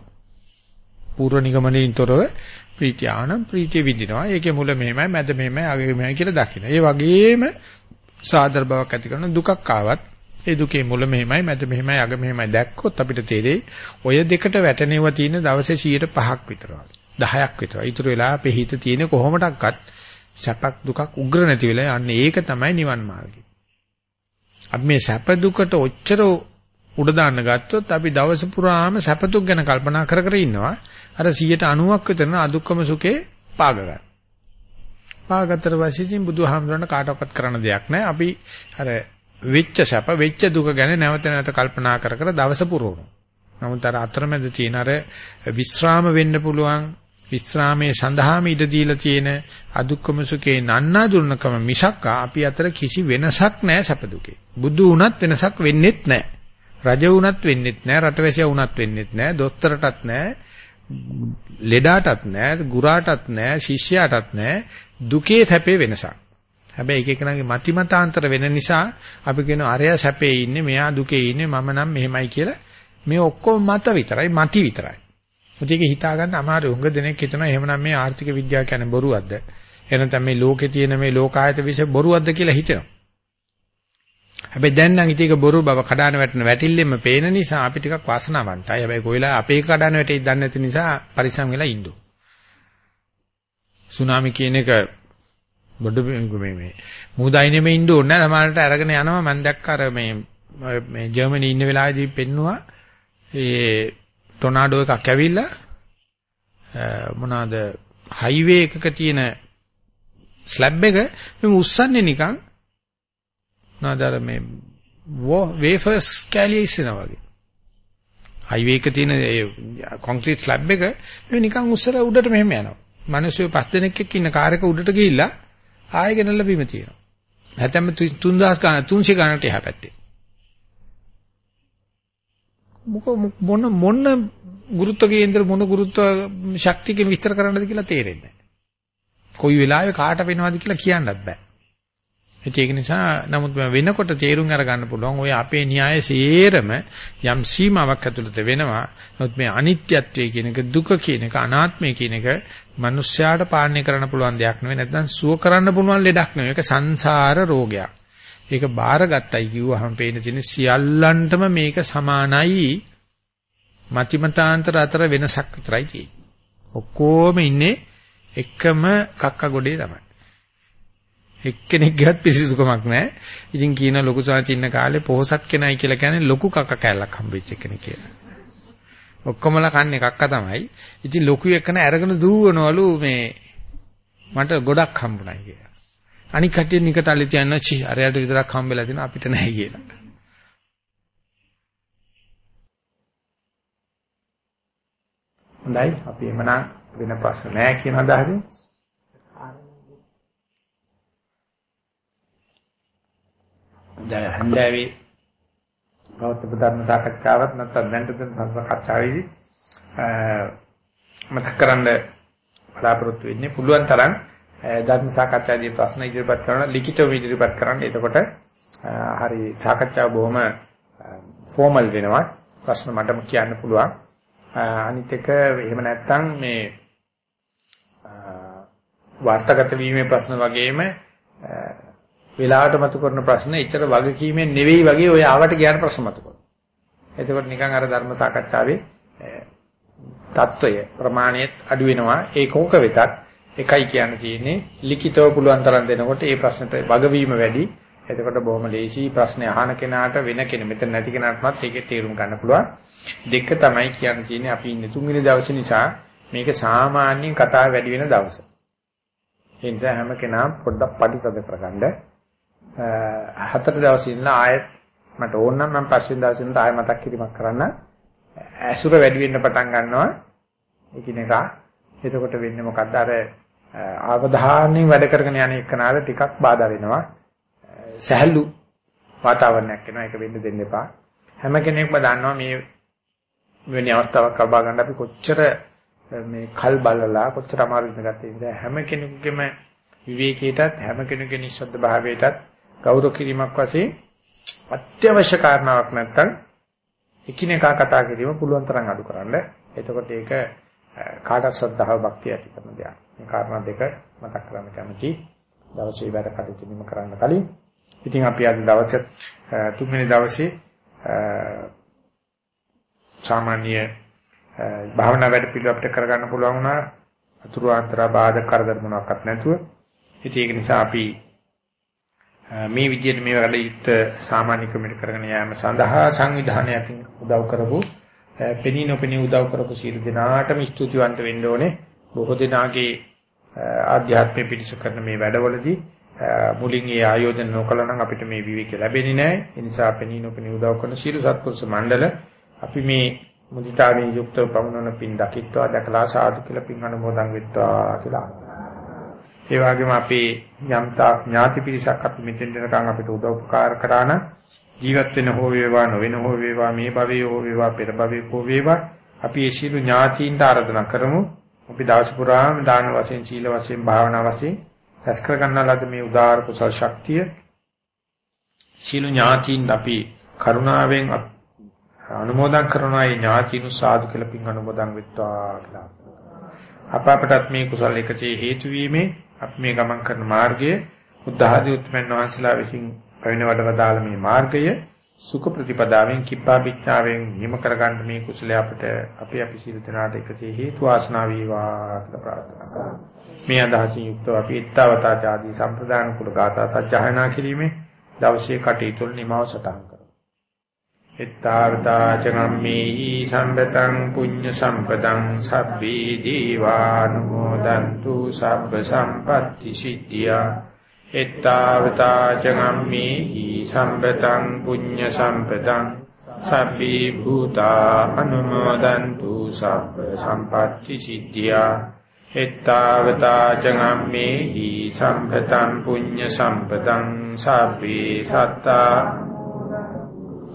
පූර්ව නිගමනයෙන් තොරව ප්‍රීතිය ආනම් ප්‍රීතිය විඳිනවා. ඒකේ මුල මෙහෙමයි, මැද මෙහෙමයි, අග මෙහෙමයි කියලා දකින්න. ඒ වගේම සාදර බවක් ඇති කරන දුකක් ආවත් ඒ දුකේ මුල මෙහෙමයි, මැද මෙහෙමයි, අග මෙහෙමයි දැක්කොත් අපිට තේරෙයි ඔය දෙකට වැටෙනවා තියෙන දවසේ 105ක් විතර වගේ. 10ක් විතර. ඊටු වෙලා අපේ හිත තියෙන කොහොමඩක්වත් සැපක් දුකක් උග්‍ර නැති වෙලා යන්නේ ඒක තමයි නිවන් මාර්ගය. අපි මේ සැප දුකට ඔච්චර උඩ දාන්න ගත්තොත් අපි දවස පුරාම සැප දුක් ගැන කල්පනා කර කර ඉන්නවා. අර 190ක් විතර අදුක්කම සුඛේ පාග ගන්න. පාගතර වශයෙන් බුදුහාමුදුරන කාටවත් කරන්න දෙයක් නැහැ. අපි අර වෙච්ච සැප වෙච්ච දුක ගැන නැවත නැවත කල්පනා කර කර දවස පුරවනවා. නමුත් අර අතරමැද තියෙන අර විස්්‍රාම වෙන්න පුළුවන් විස්රාමයේ සඳහාම ඉඩ දීලා තියෙන අදුක්කම සුඛේ නන්නා දුර්ණකම මිසක් අපි අතර කිසි වෙනසක් නැහැ සැප දුකේ. බුදු වුණත් වෙනසක් වෙන්නේත් නැහැ. රජ වුණත් වෙන්නේත් නැහැ, රටවැසියා වුණත් වෙන්නේත් නැහැ, දොස්තරටත් නැහැ, ලෙඩාටත් නැහැ, ගුරාටත් නැහැ, ශිෂ්‍යයාටත් නැහැ. දුකේ සැපේ වෙනසක්. හැබැයි එක එකනාගේ මති මතාන්තර වෙන නිසා අපි කියනවා අරයා සැපේ ඉන්නේ, මෙයා දුකේ ඉන්නේ, මම නම් මෙහෙමයි කියලා. මේ ඔක්කොම මත විතරයි, මති විතරයි. ඒක හිතා ගන්න අමාරු උඟ දෙනෙක් හිතනවා එහෙමනම් මේ ආර්ථික විද්‍යාව කියන්නේ බොරුවක්ද? එහෙනම් මේ ලෝකේ තියෙන මේ ලෝකායත විශ්ව බොරුවක්ද කියලා හිතෙනවා. හැබැයි දැන් නම් ඉතින් ඒක බොරු බව කඩාන වැටෙන වැටිල්ලෙම පේන නිසා අපි ටිකක් වාසනාවන්තයි. හැබැයි කොයිලා අපේ කඩාන වැටෙයි දන්නේ නැති නිසා පරිස්සම් වෙලා ඉන්නු. සුනාමි කියන එක බොඩ මේ මේ මුහුදයිනෙම ඉන්න ඕනේ නැහැ. සමහරට අරගෙන යනවා මම දැක්ක අර මේ මේ ජර්මනි ඉන්න වෙලාවේදී පෙන්නවා ඒ ටොනාඩෝ එකක් ඇවිල්ලා මොනවාද හයිවේ එකක තියෙන ස්ලැබ් එක මේ උස්සන්නේ නිකන් නාදර මේ වේෆර්ස් කැලිය ඉස්සෙනා වගේ. හයිවේ එක තියෙන ඒ කොන්ක්‍රීට් ස්ලැබ් එක මේ නිකන් උස්සර උඩට මෙහෙම යනවා. මිනිස්සු පස් දෙනෙක් එක්ක ඉන්න කාර් එක උඩට ගිහිල්ලා ආයෙ ගෙනල්ලා බීම තියෙනවා. නැත්නම් 3000 ගාන 300 ගානට එහා පැත්තේ. මොක මොන මොන ගුරුත්ව කේන්ද්‍ර මොන ගුරුත්ව ශක්තියකින් විස්තර කරන්නද කියලා තේරෙන්නේ නැහැ. කොයි වෙලාවෙ කාට වෙනවද කියලා කියන්නත් බෑ. ඒක නිසා නමුත් වෙනකොට තේරුම් අරගන්න පුළුවන් ඔය අපේ න්‍යාය සේරම යම් සීමාවක් ඇතුළත වෙනවා. නමුත් මේ අනිත්‍යත්වය කියන එක දුක කියන එක අනාත්මය කියන එක මිනිස්යාට පාලනය කරන්න පුළුවන් දෙයක් නෙවෙයි. නැත්නම් සුව කරන්න පුළුවන් ලෙඩක් නෙවෙයි. ඒක සංසාර රෝගයක්. ඒක බාරගත්තයි කිව්වහම පේන තියෙන සියල්ලන්ටම මේක සමානයි. මතිමතාන්තර අතර වෙනසක් විතරයි තියෙන්නේ. ඔක්කොම ඉන්නේ එකම කක්ක ගොඩේ තමයි. එක්කෙනෙක් ගියත් පිසිසුකමක් නැහැ. ඉතින් කියන ලොකු සාචින්න කාලේ පොහසත් කෙනයි කියලා කියන්නේ ලොකු කක්ක කැල්ලක් හම්බෙච්ච කෙනෙක් කියලා. ඔක්කොමලා කන්නේ කක්ක තමයි. ඉතින් ලොකු එකන අරගෙන දූවනවලු මේ මට ගොඩක් හම්බුනායි කියලා. අනික කටිය නිකට අලි තියන්න චි අරයට විතරක් හම්බෙලා තියෙන අපිට නැහැ කියලා. හොඳයි අපි එමනම් වෙන ප්‍රශ්න නැහැ කියන අදහසින් දැන් හන්දෑවේ බෞද්ධ ධර්ම සාකච්ඡාවක් නැත්නම් දැන්ට දැන් සාකච්ඡාවේදී මතක් කරන්න බලාපොරොත්තු වෙන්නේ පුළුවන් තරම් ධර්ම සාකච්ඡාදී ප්‍රශ්න ඉදිරිපත් කරන ලිඛිතව ඉදිරිපත් කරන්න. එතකොට හරි සාකච්ඡාව බොහොම ෆෝමල් වෙනවා. ප්‍රශ්න මටම කියන්න පුළුවන්. අනිත් එක එහෙම නැත්නම් මේ වාර්තාගත වීමේ ප්‍රශ්න වගේම වෙලාවට මතු කරන ප්‍රශ්න එච්චර වගකීමෙන් නෙවෙයි වගේ ඔය ආවට ගියාට ප්‍රශ්න මතු කරනවා. එතකොට නිකන් අර ධර්ම සාකච්ඡාවේ தত্ত্বය ප්‍රමාණයත් අඩු වෙනවා. ඒක ඕක වෙතත් එකයි කියන්න තියෙන්නේ. ලිඛිතව පුළුවන් තරම් දෙනකොට ඒ ප්‍රශ්නට වගවීම වැඩි. එතකොට බොහොම ලේසි ප්‍රශ්න අහන කෙනාට වෙන කෙනෙක් මෙතන නැති කෙනාටවත් ඒකේ තේරුම් ගන්න පුළුවන්. දෙක තමයි කියන්න තියෙන්නේ අපි ඉන්නේ තුන්වෙනි දවසේ නිසා. මේක සාමාන්‍යයෙන් කතාව වැඩි වෙන දවස. ඒ නිසා හැම කෙනාම පොඩ්ඩක් පරිතද කරගන්න. හතර දවසේ ඉඳලා ආයෙත් මට ඕන නම් මම පස්වෙනි දවසේ ඉඳලා ආයෙ මතක් කිරීමක් කරන්න. ඇසුර වැඩි වෙන්න පටන් ගන්නවා. එකිනෙකා එතකොට වෙන්නේ මොකද්ද? අර අවධානයෙන් වැඩ කරගෙන යන එකනාල ටිකක් බාධා වෙනවා. සහැල්ලු වාතාවරණයක් එනවා ඒක වෙන්න දෙන්න එපා. හැම කෙනෙක්ම දන්නවා මේ වෙන අවස්ථාවක් ලබා ගන්න අපි කොච්චර මේ කල් බලලා කොච්චර අමාරුද ගත්තේ. හැම කෙනෙකුගේම විවේකීටත් හැම කෙනෙකුගේ නිස්සද්ද භාවයටත් ගෞරව කිරීමක් වශයෙන් අත්‍යවශ්‍ය කාරණාවක් නැත්නම් එකිනෙකා කතා කිරීම පුළුවන් තරම් අඩු කරන්න. එතකොට ඒක කාටත් ශ්‍රද්ධාව භක්තිය ඇති කරන දෙයක්. මේ කාරණා දෙක මතක් කරගන්න කැමති. දවසේ වැඩ කටයුතු නිම කරන්න කලින් ඉතින් අපි අද දවසේ තුන්වෙනි දවසේ සාමාන්‍ය භාවනා වැඩ පිළිවෙල අපිට කරගන්න පුළුවන් වුණා අතුරු අන්තරා බාධක කරදර මොනවාක්වත් නැතුව. ඉතින් ඒක නිසා අපි මේ විදිහට මේ වැඩිට සාමාන්‍ය ක්‍රමයකට කරගෙන යාම සඳහා සංවිධානයකින් උදව් කරපු පෙනී නොපෙනී උදව් කරපු සියලු දෙනාටම ස්තුතිවන්ත වෙන්න ඕනේ. බොහෝ දෙනාගේ ආධ්‍යාත්මික පිළිස කරන මේ වැඩවලදී මුලින් ඒ ආයෝජන නොකළ නම් අපිට මේ විවේක ලැබෙන්නේ නැහැ. ඒ නිසා පෙනී නොපෙනී උදව් කරන සියලු සත්පුරුෂ මණ්ඩල අපි මේ මුදිතාවෙන් යුක්තව පමුණන පින් දකිත්වා දැකලා සාදු කියලා පින් අනුමෝදන් වෙත්වා කියලා. ඒ වගේම අපේ යම්තා ඥාති පිරිසක් අපි මෙතෙන් දෙනකන් අපිට උදව් උපකාර කරා නම් ජීවත් වෙන හෝ වේවා නොවෙන හෝ වේවා මේ භවයේ හෝ වේවා පෙර භවයේ හෝ වේවා අපි ඒ සියලු ඥාතීන්ට ආරාධනා කරමු. අපි දවස පුරාම දාන වශයෙන් සීල වශයෙන් භාවනා වශයෙන් රැස් කර ගන්නා ලද මේ උදාාර කුසල ශක්තිය සීල ඥාතීන් අපි කරුණාවෙන් අනුමෝදන් කරනවා ඒ ඥාතිනු සාදු කියලා පින් අනුමෝදන් වෙත්වා කියලා. අප අපටත් මේ කුසල එකතේ හේතු වීමේ අපි මේ ගමන් කරන මාර්ගයේ බුද්ධ ආදී උත්මයන් වහන්සේලා විසින් පැවිණ වඩවදාල මේ මාර්ගය සුඛ ප්‍රතිපදාවෙන් කිප්පා විඥාවෙන් නිම කරගන්න මේ කුසලය අපිට අපි අපි සියලු දෙනාට එකතේ හේතු වාසනා වේවා කියලා ප්‍රාර්ථනා කරනවා. මේ අදහසින් යුක්තව අපි ඊත්තාවතා ආදී සම්ප්‍රදාන කුල ගාථා සජ්ජායනා කිරීමේ දවසේ කටයුතු නිමාව සටහන් කරනවා. එත්තාවතා චගම්මේහි සම්පතං පුඤ්ඤ සම්පතං සබ්බේ දීවානුමෝදන්තු සබ්බ සම්පatti සිද්ධියා එත්තාවතා චගම්මේහි සම්පතං පුඤ්ඤ සම්පතං සබ්බේ භූතා අනුමෝදන්තු සබ්බ සම්පatti සිද්ධියා එත්තාවතා චගම්මේහි සම්පතං පුඤ්ඤ සම්පතං සබ්බේ සත්තා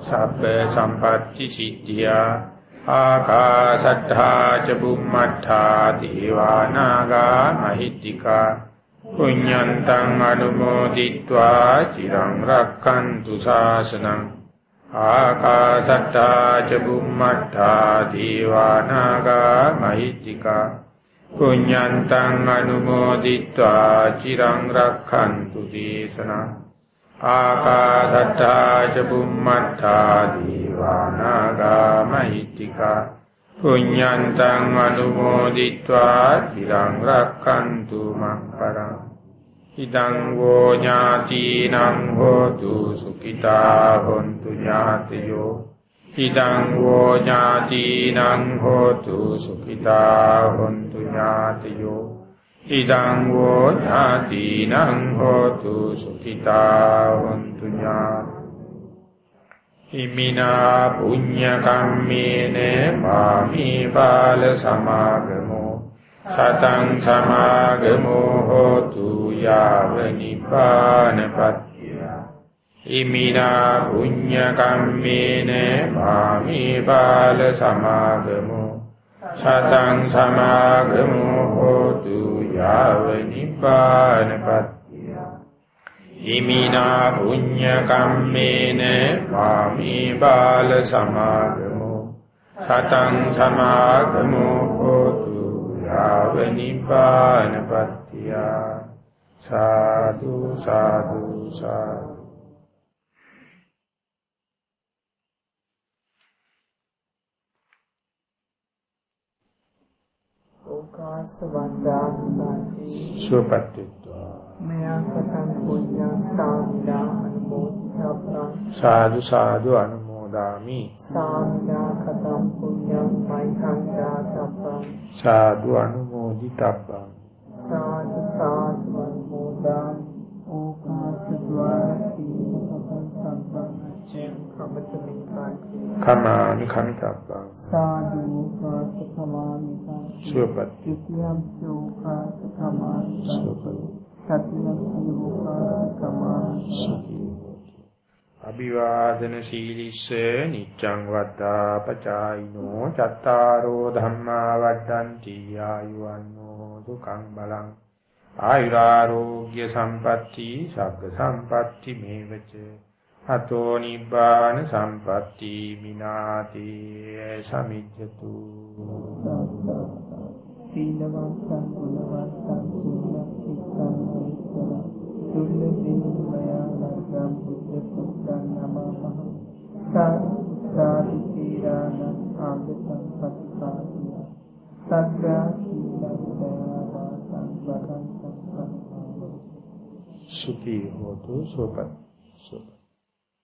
සබ්බ සම්පatti සිද්ධියා ආකාශට්ඨා ච බුම්මට්ඨා දීවානාගා මහිත්‍තිකා පුඤ්ඤන්තං අනුමෝදිत्वा চিරං රක්ඛන්තු ශාසනං ආකාශට්ටා ච බුම්මට්ටා දීවානාගා මහිත්‍තිකා පුඤ්ඤන්තං අනුමෝදිत्वा চিරං රක්ඛන්තු දේශනං ආකාශට්ටා ච බුම්මට්ටා දීවානාගා මහිත්‍තිකා පුඤ්ඤන්තං අනුමෝදිत्वा চিරං රක්ඛන්තු මං පරං ඉදං වූ ඥාතිනං හෝතු සුඛිතා හොන්තු ඥාතයෝ. ඉදං වූ ඥාතිනං හෝතු සුඛිතා හොන්තු ඥාතයෝ. ඉදං වූ ඥාතිනං හෝතු සුඛිතා වന്തു ඉමිනා පුඤ්ඤ කම්මේන මාමි බාල සමාගමෝ. සතං සමාගමෝ හෝතු යාව නිපානපත්‍ය ඉමිනා පුඤ්ඤ කම්මේන මාමි බාල සමාගමෝ සතං සමාගමෝ හෝතු යාව නිපානපත්තිය ඉමිනා පුඤ්ඤ කම්මේන මාමේ බාල සමාගමෝ සතං සමාගමෝ හෝතු යාව නිපානපත්තිය සාදු සාදු සාදු ඕකාස වන්දාන්ති සුවපත් වෙත්වා මයංකතං පුඤ්ඤං සාමිලා අනුමෝදිතබ්බං සාදු සාදු අනුමෝදාමි සාමිලා කතං පුඤ්ඤං මයිඛං දාතබ්බං සාදු අනුමෝදිතබ්බං සාදු සාදු අනුමෝදාමි ඕකාස කමාමි කමිතබ්බං සාදු ඕකාස කමාමිකං සුවපත් ත්‍රිතියම් ඕකාස කමාමිකං සුවපත් සතියම් ඕකාස කමාමිකං සුඛී අභිවාදන සීලිස්ස නිච්ඡං වද්දා පචායිනෝ චත්තාරෝ ධම්මා වද්දන්ති ආයුවන්නෝ දුකං බලං. ආයුරාෝග්‍ය සම්පatti සග්ග සම්පatti මේවච. අතෝ නිබ්බාන සම්පatti මිනාති සමිජ්ජතු. සීලවන්තං ගුණවන්තං පුඤ්ඤක්ඛිතං දුර්ලභී මයා ලග්ගම් බුද්ධ පුත්තං නමමහ සාරාදි පීරාණ ආගතං පටිපාටිය සත්‍යා සීලං දයාවාසං වදං සංඝං සුඛී හෝතු සෝපත් සෝපත්